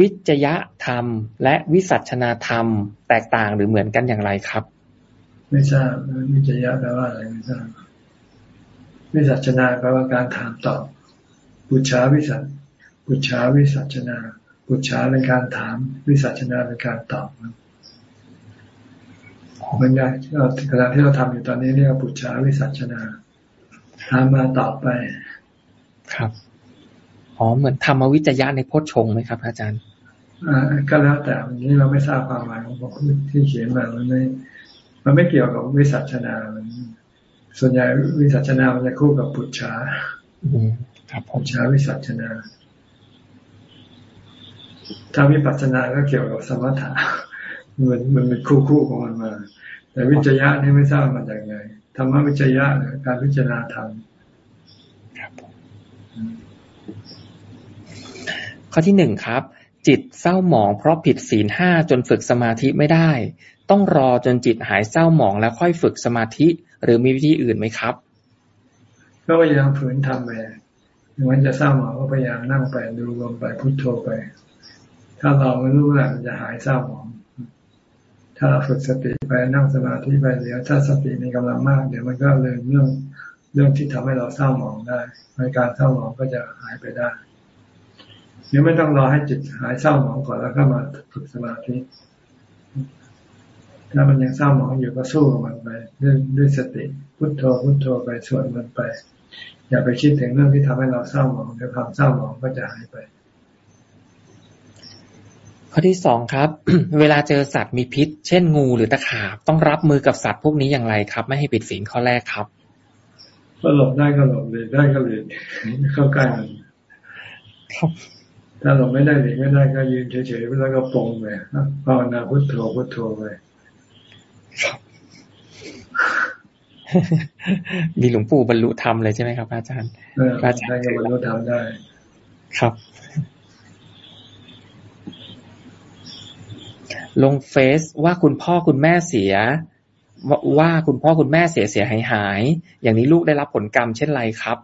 วิจยะธรรม และวิสัชนาธรรม แตกต่างหรือเหมือนกันอย่างไรครับ ไม่ทราบวิจยะแปลว่าอะไรไม่ทราบวิสัชนาแปลว่าการถามตอบปุจฉาวิสัชปุจฉาวิสัชนาปุจฉาเป็นการถามวิสัชนาเป็นการตอบเหมือนกันเราขณะที่เราทำอยู่ตอนนี้เรียกว่าปุจฉาวิสัชนาถามมาตอบไป ครับ อ๋อเหมือนธรรมวิจยะในโพชฌงไหมครับ อาจารย์อ่าก็แล้วแต่วันนี้เราไม่ทราบความหมายของผมที่เขียนมามันไม่มันไม่เกี่ยวกับวิสัชนามันส่วนใหญ่วิสัชนามันจะคู่กับปุจฉาครับปุจฉาวิสัชนาถ้าวิปัสสนาก็เกี่ยวกับสมถะมันมันเป็นคู่คู่ของมันมา แต่วิจยะนี่ไม่ทราบมันอย่างไงธรรมวิจยะการพิจารณาธรรม ข้อที่หนึ่งครับ จิตเศร้าหมองเพราะผิดศีลห้าจนฝึกสมาธิไม่ได้ ต้องรอจนจิตหายเศร้าหมองแล้วค่อยฝึกสมาธิ หรือมีวิธีอื่นไหมครับ ก็พยายามฝืนทำไปมันจะเศร้าหมองก็พยายามนั่งไปดูลมไปพุโทโธไป ถ้าเราไม่รู้ว่ามันจะหายเศร้าหมองถ้าเราฝึกสติไปนั่งสมาธิไปเดี๋ยวถ้าสติมีกำลังมากเดี๋ยวมันก็เลยเรื่องเรื่องที่ทำให้เราเศร้าหมองได้ในการเศร้าหมองก็จะหายไปได้ ยังไม่ต้องรอให้จิตหายเศร้าหมองก่อนแล้วก็มาฝึกสมาธิถ้ามันยังเศร้าหมองอยู่ก็สู้กับมันไปด้วยด้วยสติพุทโธพุทโธไปสวดมันไป อย่าไปคิดถึงเรื่องที่ทำให้เราเศร้าหมองเดี๋ยวความเศร้าหมองก็จะหายไป ข้อที่สองครับ เวลาเจอสัตว์มีพิษ เช่นงูหรือตะขาบ ต้องรับมือกับสัตว์พวกนี้อย่างไรครับ ไม่ให้ปิดศีลข้อแรกครับก็หลบได้ก็หลบเลยได้ก็เลยเข้าใกล้มันครับ ถ้าเราไม่ได้หลีกไม่ได้ก็ยืนเฉยๆแล้วก็ปรงไปภาวนาพุทโธพุทโธไปมีหลวงปู่บรรลุธรรมเลยใช่ไหมครับอาจารย์อาจารย์ก็บรรลุธรรมได้ ครับ ลงเฟซว่าคุณพ่อคุณแม่เสีย ว่าคุณพ่อคุณแม่เสียเสียหายหาย อย่างนี้ลูกได้รับผลกรรมเช่นไรครับ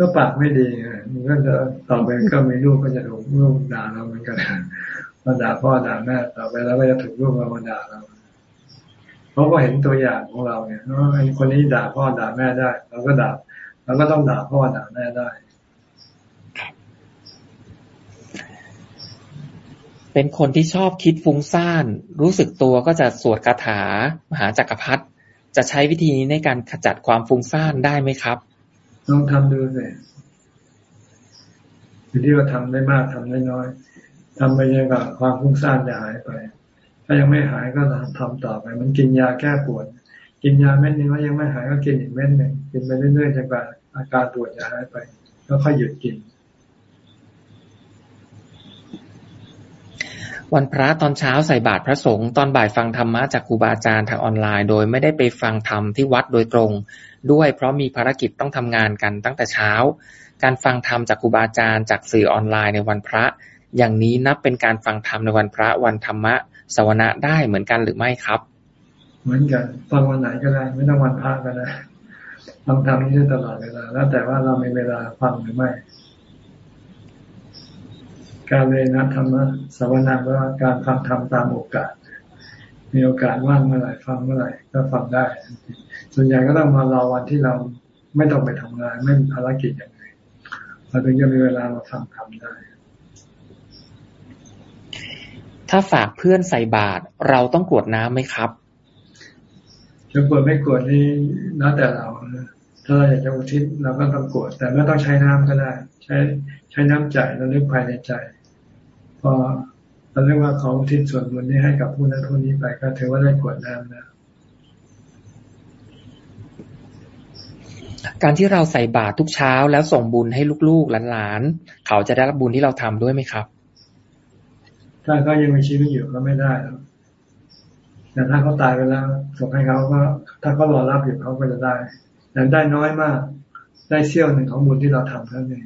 ก็ปากไม่ดีมันก็จะต่อไปก็มีลูกก็จะถูกลูกด่าเราเหมือนกันมาด่าพ่อด่าแม่ต่อไปแล้วก็จะถูกลูกเรามาด่าเราเขาก็เห็นตัวอย่างของเราเนี่ยว่าคนนี้ด่าพ่อด่าแม่ได้เราก็ด่าเราก็ต้องด่าพ่อด่าแม่ได้ เป็นคนที่ชอบคิดฟุ้งซ่าน รู้สึกตัวก็จะสวดคาถามหาจักรพรรดิจะใช้วิธีนี้ในการขจัดความฟุ้งซ่านได้ไหมครับ ลองทำดูสิอยู่ที่ว่าทำได้มากทำได้น้อยทำไปยังกับความฟุ้งซ่านจะหายไป ถ้ายังไม่หายก็ทำต่อไป มันกินยาแก้ปวด กินยาเม็ดนึงแล้วยังไม่หายก็กินอีกเม็ดหนึ่งกินไปเรื่อยๆจนกว่าอาการปวดจะหายไป แล้วค่อยหยุดกิน วันพระตอนเช้าใส่บาตรพระสงฆ์ตอนบ่ายฟังธรรมะจากครูบาอาจารย์ทางออนไลน์ โดยไม่ได้ไปฟังธรรมที่วัดโดยตรง ด้วยเพราะมีภารกิจต้องทำงานกันตั้งแต่เช้า การฟังธรรมจากครูบาอาจารย์จากสื่อออนไลน์ในวันพระ อย่างนี้นับเป็นการฟังธรรมในวันพระวันธรรมะสวนะได้เหมือนกันหรือไม่ครับ เหมือนกันฟังวันไหนก็ได้ไม่ต้องวันพระก็ได้ฟังธรรมนี้ได้ตลอดเวลาแล้วแต่ว่าเรามีเวลาฟังหรือไม่ การเรียนธรรมะสวนาว่าการฟังธรรมตามโอกาส มีโอกาสว่างเมื่อไหร่ฟังเมื่อไหร่ก็ฟังได้ ส่วนใหญ่ก็ต้องมารอวันที่เราไม่ต้องไปทำงาน ไม่มีภารกิจอย่างไรเราถึงจะมีเวลามาฟังธรรมได้ ถ้าฝากเพื่อนใส่บาตรเราต้องกรวดน้ำไหมครับจะกรวดไม่กรวดนี่แล้วแต่เราถ้าเราอยากจะอุทิศเราก็ต้องกรวดแต่ไม่ต้องใช้น้ำก็ได้ ใช้ใช้น้ำใจเราเลือกภายในใจ พอเราเรียกว่าเขาอุทิศส่วนบุญนี้ให้กับผู้นั้นผู้นี้ไปก็ถือว่าได้กรวดน้ำนะการที่เราใส่บาตรทุกเช้าแล้วส่งบุญให้ลูกๆหลานๆเขาจะได้รับบุญที่เราทำด้วยไหมครับ ถ้าเขายังมีชีวิตอยู่ก็ไม่ได้แล้วแต่ถ้าเขาตายไปแล้วส่งให้เขาก็ ถ้าเขารอรับอยู่เขาก็จะได้แต่ได้น้อยมาก ได้เสี้ยวหนึ่งของบุญที่เราทำเท่านั้น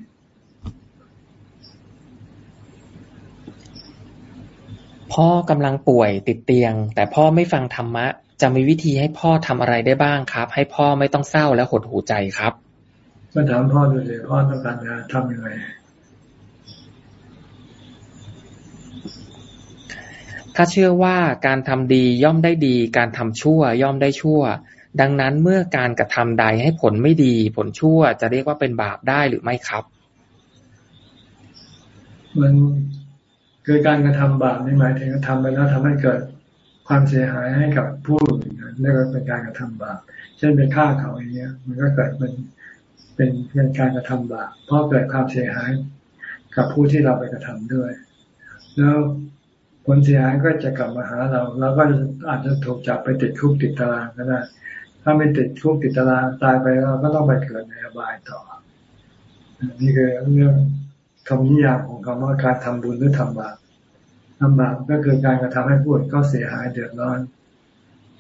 พ่อกำลังป่วยติดเตียง แต่พ่อไม่ฟังธรรมะ จะมีวิธีให้พ่อทำอะไรได้บ้างครับ ให้พ่อไม่ต้องเศร้าและหดหูใจครับก็ถามพ่อดูเลยพ่อต้องการจะทำยังไงถ้าเชื่อว่าการทำดีย่อมได้ดี การทำชั่วย่อมได้ชั่ว ดังนั้นเมื่อการกระทำใดให้ผลไม่ดี ผลชั่วจะเรียกว่าเป็นบาปได้หรือไม่ครับ มัน คือการกระทำบาปนี่หมายถึงกระทำไปแล้วทำให้เกิดความเสียหายให้กับผู้อื่นนี่ก็เป็นการกระทำบาป เช่นไปฆ่าเขาอย่างเงี้ย มันก็เกิดเป็นเป็นเป็นการกระทำบาป เพราะเกิดความเสียหายกับผู้ที่เราไปกระทำด้วย แล้วผลเสียหายก็จะกลับมาหาเราเราก็อาจจะถูกจับไปติดคุกติดตารางก็ได้ ถ้าไม่ติดคุกติดตารางตายไปเราก็ต้องไปเกิดในอบายต่อ นี่คือเรื่อง คำนิยามของคำว่าการทำบุญหรือทำบาปทำบาปก็คือการกระทำให้ผู้อื่นก็เสียหายเดือดร้อน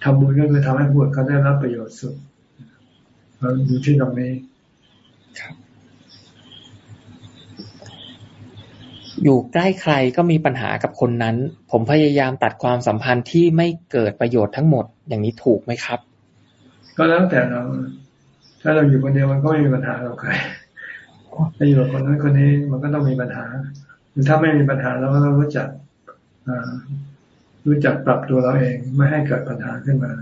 ทำบุญก็คือทำให้ผู้อื่นเขาได้รับประโยชน์สุดเราดูที่ตรงนี้อยู่ใกล้ใครก็มีปัญหากับคนนั้น ผมพยายามตัดความสัมพันธ์ที่ไม่เกิดประโยชน์ทั้งหมดอย่างนี้ถูกไหมครับ ก็แล้วแต่เรา ถ้าเราอยู่คนเดียวมันก็ไม่มีปัญหาเราใคร ถ้าอยู่กับคนนั้นคนนี้มันก็ต้องมีปัญหาหรือถ้าไม่มีปัญหาเราก็ต้องรู้จักรู้จักปรับตัวเราเองไม่ให้เกิดปัญหาขึ้นมา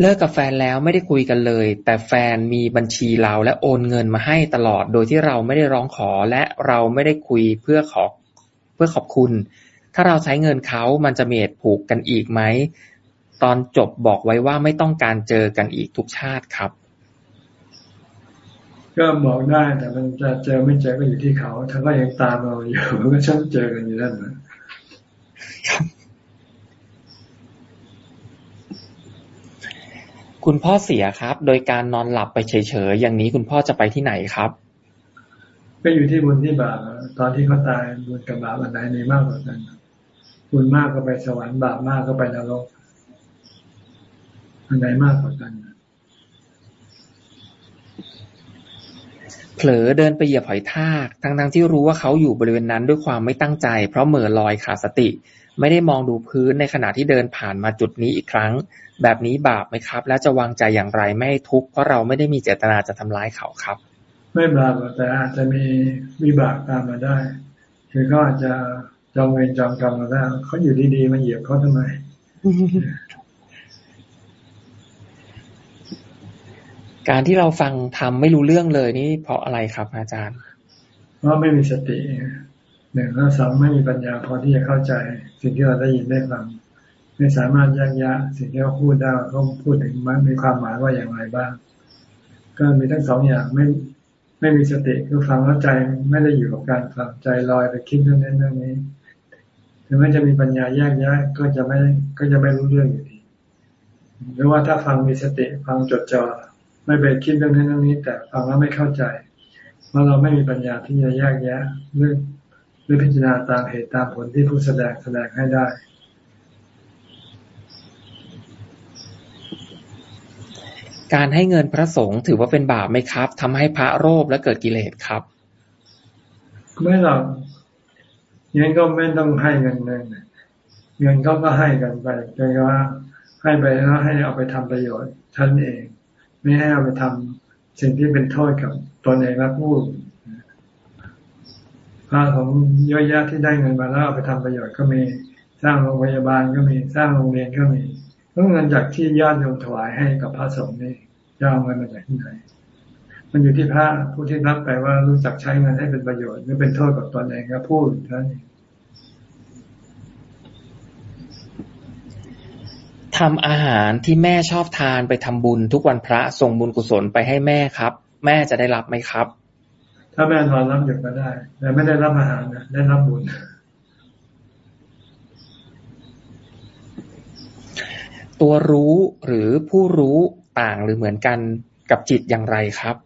เลิกกับแฟนแล้วไม่ได้คุยกันเลย แต่แฟนมีบัญชีเราและโอนเงินมาให้ตลอด โดยที่เราไม่ได้ร้องขอและเราไม่ได้คุยเพื่อขอเพื่อขอบคุณ ถ้าเราใช้เงินเขามันจะมีเหตุผูกกันอีกไหม ตอนจบบอกไว้ว่าไม่ต้องการเจอกันอีกทุกชาติครับ ก็บอกได้แต่มันจะเจอไม่เจอก็อยู่ที่เขาถ้าก็ยังตามเราอยู่ก็ช่างเจอกันอยู่นั่นนะคุณพ่อเสียครับ โดยการนอนหลับไปเฉยๆอย่างนี้คุณพ่อจะไปที่ไหนครับก็อยู่ที่บุญที่บาปตอนที่เขาตายบุญกับบาปอันไหนมีมากกว่ากันบุญมากก็ไปสวรรค์บาปมากก็ไปนรก อันไหนมากกว่ากันเผลอเดินไปเหยียบหอยทากทั้งทั้งที่รู้ว่าเขาอยู่บริเวณนั้นด้วยความไม่ตั้งใจ เพราะเหม่อลอยขาดสติ ไม่ได้มองดูพื้นในขณะที่เดินผ่านมาจุดนี้อีกครั้ง แบบนี้บาปไหมครับ และจะวางใจอย่างไรไม่ทุกข์เพราะเราไม่ได้มีเจตนาจะทำร้ายเขาครับ ไม่บาปแต่อาจจะมีวิบากตามมาได้คือเขาอาจจะจองเวรจองกรรมมาได้เขาอยู่ดีๆมาเหยียบเขาทำไม การที่เราฟังทำไม่รู้เรื่องเลยนี่เพราะอะไรครับ อาจารย์เพราะไม่มีสติหนึ่งแล้วสองไม่มีปัญญาพอที่จะเข้าใจ สิ่งที่เราได้ยินได้ฟังไม่สามารถแยกแยะสิ่งที่เขาพูดได้เขาพูดถึงมันมีความหมายว่าอย่างไรบ้าง ก็มีทั้งสองอย่างไม่ไม่มีสติคือฟังแล้วใจไม่ได้อยู่กับการฟังใจลอยไปคิดเรื่องนั้นเรื่องนี้ถึงแม้จะมีปัญญาแยกแยะก็จะไม่ก็จะไม่รู้เรื่องอยู่ดีหรือว่าถ้าฟังมีสติฟังจดจ่อ ไม่ไปคิดเรื่องนั้นเรื่องนี้ แต่ฟังแล้วไม่เข้าใจเพราะเราไม่มีปัญญาที่จะแยกแยะเรื่องหรือพิจารณาตามเหตุตามผลที่ผู้แสดงแสดงให้ได้ การให้เงินพระสงฆ์ถือว่าเป็นบาปไหมครับทำให้พระโลภและเกิดกิเลสครับ ไม่หรอกเงินก็ไม่ต้องให้เงินเงินเงินก็ก็ให้กันไปแต่ว่าให้ไปแล้วให้เอาไปทำประโยชน์ท่านเอง ไม่ให้เอาไปทำสิ่งที่เป็นโทษกับตนเองและผู้พระของเยอะแยะที่ได้เงินมาแล้วเอาไปทำประโยชน์ก็มีสร้างโรงพยาบาลก็มีสร้างโรงเรียนก็มีเเงินจากที่ญาติโยมถวายให้กับพระสงฆ์นี่จะเอาเงินมาจากที่ไหน มันอยู่ที่พระผู้ที่รับไปว่ารู้จักใช้เงินให้เป็นประโยชน์หรือเป็นโทษกับตนเองก็พูดเท่านั้นเอง ทำอาหารที่แม่ชอบทานไปทำบุญทุกวันพระส่งบุญกุศลไปให้แม่ครับ แม่จะได้รับไหมครับ ถ้าแม่ทอนรับอยู่ก็ได้แต่ไม่ได้รับอาหารนะได้รับบุญตัวรู้หรือผู้รู้ต่างหรือเหมือนกันกับจิตอย่างไรครับ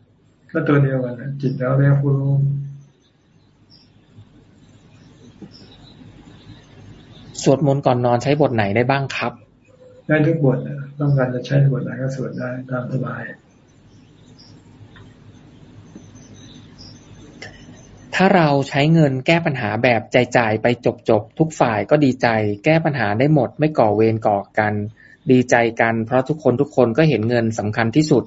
ก็ตัวเดียวกันนะจิตแล้วเรียกผู้รู้สวดมนต์ก่อนนอนใช้บทไหนได้บ้างครับ ได้ทุกบทต้องการจะใช้บทไหนก็สวดได้ตามสบาย ถ้าเราใช้เงินแก้ปัญหาแบบใจจ่ายไปจบจบทุกฝ่ายก็ดีใจ แก้ปัญหาได้หมด ไม่ก่อเวรก่อกัน ดีใจกัน เพราะทุกคนทุกคนก็เห็นเงินสำคัญที่สุด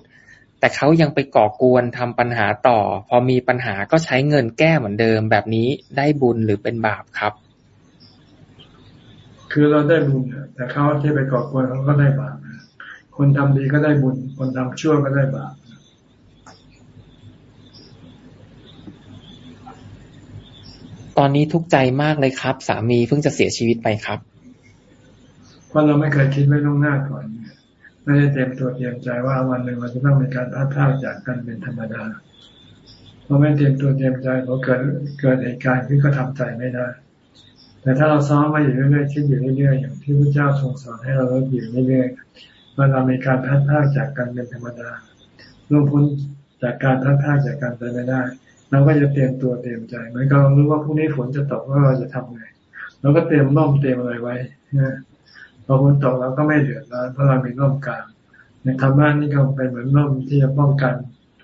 แต่เขายังไปก่อกวนทำปัญหาต่อ พอมีปัญหาก็ใช้เงินแก้เหมือนเดิมแบบนี้ได้บุญหรือเป็นบาปครับ คือเราได้บุญแต่เขาที่ไปก่อกวนเขาก็ได้บาปคนทำดีก็ได้บุญ คนทำชั่วก็ได้บาปตอนนี้ทุกข์ใจมากเลยครับ สามีเพิ่งจะเสียชีวิตไปครับเพราะเราไม่เคยคิดไว้ล่วงหน้าก่อนไม่ได้เตรียมตัวเตรียมใจว่าวันหนึ่งเราจะต้องมีการพัดพาจากกันเป็นธรรมดาเพราะไม่เตรียมตัวเตรียมใจพอเกิดเกิดเหตุการณ์ที่ก็ทำใจไม่ได้ แต่ถ้าเราซ้อมมาอยู่เรื่อยๆคิดอยู่เรื่อยๆอย่างที่พระเจ้าทรงสอนให้เราเลิกอยู่เรื่อยๆว่าเรามีการพัดพาจากกันเป็นธรรมดาล่วงพ้นจากการพัดพาจากกันไปไม่ได้เราก็จะเตรียมตัวเตรียมใจเหมือนกับเรารู้ว่าพรุ่งนี้ฝนจะตกว่าเราจะทำไงเราก็เตรียมร่มเตรียมอะไรไว้นะพอฝนตกเราก็ไม่เดือดร้อนเพราะเรามีร่มกลางในธรรมะนี่ก็เป็นเหมือนร่มที่จะป้องกัน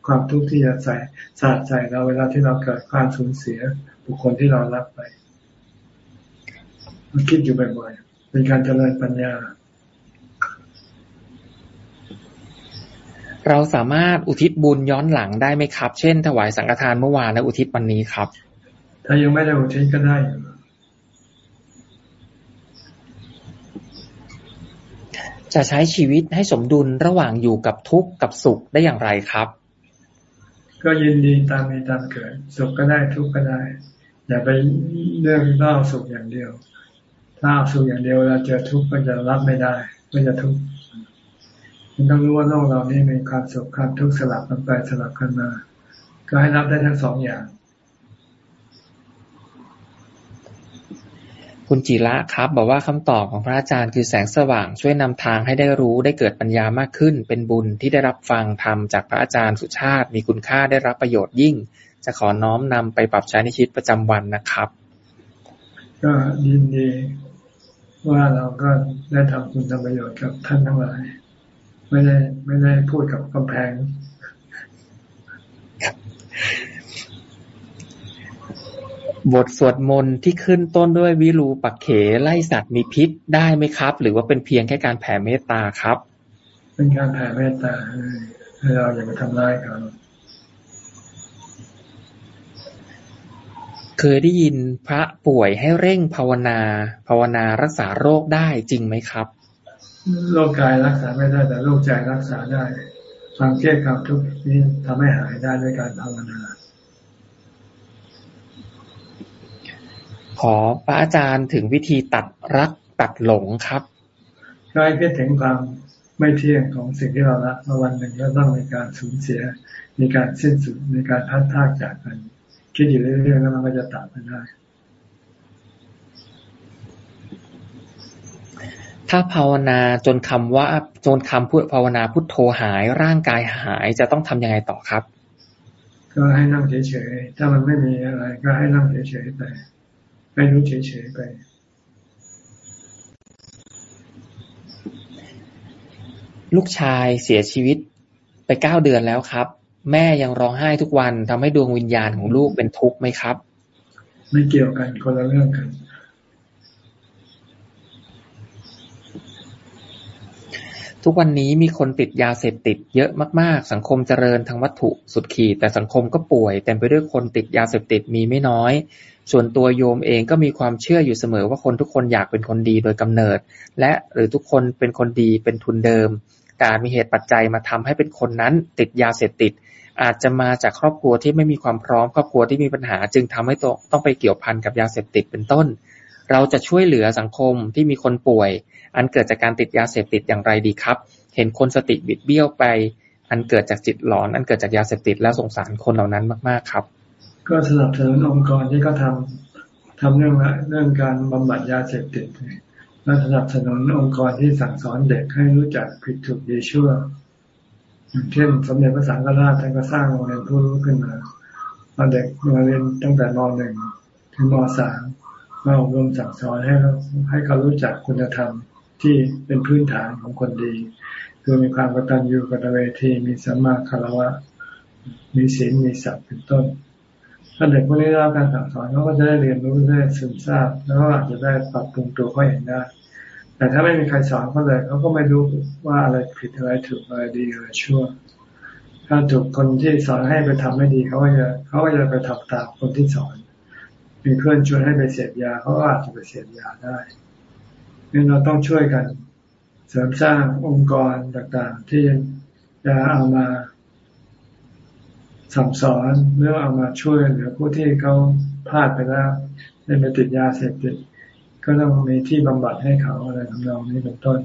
ความทุกข์ที่จะใส่สาดใส่เราเวลาที่เราเกิดความสูญเสียบุคคลที่เรารักไป คิดอยู่บ่อยๆเป็นการเจริญปัญญา เราสามารถอุทิศบุญย้อนหลังได้ไหมครับ เช่น ถวายสังฆทานเมื่อวานและอุทิศวันนี้ครับ ถ้ายังไม่ได้อุทิศก็ได้จะใช้ชีวิตให้สมดุลระหว่างอยู่กับทุกข์กับสุขได้อย่างไรครับ ก็ยินดีตามมีตามเกิด สุขก็ได้ทุกข์ก็ได้ อย่าไปเรื่องเล่าสุขอย่างเดียว ถ้าสุขอย่างเดียวเราเจอทุกข์ก็จะรับไม่ได้ ก็จะทุกข์มันต้องรู้ว่าโลกเรานี่มีความสุขความทุกข์สลับกันไปสลับกันมา ก็ให้รับได้ทั้งสองอย่าง คุณจิระครับ บอกว่าคำตอบของพระอาจารย์คือแสงสว่าง ช่วยนำทางให้ได้รู้ได้เกิดปัญญามากขึ้น เป็นบุญที่ได้รับฟังธรรมจากพระอาจารย์สุชาติ มีคุณค่าได้รับประโยชน์ยิ่ง จะขอน้อมนำไปปรับใช้ในชีวิตประจำวันนะครับ ก็ยินดี ว่าเราก็ได้ทำคุณทำประโยชน์กับท่านทั้งหลาย ไม่ได้ไม่ได้พูดกับกำแพงบทสวดมนต์ที่ขึ้นต้นด้วยวิรูปักเขไล่สัตว์มีพิษได้ไหมครับ หรือว่าเป็นเพียงแค่การแผ่เมตตาครับ เป็นการแผ่เมตตาให้เราอย่าไปทำร้ายเขา เคยได้ยินพระป่วยให้เร่งภาวนา ภาวนารักษาโรคได้จริงไหมครับ โรคกายรักษาไม่ได้แต่โรคใจรักษาได้ ความเครียดความทุกข์นี้ทำให้หายได้ด้วยการภาวนา ขอพระอาจารย์ถึงวิธีตัดรักตัดหลงครับก็ให้คิดถึงความไม่เที่ยงของสิ่งที่เราละวันหนึ่งก็ต้องมีการสูญเสีย มีการสิ้นสุด มีการพัดพากจากกัน คิดอยู่เรื่อยๆแล้วมันก็จะตัดไปได้ ถ้าภาวนาจนคำว่าจนคำพูดภาวนาพุทโธหายร่างกายหายจะต้องทํำยังไงต่อครับ ก็ให้นั่งเฉยๆถ้ามันไม่มีอะไร ก็ให้นั่งเฉยๆไปให้รู้เฉยๆไปลูกชายเสียชีวิตไปเก้าเดือนแล้วครับ แม่ยังร้องไห้ทุกวันทำให้ดวงวิญญาณของลูกเป็นทุกข์ไหมครับ ไม่เกี่ยวกันคนละเรื่องกันทุกวันนี้มีคนติดยาเสพติดเยอะมาก ๆ สังคมเจริญทางวัตถุสุดขีดแต่สังคมก็ป่วยเต็มไปด้วยคนติดยาเสพติดมีไม่น้อย ส่วนตัวโยมเองก็มีความเชื่ออยู่เสมอว่าคนทุกคนอยากเป็นคนดีโดยกำเนิด และหรือทุกคนเป็นคนดีเป็นทุนเดิม แต่มีเหตุปัจจัยมาทำให้เป็นคนนั้นติดยาเสพติด อาจจะมาจากครอบครัวที่ไม่มีความพร้อมครอบครัวที่มีปัญหา จึงทำให้ต้องไปเกี่ยวพันกับยาเสพติดเป็นต้น เราจะช่วยเหลือสังคมที่มีคนป่วย อันเกิดจากการติดยาเสพติดอย่างไรดีครับ เห็นคนสติบิดเบี้ยวไป อันเกิดจากจิตหลอน อันเกิดจากยาเสพติดแล้วสงสารคนเหล่านั้นมากๆครับ ก็สนับสนุนองค์กรที่เขาทาทำเรื่องเรื่องการบำบัดยาเสพติดและสนับสนุนองค์กรที่สั่งสอนเด็กให้รู้จักผิดถูกดีชั่ว อย่างเช่นสมเด็จพระสังฆราชท่านก็สร้างโรงเรียนผู้รู้ขึ้นมาเอาเด็กมาเรียนตั้งแต่ม .1 ถึงม .3 มาอบรมสั่งสอนให้ให้เขารู้จักคุณธรรมที่เป็นพื้นฐานของคนดี คือมีความกตัญญูกตเวทีมีสัมมาคารวะ มีศีลมีสัพเป็นต้น ถ้าเด็กพวกนี้ได้รับการสั่งสอนเขาก็จะได้เรียนรู้ได้ซึมซาบแล้วก็อาจจะได้ปรับปรุงตัวเขาเองได้ แต่ถ้าไม่มีใครสอนเขาเลยเขาก็ไม่รู้ว่าอะไรผิดอะไรถูกอะไรดีอะไรชั่ว ถ้าถูกคนที่สอนให้ไปทำไม่ดีเขาก็จะเขาก็จะไปทำตามคนที่สอน มีเพื่อนชวนให้ไปเสพยาเขาก็อาจจะไปเสพยาได้นี่เราต้องช่วยกันเสริมสร้างองค์กรต่างๆ ที่จะเอามาสั่งสอนหรือเอามาช่วยเหลือผู้ที่เขาพลาดไปแล้วในไปติดยาเสพติด ก็ต้องมีที่บำบัดให้เขาอะไรทำนองนี้เป็นต้น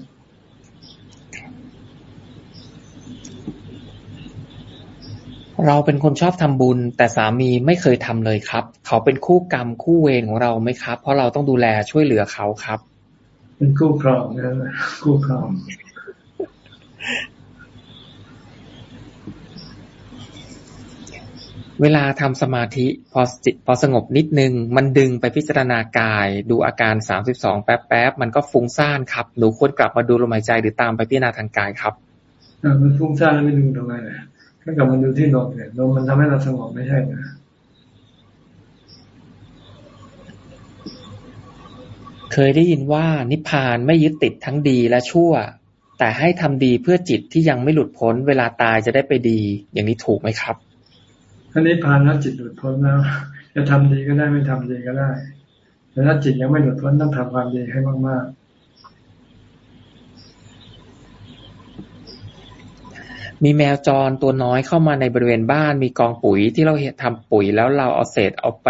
เราเป็นคนชอบทำบุญ แต่สามีไม่เคยทำเลยครับ เขาเป็นคู่กรรมคู่เวรของเราไหมครับ เพราะเราต้องดูแลช่วยเหลือเขาครับ เป็นคู่ครองนะคู่ครอง เวลาทำสมาธิพอจิตพอสงบนิดนึง มันดึงไปพิจารณากาย ดูอาการสามสิบสองแป๊บๆมันก็ฟุ้งซ่านครับ หนูควรกลับมาดูลมหายใจหรือตามไปพิจารณาทางกายครับมันฟุ้งซ่านแล้วไม่ดูตรงไหนก็กลับมาดูที่ลมเนี่ยลมมันทำให้เราสงบไม่ใช่นะเคยได้ยินว่านิพพานไม่ยึดติดทั้งดีและชั่ว แต่ให้ทำดีเพื่อจิตที่ยังไม่หลุดพ้น เวลาตายจะได้ไปดี อย่างนี้ถูกไหมครับ ถ้านิพพานแล้วจิตหลุดพ้นแล้ว จะทำดีก็ได้ไม่ทำดีก็ได้แต่ถ้าจิตยังไม่หลุดพ้นต้องทำความดีให้มากๆ มีแมวจรตัวน้อยเข้ามาในบริเวณบ้าน มีกองปุ๋ยที่เราเห็นทำปุ๋ยแล้วเราเอาเศษเอาไป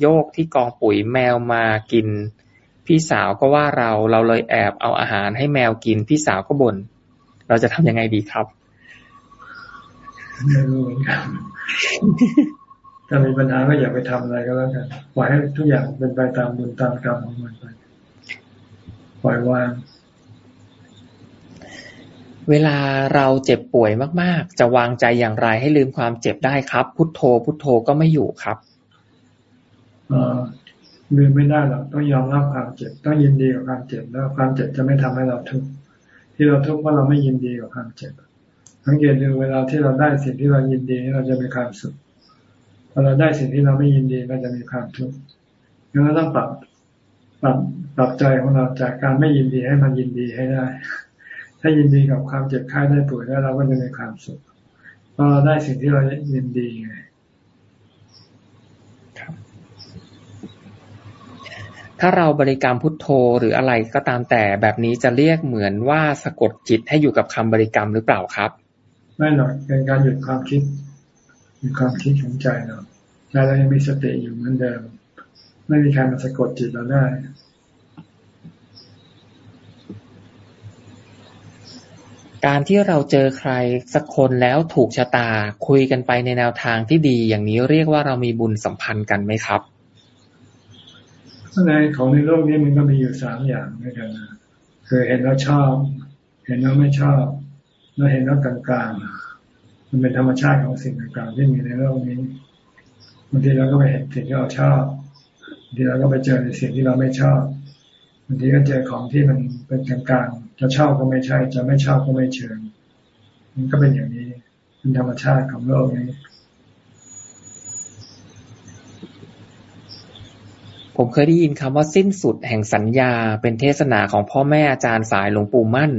โยกที่กองปุ๋ยแมวมากิน พี่สาวก็ว่าเราเราเลยแอบเอาอาหารให้แมวกิน พี่สาวก็บน่นเราจะทำยังไงดีครับ ไม่รู้เหมือนกันถ้ามีปัญหาก็อย่าไปทำอะไรก็แล้วกันปล่อยให้ทุกอย่างเป็นไปตามบุญตามกรรมของมันไปปล่อยวางเวลาเราเจ็บป่วยมาก ๆ จะวางใจอย่างไรให้ลืมความเจ็บได้ครับ พุทโธ พุทโธก็ไม่อยู่ครับลืมไม่ได้หรอกต้องยอมรับความเจ็บ ต้องยินดีกับความเจ็บแล้วความเจ็บจะไม่ทำให้เราทุกข์ที่เราทุกข์เพราะเราไม่ยินดีกับความเจ็บ สังเกตดูเวลาที่เราได้สิ่งที่เรายินดีเราจะมีความสุขพอเราได้สิ่งที่เราไม่ยินดีเราจะมีความทุกข์งั้นเราต้องปรับปรับปรับใจของเราจากการไม่ยินดีให้มันยินดีให้ได้ ถ้ายินดีกับความเจ็บไข้ได้ป่วยแล้วเราก็จะมีความสุขเพราะเราได้สิ่งที่เรายินดีไงถ้าเราบริกรรมพุทโธหรืออะไรก็ตามแต่แบบนี้จะเรียกเหมือนว่าสะกดจิตให้อยู่กับคำบริกรรมหรือเปล่าครับ ไม่หรอกเป็นการหยุดความคิดหยุดความคิดของใจเราใจเรายังมีสติอยู่เหมือนเดิม ไม่มีใครมาสะกดจิตเราได้การที่เราเจอใครสักคนแล้วถูกชะตาคุยกันไปในแนวทางที่ดี อย่างนี้เรียกว่าเรามีบุญสัมพันธ์กันไหมครับในของในโลกนี้มันก็มีอยู่สามอย่างด้วยกันนะคือเห็นแล้วชอบ เห็นแล้วไม่ชอบ แล้วเห็นแล้วกลางๆ มันเป็นธรรมชาติของสิ่งต่างๆ ที่มีในโลกนี้บางทีเราก็ไปเห็นสิ่งที่เราชอบบางทีเราก็ไปเจอในสิ่งที่เราไม่ชอบบางทีก็เจอของที่มันเป็นกลางๆ จะชอบก็ไม่ใช่ จะไม่ชอบก็ไม่เชิงมันก็เป็นอย่างนี้เป็นธรรมชาติของโลกนี้ ผมเคยได้ยินคำว่าสิ้นสุดแห่งสัญญาเป็นเทศนาของพ่อแม่อาจารย์สายหลวงปู่มั่น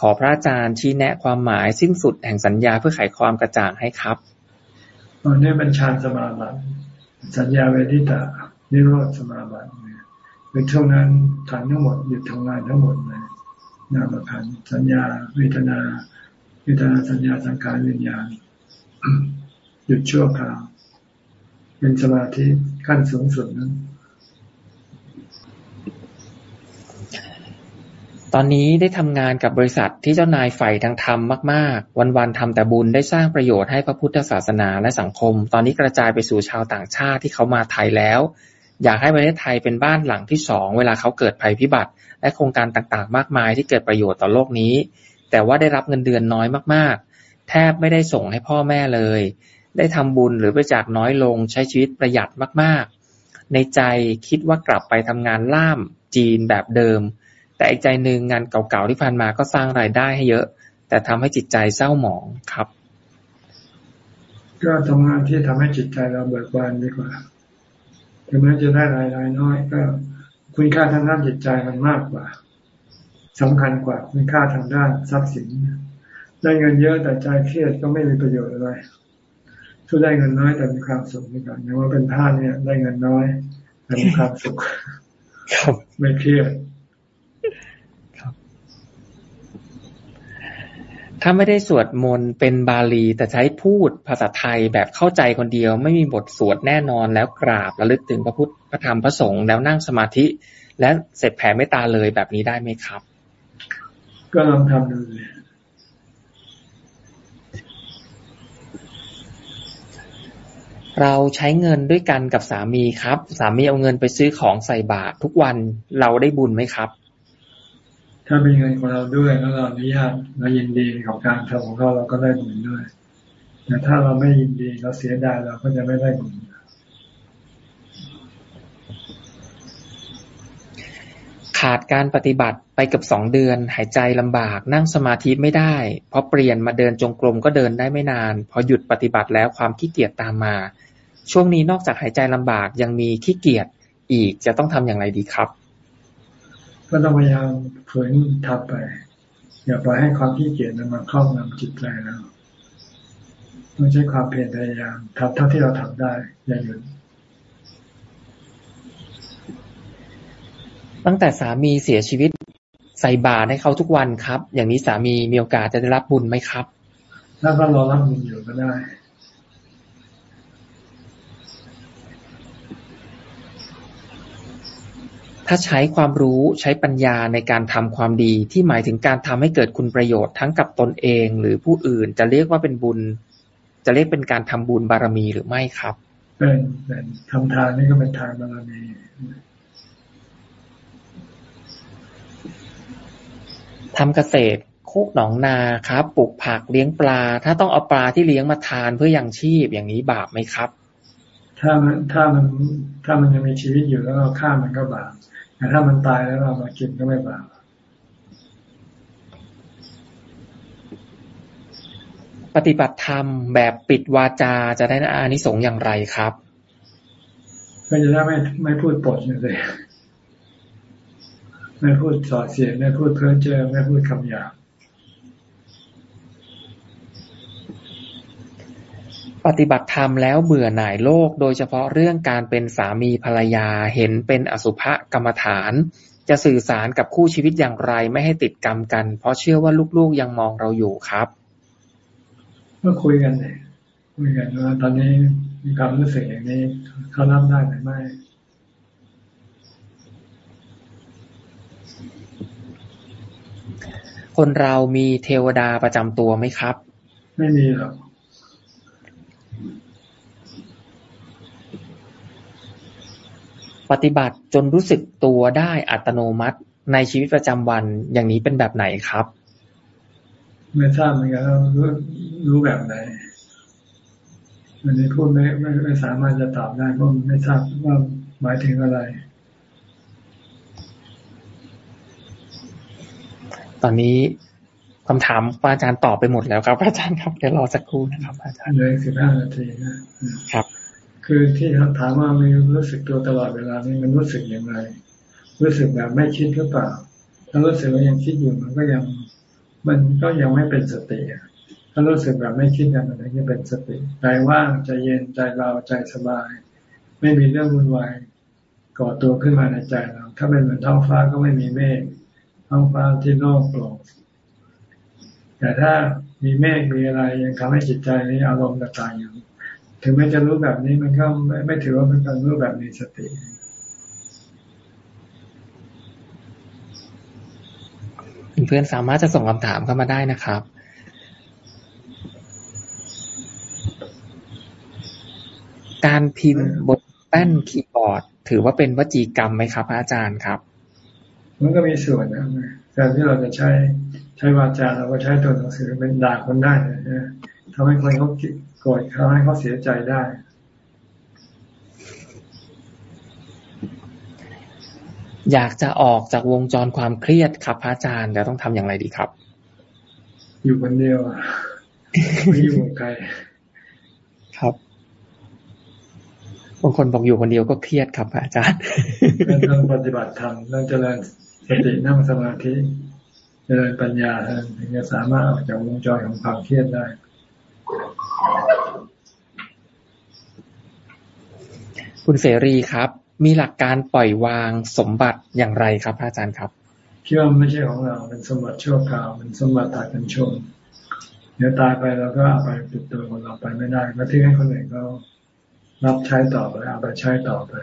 ขอพระอาจารย์ชี้แนะความหมายสิ้นสุดแห่งสัญญาเพื่อไขความกระจ่างให้ครับตอนนี้เป็นฌานสมาบัติสัญญาเวทิตานิโรธสมาบัติเป็นช่วงนั้นขันทั้งหมดหยุดทำงานทั้งหมดเลยนามขันสัญญาเวทนาเวทนาสัญญาสังขารวิญญาณหยุดชั่วคราวเป็นสมาธิขั้นสูงสุดนั้น ตอนนี้ได้ทำงานกับบริษัทที่เจ้านายใฝ่ทางธรรมมากๆ วันๆทำแต่บุญได้สร้างประโยชน์ให้พระพุทธศาสนาและสังคม ตอนนี้กระจายไปสู่ชาวต่างชาติที่เขามาไทยแล้ว อยากให้ประเทศไทยเป็นบ้านหลังที่สองเวลาเขาเกิดภัยพิบัติ และโครงการต่างๆ มากมายที่เกิดประโยชน์ต่อโลกนี้ แต่ว่าได้รับเงินเดือนน้อยมากๆ แทบไม่ได้ส่งให้พ่อแม่เลย ได้ทำบุญหรือไปจากน้อยลงใช้ชีวิตประหยัดมากๆ ในใจคิดว่ากลับไปทำงานล่ามจีนแบบเดิม แต่อีกใจหนึ่งงานเก่าๆที่ผ่านมาก็สร้างรายได้ให้เยอะ แต่ทำให้จิตใจเศร้าหมองครับ ก็ทำงานที่ทำให้จิตใจเราเบิกบานดีกว่าถึงแม้จะได้รายได้น้อย ก็คุณค่าทางด้านจิตใจมันมากกว่าสำคัญกว่าคุณค่าทางด้านทรัพย์สินได้เงินเยอะแต่ใจเครียดก็ไม่มีประโยชน์อะไรถ้าได้เงินน้อยแต่มีความสุขดีกว่าอย่างว่าเป็นท่านเนี่ย ได้เงินน้อยแต่มีความสุขไม่เครียด ถ้าไม่ได้สวดมนต์เป็นบาลีแต่ใช้พูดภาษาไทยแบบเข้าใจคนเดียว ไม่มีบทสวดแน่นอนแล้วกราบระลึกถึงพระพุทธพระธรรมพระสงฆ์แล้วนั่งสมาธิ และเสร็จแผ่เมตตาเลยแบบนี้ได้ไหมครับ ก็ลองทำดูเลยเราใช้เงินด้วยกันกับสามีครับ สามีเอาเงินไปซื้อของใส่บาตรทุกวันเราได้บุญไหมครับ ถ้าเป็นเงินของเราด้วยแล้วเราอนุญาตเรายินดีของการทำของเขาเราก็ได้บุญด้วยแต่ถ้าเราไม่ยินดีเราเสียดายเราก็จะไม่ได้บุญขาดการปฏิบัติไปกับสองเดือน หายใจลำบาก นั่งสมาธิไม่ได้พอเปลี่ยนมาเดินจงกรมก็เดินได้ไม่นาน พอหยุดปฏิบัติแล้วความขี้เกียจตามมา ช่วงนี้นอกจากหายใจลำบากยังมีขี้เกียจอีกจะต้องทำอย่างไรดีครับ ก็ต้องพยายามฝืนทำไป อย่าปล่อยให้ความขี้เกียจมันมาครอบงำจิตใจเราต้องใช้ความเพียรพยายามทำเท่าที่เราทำได้ อย่าหยุดตั้งแต่สามีเสียชีวิตใส่บาตรให้เขาทุกวันครับ อย่างนี้สามีมีโอกาสจะได้รับบุญไหมครับ ถ้าก็รอรับบุญอยู่ก็ได้ ถ้าใช้ความรู้ใช้ปัญญาในการทำความดีที่หมายถึงการทำให้เกิดคุณประโยชน์ทั้งกับตนเองหรือผู้อื่นจะเรียกว่าเป็นบุญ จะเรียกเป็นการทำบุญบารมีหรือไม่ครับเป็นเป็นทำทานนี่ก็เป็นทานบารมีทำเกษตรโคกหนองนาครับปลูกผักเลี้ยงปลา ถ้าต้องเอาปลาที่เลี้ยงมาทานเพื่อยังชีพอย่างนี้บาปไหมครับ ถ้ามันถ้ามันถ้ามันยังมีชีวิตอยู่แล้วเราฆ่ามันก็บาป แต่ถ้ามันตายแล้วเรามากินก็ไม่บาปปฏิบัติธรรมแบบปิดวาจาจะได้อานิสงส์อย่างไรครับก็จะได้ไม่ไม่พูดปดเลยไม่พูดสอดเสียงไม่พูดเพ้อเจ้อไม่พูดคำหยาบ ปฏิบัติธรรมแล้วเบื่อหน่ายโลก โดยเฉพาะเรื่องการเป็นสามีภรรยาเห็นเป็นอสุภกรรมฐาน จะสื่อสารกับคู่ชีวิตอย่างไรไม่ให้ติดกรรมกัน เพราะเชื่อว่าลูกๆยังมองเราอยู่ครับก็คุยกันเลยคุยกันว่าตอนนี้มีความรู้สึกอย่างนี้เขารับได้หรือไม่คนเรามีเทวดาประจำตัวไหมครับ ไม่มีหรอก ปฏิบัติจนรู้สึกตัวได้อัตโนมัติในชีวิตประจำวันอย่างนี้เป็นแบบไหนครับ ไม่ทราบเหมือนกันรู้รู้แบบไหนอันนี้พูดไม่ไม่ไม่สามารถจะตอบได้เพราะไม่ทราบว่าหมายถึงอะไร ตอนนี้คำถามอาจารย์ตอบไปหมดแล้วครับอาจารย์ครับเดี๋ยวรอสักครู่นะครับอาจารย์เลยสิบห้านาทีนะครับ คือที่ถามว่ามีรู้สึกตัวตลอดเวลานี่มันรู้สึกอย่างไร รู้สึกแบบไม่คิดหรือเปล่า ถ้ารู้สึกว่ายังคิดอยู่มันก็ยัง มันก็ยังไม่เป็นสติถ้ารู้สึกแบบไม่คิดกันมันถึงจะเป็นสติใจว่างใจเย็นใจเบาใจสบาย ไม่มีเรื่องวุ่นวายก่อตัวขึ้นมาในใจเรา ถ้าเป็นเหมือนท้องฟ้าก็ไม่มีเมฆท้องฟ้าที่โล่งโปร่งแต่ถ้ามีเมฆมีอะไรยังทำให้จิตใจนี้อารมณ์ต่างๆอยู่ ถึงแม้จะรู้แบบนี้มันก็ไม่ไม่ถือว่าเป็นการรู้แบบมีสติเพื่อนสามารถจะส่งคำถามเข้ามาได้นะครับการพิมพ์บนแป้นคีย์บอร์ด ถือว่าเป็นวจีกรรมไหมครับอาจารย์ครับ มันก็มีส่วนนะการที่เราจะใช้ใช้วาจาเราก็ใช้ตัวหนังสือเป็นด่าคนได้นะทำให้คนเขา โกรธเขาให้เขาเสียใจได้ อยากจะออกจากวงจรความเครียดครับพระอาจารย์แล้วต้องทำอย่างไรดีครับ อยู่คนเดียวไม่อยู่กับใครครับบางคนบอกอยู่คนเดียวก็เครียดครับอาจารย์ต้องปฏิบัติธรรมต้องเจริญสตินั่งสมาธิเจริญปัญญาถึงจะสามารถออกจากวงจรของความเครียดได้ คุณเสรีครับ มีหลักการปล่อยวางสมบัติอย่างไรครับอาจารย์ครับคิดว่าไม่ใช่ของเราเป็นสมบัติชั่วคราวเป็นสมบัติตายเป็นช่วงเดี๋ยวตายไปเราก็เอาไปติดตัวของเราไปไม่ได้ก็ทิ้งให้คนอื่นเขารับใช้ต่อไปเอาไปใช้ต่อไป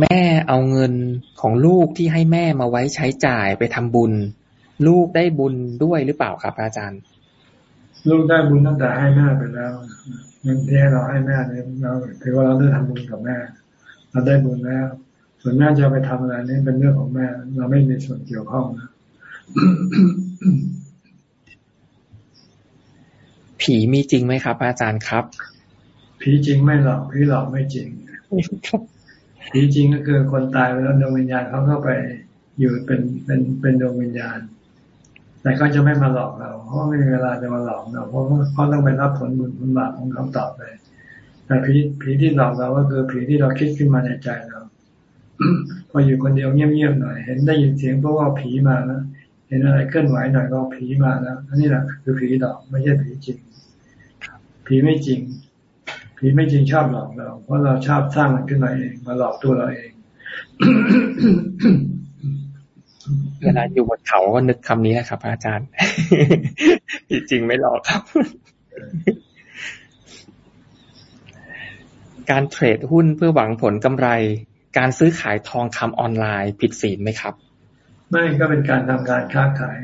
แม่เอาเงินของลูกที่ให้แม่มาไว้ใช้จ่ายไปทำบุญ ลูกได้บุญด้วยหรือเปล่าครับ อาจารย์ ลูกได้บุญตั้งแต่ให้แม่ไปแล้วเงินที่เราให้แม่เนี่ยเราถือว่าเราได้ทำบุญกับแม่ เราได้บุญแล้ว ส่วนแม่จะไปทำอะไรนี่เป็นเรื่องของแม่ เราไม่มีส่วนเกี่ยวข้องนะผีมีจริงไหมครับ อาจารย์ครับ ผีจริงไม่หรอกผีหลอกไม่จริงผีจริงก็คือคนตายไปแล้วดวงวิญญาณเขาก็ไปอยู่เป็นเป็นเป็นดวงวิญญาณ แต่เขาจะไม่มาหลอกเรา เพราะไม่มีเวลาจะมาหลอกเราเพราะเขาต้องไปรับผลบุญผลบาปของเขาต่อไปแต่ผีผีที่หลอกเราก็คือผีที่เราคิดขึ้นมาในใจเราพออยู่คนเดียวเงียบๆหน่อย เห็นได้ยินเสียงเพราะว่าผีมาแล้วเห็นอะไรเคลื่อนไหวหน่อยก็ผีมาแล้วอันนี้แหละคือผีหลอกไม่ใช่ผีจริงผีไม่จริงผีไม่จริงชอบหลอกเรา เพราะเราชอบสร้างมันขึ้นมาเองมาหลอกตัวเราเอง เวลาอยู่บนเขาก็นึกคำนี้นะครับ อาจารย์ผีจริงไม่หลอกครับ การเทรดหุ้นเพื่อหวังผลกำไร การซื้อขายทองคำออนไลน์ผิดศีลไหมครับ ไม่ก็เป็นการทำการค้าขาย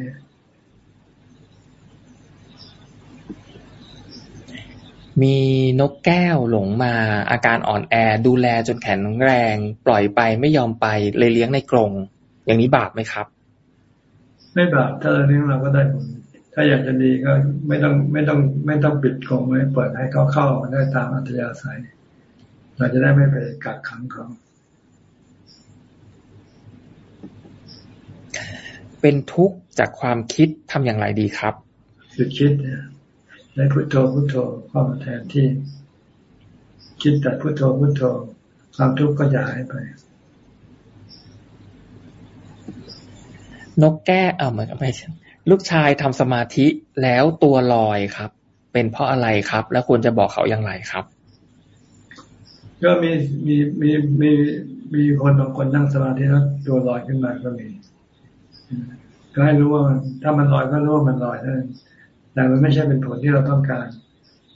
มีนกแก้วหลงมาอาการอ่อนแอ ดูแลจนแข็งแรง ปล่อยไปไม่ยอมไปเลยเลี้ยงในกรง อย่างนี้บาปไหมครับ ไม่บาปถ้าเราเลี้ยงเราก็ได้ผลถ้าอยากจะดีก็ไม่ต้องไม่ต้องไม่ต้องปิดกรงไว้เปิดให้เขาเข้าได้ตามอัธยาศัย เราจะได้ไม่ไปกักขังเขาเป็นทุกข์จากความคิดทำอย่างไรดีครับหยุดคิดเนี่ยในพุทโธพุทโธเข้ามาแทนที่ คิดแต่พุทโธพุทโธความทุกข์ก็จะหายไป นกแก้เออเหมือนกับไม่ลูกชายทำสมาธิแล้วตัวลอยครับ เป็นเพราะอะไรครับ แล้วควรจะบอกเขาอย่างไรครับ ก็มีมีมีมีมีคนบางคนนั่งสมาธิแล้วตัวลอยขึ้นมาก็มีก็ให้รู้ว่ามันถ้ามันลอยก็รู้ว่ามันลอยนั่นแต่มันไม่ใช่เป็นผลที่เราต้องการ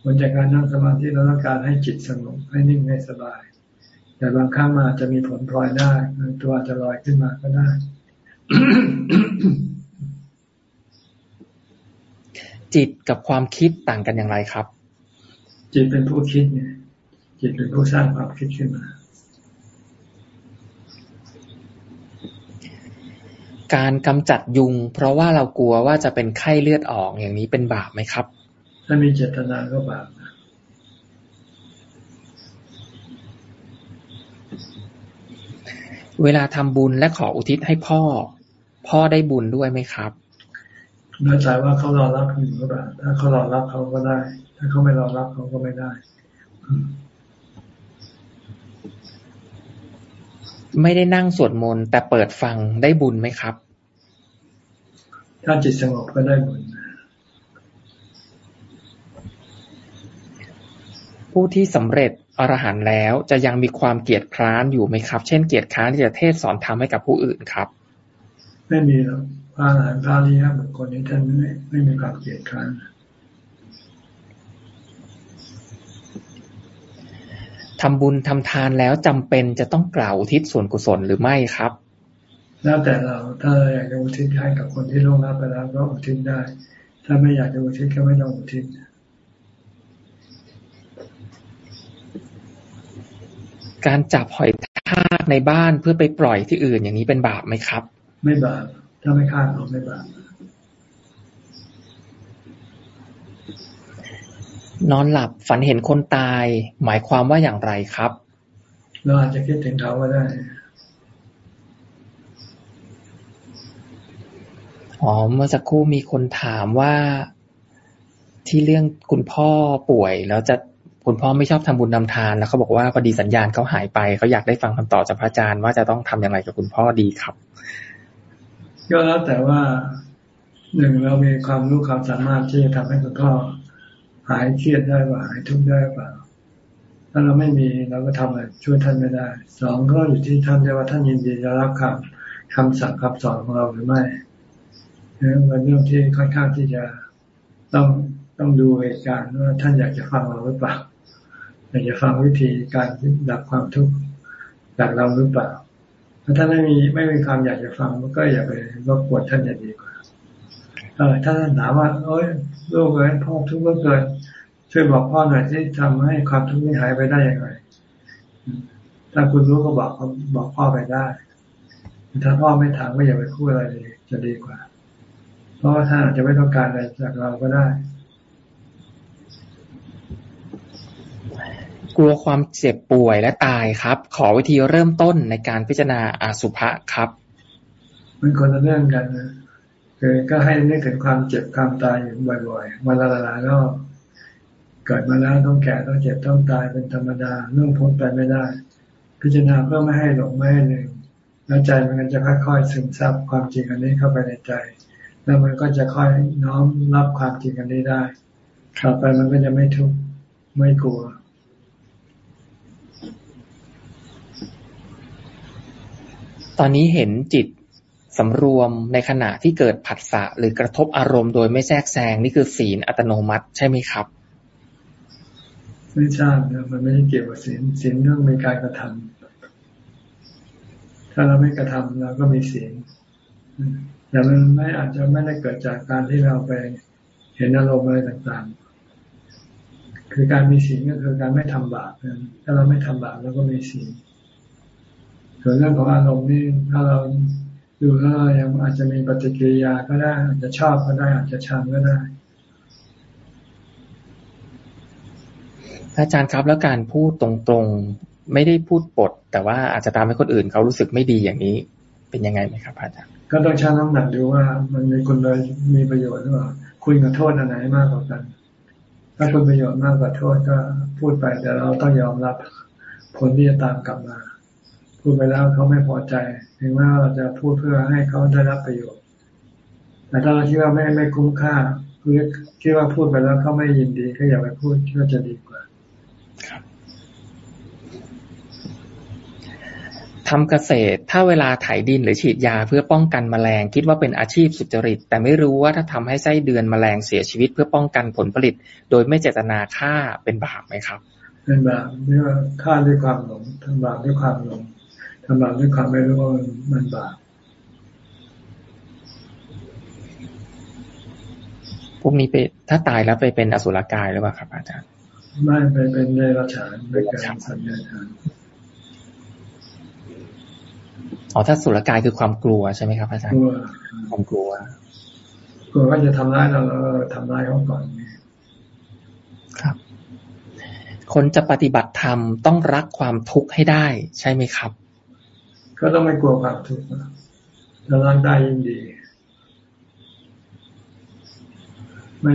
ผลจากการนั่งสมาธิเราต้องการให้จิตสงบให้นิ่งให้สบาย แต่บางครั้งมาจะมีผลพลอยได้ ตัวจะลอยขึ้นมาก็ได้ จิตกับความคิดต่างกันอย่างไรครับ จิตเป็นผู้คิดเนี่ยจิตเป็นผู้สร้างความคิดขึ้นมา การกำจัดยุง เพราะว่าเรากลัวว่าจะเป็นไข้เลือดออกอย่างนี้เป็นบาปไหมครับ ถ้ามีเจตนาก็บาปเวลาทำบุญและขออุทิศให้พ่อ พ่อได้บุญด้วยไหมครับเนื่องจากว่าเขารอรับอยู่ก็แบบถ้าเขารอรับเขาก็ได้ ถ้าเขาไม่รอรับเขาก็ไม่ได้ ไม่ได้นั่งสวดมนต์แต่เปิดฟังได้บุญไหมครับ ถ้าจิตสงบก็ได้บุญผู้ที่สำเร็จอรหันต์แล้วจะยังมีความเกียดคร้านอยู่ไหมครับ เช่นเกียดคร้านที่จะเทศสอนธรรมให้กับผู้อื่นครับ ไม่มีหรอกพระอรหันต์พระริยบุคคลนี้ท่านไม่ไม่มีความเกียดคร้านทำบุญทำทานแล้วจำเป็นจะต้องกล่าวอุทิศส่วนกุศลหรือไม่ครับ แล้วแต่เราถ้าเราอยากจะอุทิศให้กับคนที่ล่วงลับไปแล้วก็อุทิศได้ ถ้าไม่อยากจะอุทิศก็ไม่ต้องอุทิศการจับหอยทากในบ้านเพื่อไปปล่อยที่อื่นอย่างนี้เป็นบาปไหมครับ ไม่บาปถ้าไม่ฆ่าเขาไม่บาปนอนหลับฝันเห็นคนตาย หมายความว่าอย่างไรครับ เราอาจจะคิดถึงเขาก็ได้อ๋อเมื่อสักครู่มีคนถามว่าที่เรื่องคุณพ่อป่วย แล้วจะคุณพ่อไม่ชอบทำบุญนำทาน แล้วเขาบอกว่าพอดีสัญญาณเขาหายไปเขาอยากได้ฟังคำตอบจากพระอาจารย์ว่าจะต้องทำอย่างไรกับคุณพ่อดีครับ ก็แล้วแต่ว่าหนึ่งเรามีความรู้ความสามารถที่จะทำให้คุณพ่อหายเครียดได้ป่าหายทุกข์ได้ป่า ถ้าเราไม่มีเราก็ทำอะไรช่วยท่านไม่ได้ สองก็อยู่ที่ท่านจะว่าท่านยินดีจะรับคำคำสั่งคำสอนของเราหรือไม่เนี่เป็นเรื่องที่ค่อนข้างที่จะต้องต้องดูเหตุการณ์ว่าท่านอยากจะฟังเราหรือเปล่าอยากจะฟังวิธีการดับความทุกข์จากเราหรือเปล่า ถ้าท่านไม่มีไม่มีความอยากจะฟังก็อย่าไปรบกวนท่านอย่างดีกว่าเออถ้าท่านถามว่าโอ้ยลูกเลยพ่อทุกข์ก็เกินช่วยบอกพ่อหน่อยที่ทำให้ความทุกข์นี้หายไปได้อย่างไรถ้าคุณรู้ก็บอกบอกพ่อไปได้ ถ้าพ่อไม่ถามก็อย่าไปพูดอะไรเลยจะดีกว่า เพราะว่าท่านอาจจะไม่ต้องการอะไรจากเราก็ได้ กลัวความเจ็บป่วยและตายครับ ขอวิธีเริ่มต้นในการพิจารณาอาสุภะครับมันคนละเรื่องกันนะคือก็ให้นึกถึงความเจ็บความตายอยู่บ่อยๆวันละหลายรอบเกิดมาแล้วต้องแก่ต้องเจ็บต้องตายเป็นธรรมดาเรื่องพ้นไปไม่ได้ พิจารณาเพื่อไม่ให้หลงไม่ให้ลืมแล้วใจมันก็จะค่อยๆซึมซับความจริงอันนี้เข้าไปในใจ แล้วมันก็จะค่อยน้อมรับความจริงอันนี้ได้ต่อไปมันก็จะไม่ทุกข์ไม่กลัว ตอนนี้เห็นจิตสำรวมในขณะที่เกิดผัสสะหรือกระทบอารมณ์โดยไม่แทรกแซงนี่คือศีลอัตโนมัติใช่ไหมครับ ไม่ทราบนะมันไม่ได้เกี่ยวกับศีลศีลเรื่องในการกระทำถ้าเราไม่กระทำเราก็มีศีลแต่มันไม่อาจจะไม่ได้เกิดจากการที่เราไปเห็นอารมณ์อะไรต่างๆ คือการมีศีลก็คือการไม่ทำบาปถ้าเราไม่ทำบาปเราก็มีศีล ส่วนเรื่องของอารมณ์นี่ถ้าเราดูแล้วยังอาจจะมีปฏิกิริยาก็ได้ อาจจะชอบก็ได้ อาจจะชังก็ได้อาจารย์ครับแล้วการพูดตรงๆไม่ได้พูดปด แต่ว่าอาจจะทำให้คนอื่นเขารู้สึกไม่ดีอย่างนี้ เป็นยังไงไหมครับอาจารย์ก็ต้องชั่งน้ำหนักดูว่า มันมีคุณเลยมีประโยชน์หรือเปล่าคุยกับโทษอันไหนมากกว่ากัน ถ้าคุณประโยชน์มากกว่าโทษก็พูดไปแต่เราต้องยอมรับผลที่จะตามกลับมา พูดไปแล้วเขาไม่พอใจถึงแม้ว่าเราจะพูดเพื่อให้เขาได้รับประโยชน์ แต่ถ้าเราคิดว่าไม่ไม่คุ้มค่าคือคิดว่าพูดไปแล้วเขาไม่ยินดีก็อย่าไปพูดก็จะดีกว่าทำเกษตรถ้าเวลาไถดินหรือฉีดยาเพื่อป้องกันแมลง คิดว่าเป็นอาชีพสุจริต แต่ไม่รู้ว่าถ้าทำให้ไส้เดือนแมลงเสียชีวิตเพื่อป้องกันผลผลิต โดยไม่เจตนาฆ่าเป็นบาปไหมครับ เป็นบาปนี่ว่าฆ่าด้วยความหลงทำบาปด้วยความหลง ทำบาปด้วยความไม่รู้ว่ามันบาปพวกนี้ไปถ้าตายแล้วไปเป็นอสุรกายหรือเปล่าครับ อาจารย์ไม่ไปเป็นเดรัจฉานไปเกิดสัญญาณอ๋อถ้าสุรกายคือความกลัวใช่ไหมครับอาจารย์ความกลัวกลัวว่าจะทำร้ายเราเราทำร้ายเขาก่อนครับ คนจะปฏิบัติธรรมต้องรักความทุกข์ให้ได้ใช่ไหมครับ ก็ต้องไม่กลัวความทุกข์ถ้ารักได้ยิ่งดี ไม่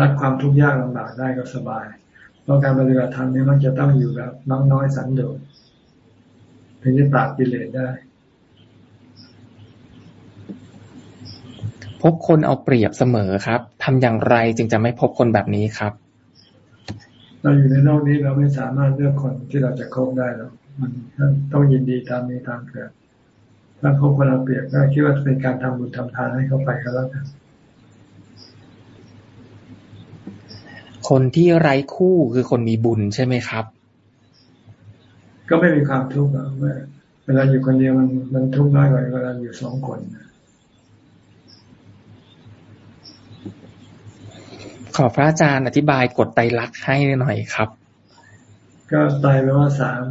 รักความทุกข์ยากลำบากได้ก็สบาย เพราะการปฏิบัติธรรมนี้มันจะต้องอยู่แบบน้องน้อยสันโดษถึงจะปราบกิเลสได้ พบคนเอาเปรียบเสมอครับทำอย่างไรจึงจะไม่พบคนแบบนี้ครับ เราอยู่ในโลกนี้เราไม่สามารถเลือกคนที่เราจะคบได้หรอก มันต้องยินดีตามมีตามเกิดถ้าพบคนเอาเปรียบก็คิดว่าเป็นการทำบุญทำทานให้เขาไปก็แล้วกันคนที่ไร้คู่คือคนมีบุญใช่ไหมครับ ก็ไม่มีความทุกข์เวลาอยู่คนเดียวมันมันทุกข์น้อยกว่าเวลาอยู่สองคนนะขอพระอาจารย์อธิบายกฎไตรลักษณ์ให้หน่อยครับ ก็ไตรแปลว่าสาม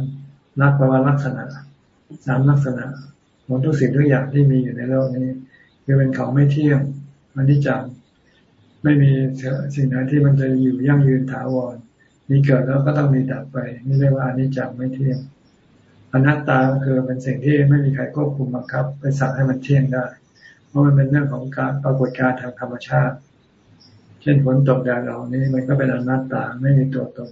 ลักแปลว่าลักษณะสามลักษณะของทุกสิ่งทุกอย่างที่มีอยู่ในโลกนี้ คือเป็นของไม่เที่ยงมันที่จังไม่มีสิ่งไหนที่มันจะอยู่ยั่งยืนถาวรมีเกิดแล้วก็ต้องมีดับไป นี่เรียกว่าอนิจจังไม่เที่ยงอนัตตาคือเป็นสิ่งที่ไม่มีใครควบคุมบังคับ ไปสั่งให้มันเที่ยงได้ เพราะมันเป็นเรื่องของการปรากฏการทางธรรมชาติ เช่นฝนตกแดดออกนี่มันก็เป็นอนัตตาไม่มีตัวตน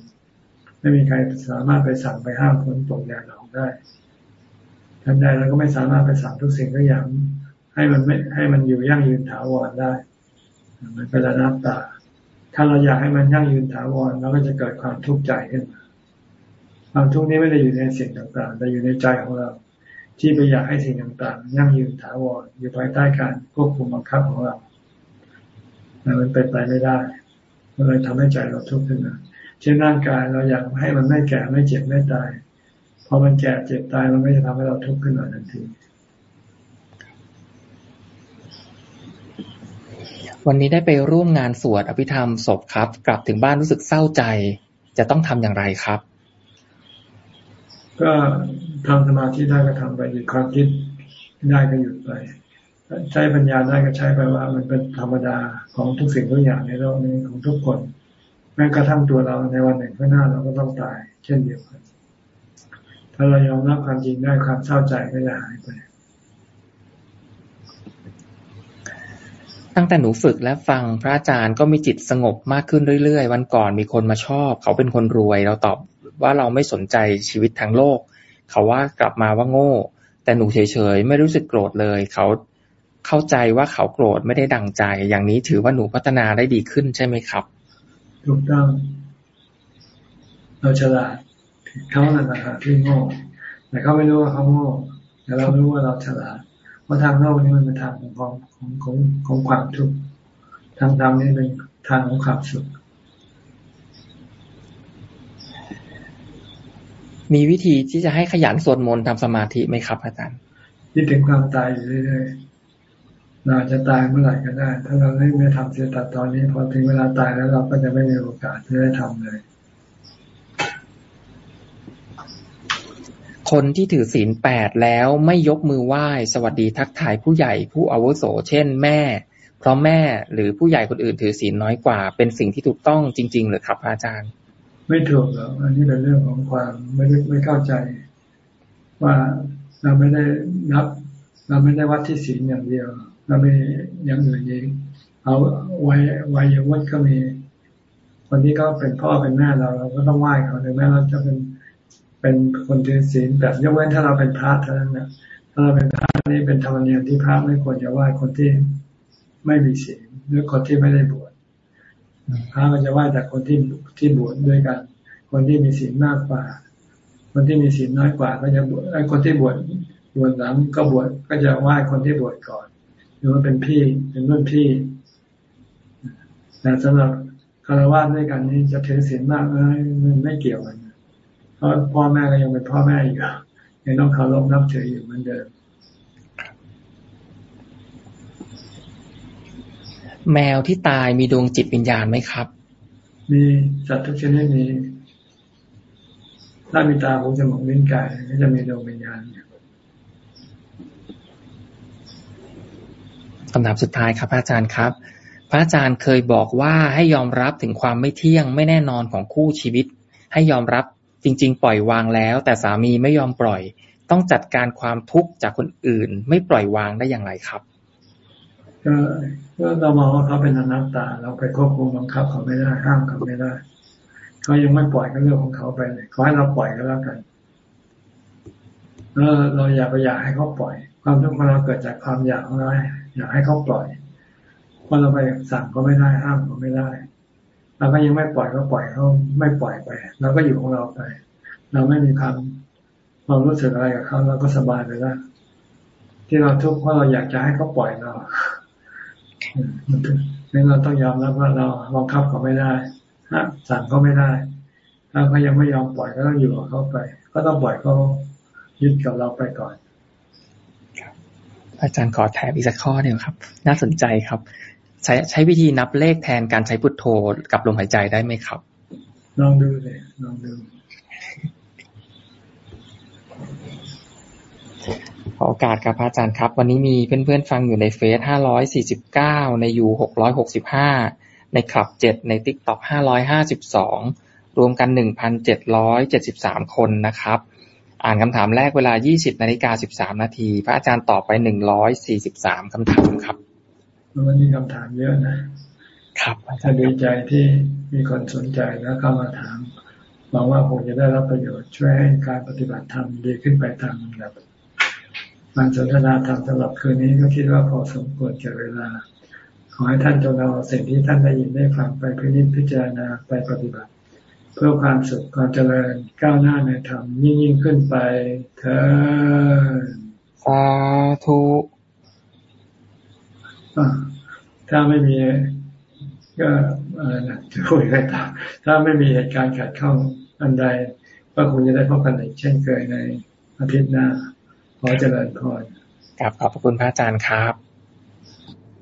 ไม่มีใครสามารถไปสั่งไปห้ามฝนตกแดดออกได้ทันใดเราก็ไม่สามารถไปสั่งทุกสิ่งทุกอย่าง ให้มันไม่ให้มันอยู่ยั่งยืนถาวรได้ มันเป็นอนัตตา ถ้าเราอยากให้มันยั่งยืนถาวรเราก็จะเกิดความทุกข์ใจขึ้นมาความทุกข์นี้ไม่ได้อยู่ในสิ่งต่างๆ แต่อยู่ในใจของเรา ที่ไปอยากให้สิ่งต่างๆ ยั่งยืนถาวรอยู่ภายใต้การควบคุมบังคับของเรามันเป็นไปไม่ได้มันเลยทำให้ใจเราทุกข์ขึ้นมา เช่นร่างกายเราอยากให้มันไม่แก่ไม่เจ็บไม่ตายพอมันแก่เจ็บตายมันไม่จะทำให้เราทุกข์ขึ้นมาทันที วันนี้ได้ไปร่วมงานสวดอภิธรรมศพครับ กลับถึงบ้านรู้สึกเศร้าใจ จะต้องทำอย่างไรครับ ก็ทำสมาธิได้ก็ทำไปหยุดความคิดได้ก็หยุดไปใช้ปัญญาได้ก็ใช้ไปว่ามันเป็นธรรมดาของทุกสิ่งทุกอย่างในโลกนี้ของทุกคนแม้กระทั่งตัวเราในวันหนึ่งข้างหน้าเราก็ต้องตาย เช่นเดียวกัน ถ้าเรายอมรับความจริงได้ความเศร้าใจก็จะหายไป ตั้งแต่หนูฝึกและฟังพระอาจารย์ก็มีจิตสงบมากขึ้นเรื่อยๆ วันก่อนมีคนมาชอบ เขาเป็นคนรวย เราตอบว่าเราไม่สนใจชีวิตทางโลก เขาว่ากลับมาว่าโง่ แต่หนูเฉยๆ ไม่รู้สึกโกรธเลย เขาเข้าใจว่าเขาโกรธไม่ได้ดังใจ อย่างนี้ถือว่าหนูพัฒนาได้ดีขึ้นใช่ไหมครับ ถูกต้อง เราฉลาดเขาหนักที่โง่แต่เขาไม่รู้ว่าเขาโง่แต่เรารู้ว่าเราฉลาดเพราะทางโลกนี้มันเป็นทางของของของของความทุกข์ทางธรรมนี่เป็นทางของความสุขมีวิธีที่จะให้ขยันสวดมนต์ทำสมาธิไหมครับอาจารย์คิดถึงความตายอยู่เรื่อย เราจะตายเมื่อไหร่ก็ได้ ถ้าเราไม่ไม่ทำเสียตัดตอนนี้พอถึงเวลาตายแล้วเราก็จะไม่มีโอกาสที่ได้ทำเลย คนที่ถือศีลแปดแล้วไม่ยกมือไหว้สวัสดีทักทายผู้ใหญ่ผู้อาวุโส เช่นแม่ เพราะแม่หรือผู้ใหญ่คนอื่นถือศีลน้อยกว่า เป็นสิ่งที่ถูกต้องจริง ๆ หรือครับอาจารย์ ไม่ถูกหรอกอันนี้เป็นเรื่องของความไม่ไม่เข้าใจ ว่าเราไม่ได้นับ เราไม่ได้วัดที่ศีลอย่างเดียว เราไม่อย่างอื่นเองเอาไว้ไว้ยังวัดก็มี คนที่ก็เป็นพ่อเป็นแม่เราเราก็ต้องไหว้เขาถึงแม้เราจะเป็นเป็นคนถือศีลแต่ยกเว้นถ้าเราเป็นพระเท่านั้นนะถ้าเราเป็นพระนี่เป็นธรรมเนียมที่พระไม่ควรจะไหว้คนที่ไม่มีศีลหรือคนที่ไม่ได้บวชพระก็จะไหว้แต่คนที่ที่บวชด้วยกัน คนที่มีศีลมากกว่า คนที่มีศีลน้อยกว่า ก็จะบวชไอ้คนที่บวชบวชหลังก็บวชก็จะไหว้คนที่บวชก่อน หรือว่าเป็นพี่เป็นรุ่นพี่แต่สำหรับคารวะด้วยกันนี่จะถือศีลมากไหมมันไม่เกี่ยวกันเพราะพ่อแม่ก็ยังเป็นพ่อแม่อยู่ยังต้องเคารพนับถืออยู่เหมือนเดิมแมวที่ตายมีดวงจิตวิญญาณไหมครับ มีสัตว์ทุกชนิดมีถ้ามีตาหูจมูกลิ้นกายก็จะมีดวงวิญญาณ คำถามสุดท้ายครับพระอาจารย์ครับ พระอาจารย์เคยบอกว่าให้ยอมรับถึงความไม่เที่ยงไม่แน่นอนของคู่ชีวิต ให้ยอมรับจริง ๆ ปล่อยวางแล้ว แต่สามีไม่ยอมปล่อย ต้องจัดการความทุกข์จากคนอื่น ไม่ปล่อยวางได้อย่างไรครับก็เรามองว่าเขาเป็นอนัตตา เราไปควบคุมบังคับเขาไม่ได้ห้ามเขาไม่ได้เขายังไม่ปล่อยก็เรื่องของเขาไปเลยขอให้เราปล่อยก็แล้วกันเออเราอย่าไปอยากให้เขาปล่อย ความทุกข์ของเราเกิดจากความอยากของเราอยากให้เขาปล่อยเพราะเราไปสั่งก็ไม่ได้ห้ามก็ไม่ได้เราก็ยังไม่ปล่อยก็ปล่อยเขาไม่ปล่อยไปเราก็อยู่ของเราไป เราไม่มีความความรู้สึกอะไรกับเขาเราก็สบายไปแล้วที่เราทุกข์เพราะเราอยากจะให้เขาปล่อยเรานั้นเราต้องยอมรับว่าเราบังคับเขาไม่ได้สั่งเขาไม่ได้ถ้าเขายังไม่ยอมปล่อยก็ต้องอยู่กับเขาไป ก็ต้องปล่อยเขายึดกับเราไปก่อน อาจารย์ขอแถมอีกสักข้อหนึ่งครับ น่าสนใจครับ ใช้ใช้วิธีนับเลขแทนการใช้พุทโธกับลมหายใจได้ไหมครับ ลองดูเลยลองดูขอโอกาสครับอาจารย์ครับ วันนี้มีเพื่อนๆฟังอยู่ในเฟซห้าร้อยสี่สิบเก้าในยูหกร้อยหกสิบห้าในคลับเจ็ดในติ๊กต็อกห้าร้อยห้าสิบสองรวมกันหนึ่งพันเจ็ดร้อยเจ็ดสิบสามคนนะครับ อ่านคำถามแรกเวลา 20นาฬิกา13 นาที พระอาจารย์ตอบไป 143 คำถามครับ วันนี้คำถามเยอะนะ ครับอาจารย์ดีใจที่มีคนสนใจแล้วเข้ามาถามหวังว่าคงจะได้รับประโยชน์ช่วยให้การปฏิบัติธรรมดีขึ้นไปตามลำดับการสนทนาธรรมสำหรับคืนนี้ก็คิดว่าพอสมควรแก่เวลา ขอให้ท่านจงเอาสิ่งที่ท่านได้ยินได้ฟังไปพิจิตพิจารณาไปปฏิบัติ เพื่อความสุขความเจริญก้าวหน้าในธรรมยิ่งยิ่งขึ้นไปเถิดสาธุถ้าไม่มีก็อะไรนะจะพูดอะไรตามถ้าไม่มีเหตุการณ์ขัดข้องอันใด ก็คงจะได้พบกันอีกเช่นเคยในอาทิตย์หน้าขอเจริญพรกลับขอบพระคุณพระอาจารย์ครับ